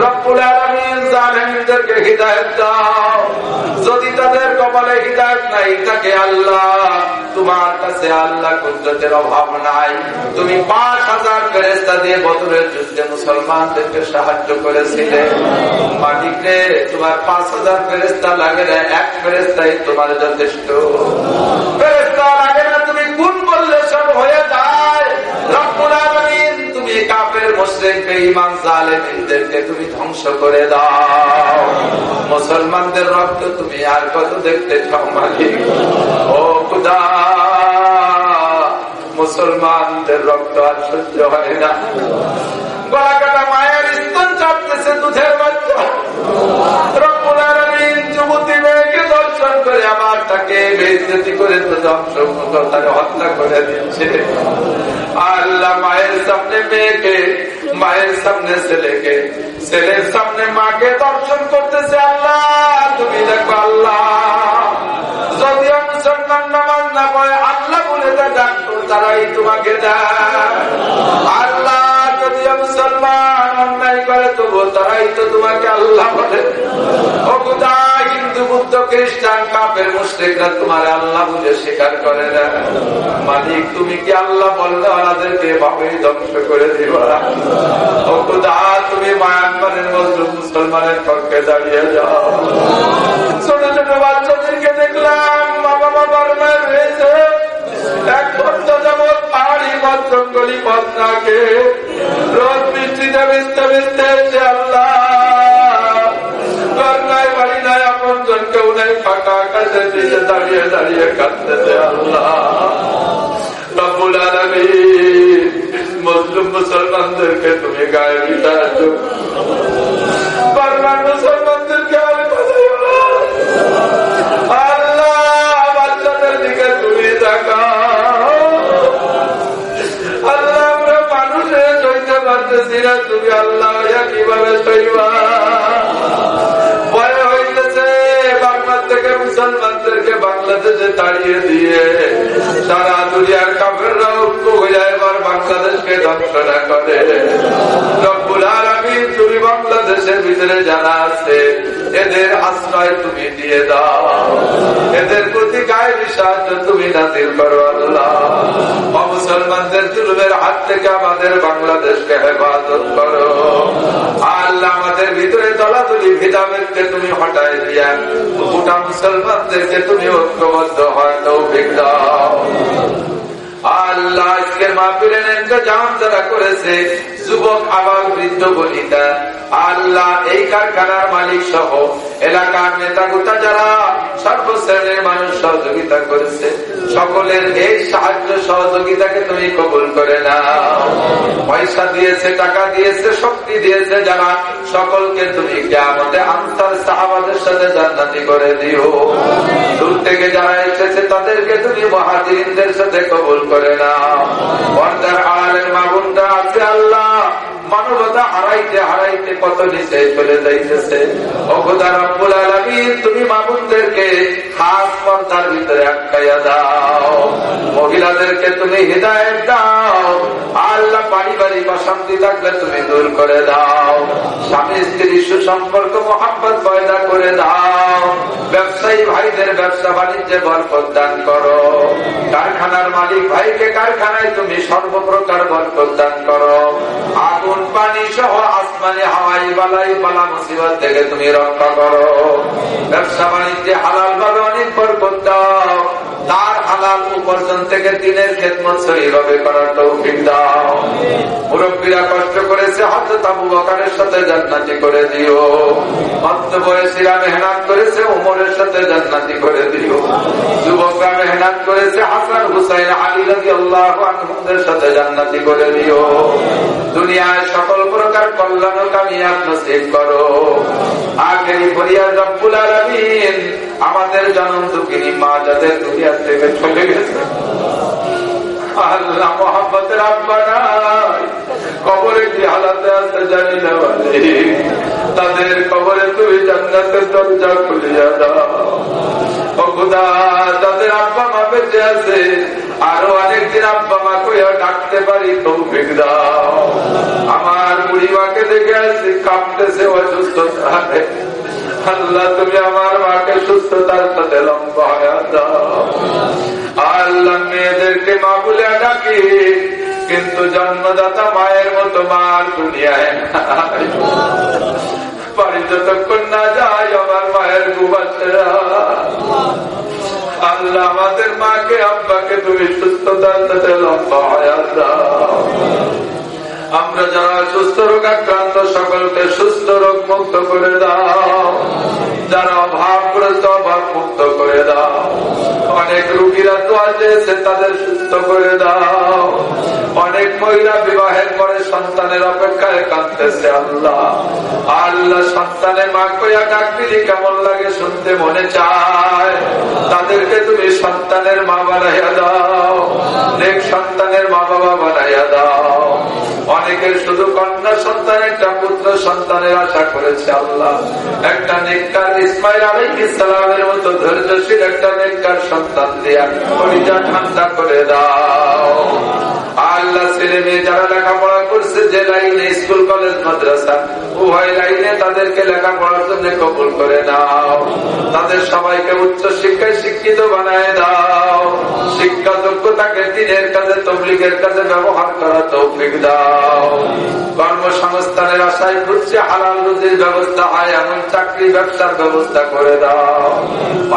রব্বুল আলামিন জালেমিনদেরকে হৃদায়ত দাও। যদি তাদের কপালে হৃদায়ত নাই থাকে আল্লাহ, তোমার কাছে আল্লাহ কুদরতের অভাব নাই। তুমি পাঁচ হাজার ফেরেস্তা দিয়ে বদরের যুদ্ধে মুসলমানদেরকে সাহায্য করেছিলে। মালিকরে তোমার পাঁচ হাজার ফেরেস্তা লাগে না, এক ফেরেস্তাই তোমার যথেষ্ট। ফেরেস্তা লাগে না কোন বললে সব হয়ে যায়। তুমি কাফের, মুশরিক ইমান জালেমিনদেরকে তুমি ধ্বংস করে দাও। মুসলমানদের রক্ত তুমি আর কত দেখতে চাও ও খুদা, মুসলমানদের রক্ত আর সহ্য হয় না। গলা কাটা মায়ের স্তন চাপতেছে, দুধের বাচ্চা। দর্শন করে আবার তাকে বেইজ্জতি করে তো ধ্বংস তাকে হত্যা করে দিচ্ছে আল্লাহ মায়ের সামনে মেয়েকে, মায়ের সামনে ছেলেকে, ছেলের সামনে মাকে দর্শন করতেছে আল্লাহ। তুমি দেখো আল্লাহ। যদিও মুসলমান নামাজ না পড়ে, আল্লাহ বলে তা ডাক্তার তারাই তোমাকে আল্লাহ যদিও মুসলমান অন্যায় করে তবু তারাই তো তোমাকে আল্লাহ বলে। ও হিন্দু বুদ্ধ খ্রিস্টান কাপের মুশ্রিকরা তোমার আল্লাহ বুঝে স্বীকার করে না। মালিক, তুমি কি আল্লাহ বললে ওনাদেরকে ভাবেই ধ্বংস করে দিবা? তুমি মায়ানমারের মজলুম মুসলমানের পক্ষে দাঁড়িয়ে যাও। ছোট ছোট বাচ্চাদেরকে দেখলাম বাবা বাবার মায়ের রয়েছে এক সপ্তাহ যাবৎ পাহাড়ি পথ জঙ্গলি পথ থাকে। রোদ বৃষ্টিতে ভিজতে ভিজতে আল্লাহ আকাশের দিকে দাঁড়িয়ে দাঁড়িয়ে কাঁদতেছে আল্লাহ। রব্বুল মুসলিম মুসলমানদেরকে তুমি গায়ে বার্মার মুসলমানদেরকে আর দিকে তুমি আল্লাহ, আমরা মানুষে সইতে পারতেছি না। তুমি আল্লাহ কীভাবে সইবা। তাড়িয়ে দিয়ে। সারা দুনিয়ার কাপেররা হয়ে যায় এবার বাংলাদেশকে ধ্বংস না করে রব্বুল আলামিন তুমি বাংলাদেশের ভিতরে যারা আছে এদের আশ্রয় তুমি দিয়ে দাও। এদের প্রতি গায়ে সাহায্য তুমি নাজিল করো আল্লাহ। মুসলমানদের জুলুমের হাত থেকে আমাদের বাংলাদেশকে হেফাজত করো। আল্লাহ আমাদের ভিতরে দলাদলি ভেদাভেদকে তুমি হটাই দিয়া গোটা মুসলমানদেরকে তুমি ঐক্যবদ্ধ হয় তৌফিক দাও। আল্লাহ আজকের মাহফিলের ইন্তজাম যারা করেছে, যুবক, আবার বৃদ্ধ, বনিতা, আল্লাহ এই কারখানার মালিক সহ এলাকার নেতা যারা সর্বশ্রেণীর মানুষ সহযোগিতা করেছে, সকলের এই সাহায্য সহযোগিতাকে তুমি কবুল করে না পয়সা দিয়েছে, টাকা দিয়েছে, শক্তি দিয়েছে যারা সকলকে তুমি কেমতে আনসার সাহাবাদের সাথে জান্নাতি করে দিও। দূর থেকে যারা এসেছে, তাদেরকে তুমি মহাজিনদের সাথে কবুল করে না। আল্লাহ। মানবতা হারাইতে হারাইতে কত নিচে চলে যাইতেছে। তুমি মামুনদেরকে খাস পর্দার ভিতরে আটকাইয়া দাও। মহিলাদেরকে তুমি হৃদায়ত দাও। আল্লাহ পারিবারিক অশান্তি থাকলে তুমি দূর করে দাও। স্বামী স্ত্রী সুসম্পর্ক মোহাম্মত পয়দা করে দাও। ব্যবসায়ী ভাইদের ব্যবসা বাণিজ্যে বরকত দান করো। কারখানার মালিক ভাইকে কারখানায় তুমি সর্বপ্রকার বরকত দান করো। আগুন পানি সহ আসমানে হাওয়াই বালাই বালা মুসিবত থেকে তুমি রক্ষা করো। ব্যবসা বাণিজ্যে হালাল ভাবে অনেক বরকত তার হালাল উপার্জন থেকে দিনের খেদমত সহিভাবে করার তৌফিক দাও। মুরব্বীরা কষ্ট করেছে হজরত আবু বকারের সাথে জান্নাতি করে দিও। মধ্য বয়সীরা মেহনত করেছে, উমরের সাথে জান্নাতি করে দিও। যুবকরা মেহনত করেছে, হাসান হুসাইন আলী রাজি আল্লাহ আনহুদের সাথে জান্নাতি করে দিও। দুনিয়ায় সকল প্রকার কল্যাণ কামিয়াব নসিব করো। আখেরি ফরিয়াদ রব্বুল আলামিন, আমাদের জনম দুঃখিনী মা যাদের দুনিয়া থেকে চলে গেছে। আল্লাহ মোহাম্মতের আব্বা নাই। কবরে কি হালাতে আছে জানি না তাদের কবরে তুমি জান্নাতের দরজা খুলিয়া তাদের আব্বা মা বেঁচে আছে। আরও অনেকদিন আব্বা মা কইয়া ডাকতে পারি তৌফিক আমার বুড়ি মাকে দেখে আসি কাঁপতেছে, অসুস্থ আল্লাহ, তুমি আমার মাকে সুস্থতার সাথে লম্বা দাও। আল্লাহ, মেয়েদেরকে মা বলে ডাকি কিন্তু জন্মদাতা মায়ের মতো মার দুনিয়ায় বাড়ি যতক্ষণ না যায়, আমার মায়ের গুবাসেরা আল্লাহ, আমাদের মাকে, আব্বাকে তুমি সুস্থতার সাথে লম্বা দাও। আমরা যারা সুস্থ রোগ আক্রান্ত সকলকে সুস্থ রোগ মুক্ত করে দাও। অনেক রুগীরা তো আছে তাদের সুস্থ করে দাও। অনেক মহিলা বিবাহের পরে সন্তানের অপেক্ষায় কাঁদতেছে আল্লাহ। আল্লাহ সন্তানের মা কইয়া ডাক দিলি কেমন লাগে শুনতে মনে চায়। তাদেরকে তুমি সন্তানের মা বানাইয়া দাও। নেক সন্তানের মা বাবা বানাইয়া দাও। অনেকের শুধু কন্যা সন্তান, একটা পুত্র সন্তানের আশা করেছে আল্লাহ। একটা নেককার ইসমাইল আলী ইসলামের মতো ধৈর্যশীল একটা নেককার সন্তান দিয়া ঠান্ডা করে দাও। আল্লাহ ছেলে মেয়ে যারা লেখাপড়া করছে, যে লাইনে স্কুল, কলেজ, মাদ্রাসা, উভয় লাইনে তাদেরকে লেখাপড়ার জন্য কবুল করে দাও তাদের সবাইকে উচ্চ শিক্ষায় শিক্ষিত বানায় দাও। শিক্ষা যোগ্যতাকে দিনের কাজে, তবলিগের কাজে ব্যবহার করা তৌফিক দাও। কর্মসংস্থানের আশায় ঘুরছে হালাল রুজির ব্যবস্থা হয়, এমন চাকরি, ব্যবসার ব্যবস্থা করে দাও।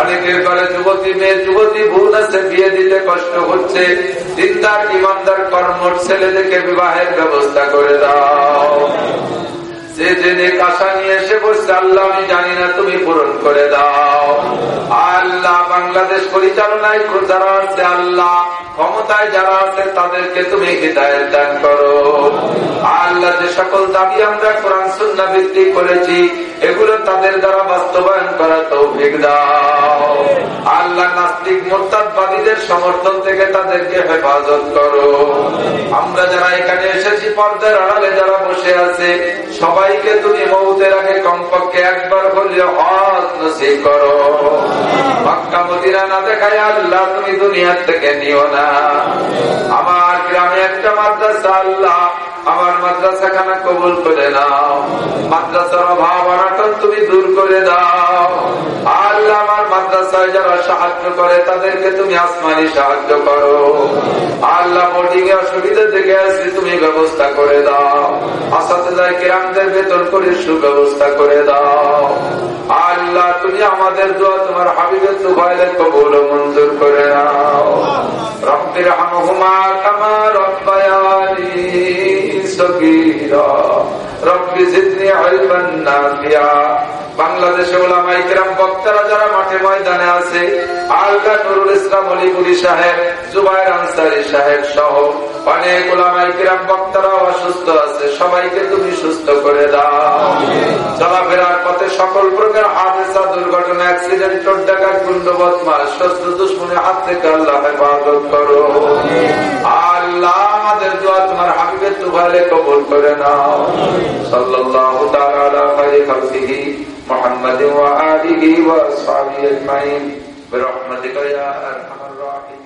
অনেকের ঘরে যুবতী মেয়ে, যুবতী ভুল আছে, বিয়ে দিতে কষ্ট হচ্ছে। দিনদার, ইমানদার কর্মর ছেলেদেরকে বিবাহের ব্যবস্থা করে দাও। যে যে আশা নিয়ে এসে বসছে, আল্লাহ আমি জানি না, তুমি পূরণ করে দাও। আল্লাহ বাংলাদেশ পরিচালনায় যারা আছে, আল্লাহ ক্ষমতায় যারা আছে, তাদেরকে তুমি হৃদায়ত দান করো। আল্লাহ যে সকল দাবি আমরা কোরআন সুন্না ভিত্তিক করেছি, এগুলো তাদের দ্বারা বাস্তবায়ন করা তৌফিক দাও। আল্লাহ নাস্তিক, মোরতাদবাদীদের সমর্থন থেকে তাদেরকে হেফাজত করো। আমরা যারা এখানে এসেছি, পর্দার আড়ালে যারা বসে আছে সবাইকে তুমি মৌতের আগে কমপক্ষে একবার বললে, হজ নসিব করো। মক্কা, মদিনা না দেখায় আল্লাহ তুমি দুনিয়ার থেকে নিও না। আমার গ্রামে একটা মাদ্রাসা আল্লাহ, আমার মাদ্রাসা খানা কবুল করে নাও। মাদ্রাসার অভাব অনাটন তুমি দূর করে দাও। আল্লাহ আমার মাদ্রাসায় যারা সাহায্য করে, তাদেরকে তুমি আসমানি সাহায্য করো। আল্লাহ বোর্ডিং এ অসুবিধা থেকে আসলে তুমি ব্যবস্থা করে দাও। আসাতে যায় কিরামদের বেতন করে সুব্যবস্থা করে দাও। আল্লাহ, তুমি আমাদের দোয়া তোমার হাবিবের দুবাইলের কবুল মঞ্জুর করে নাও। রব্বির হামহুমা কামা রব্বায়ানি সগীরা। রব্বি জিদনি ইলমান নাফিয়া। বাংলাদেশে ওলামাই কেরাম বক্তারা যারা মাঠে ময়দানে আছে, আলকা নুরুল ইসলাম অলিপুরি সাহেব, জুবাইর আনসারি সাহেব সহ অনেক ওলামাই কেরাম বক্তারা অসুস্থ আছে। সবাইকে তুমি সুস্থ করে দাও। চলাফেরার পথে সকল প্রকার হাদেসা, দুর্ঘটনা, অ্যাক্সিডেন্ট চোট গুন্ড বদমাস শস্ত্র দুশ্মনের হাত থেকে আল্লাহ হেফাজত করো। আল্লাহ আমাদের দোয়া তোমার হাবিবের তুফালে কবল করে নাও। আলা খায়রি খালকিহি محمد وآله وأصحابه أجمعين برحمتك يا أرحم الراحمين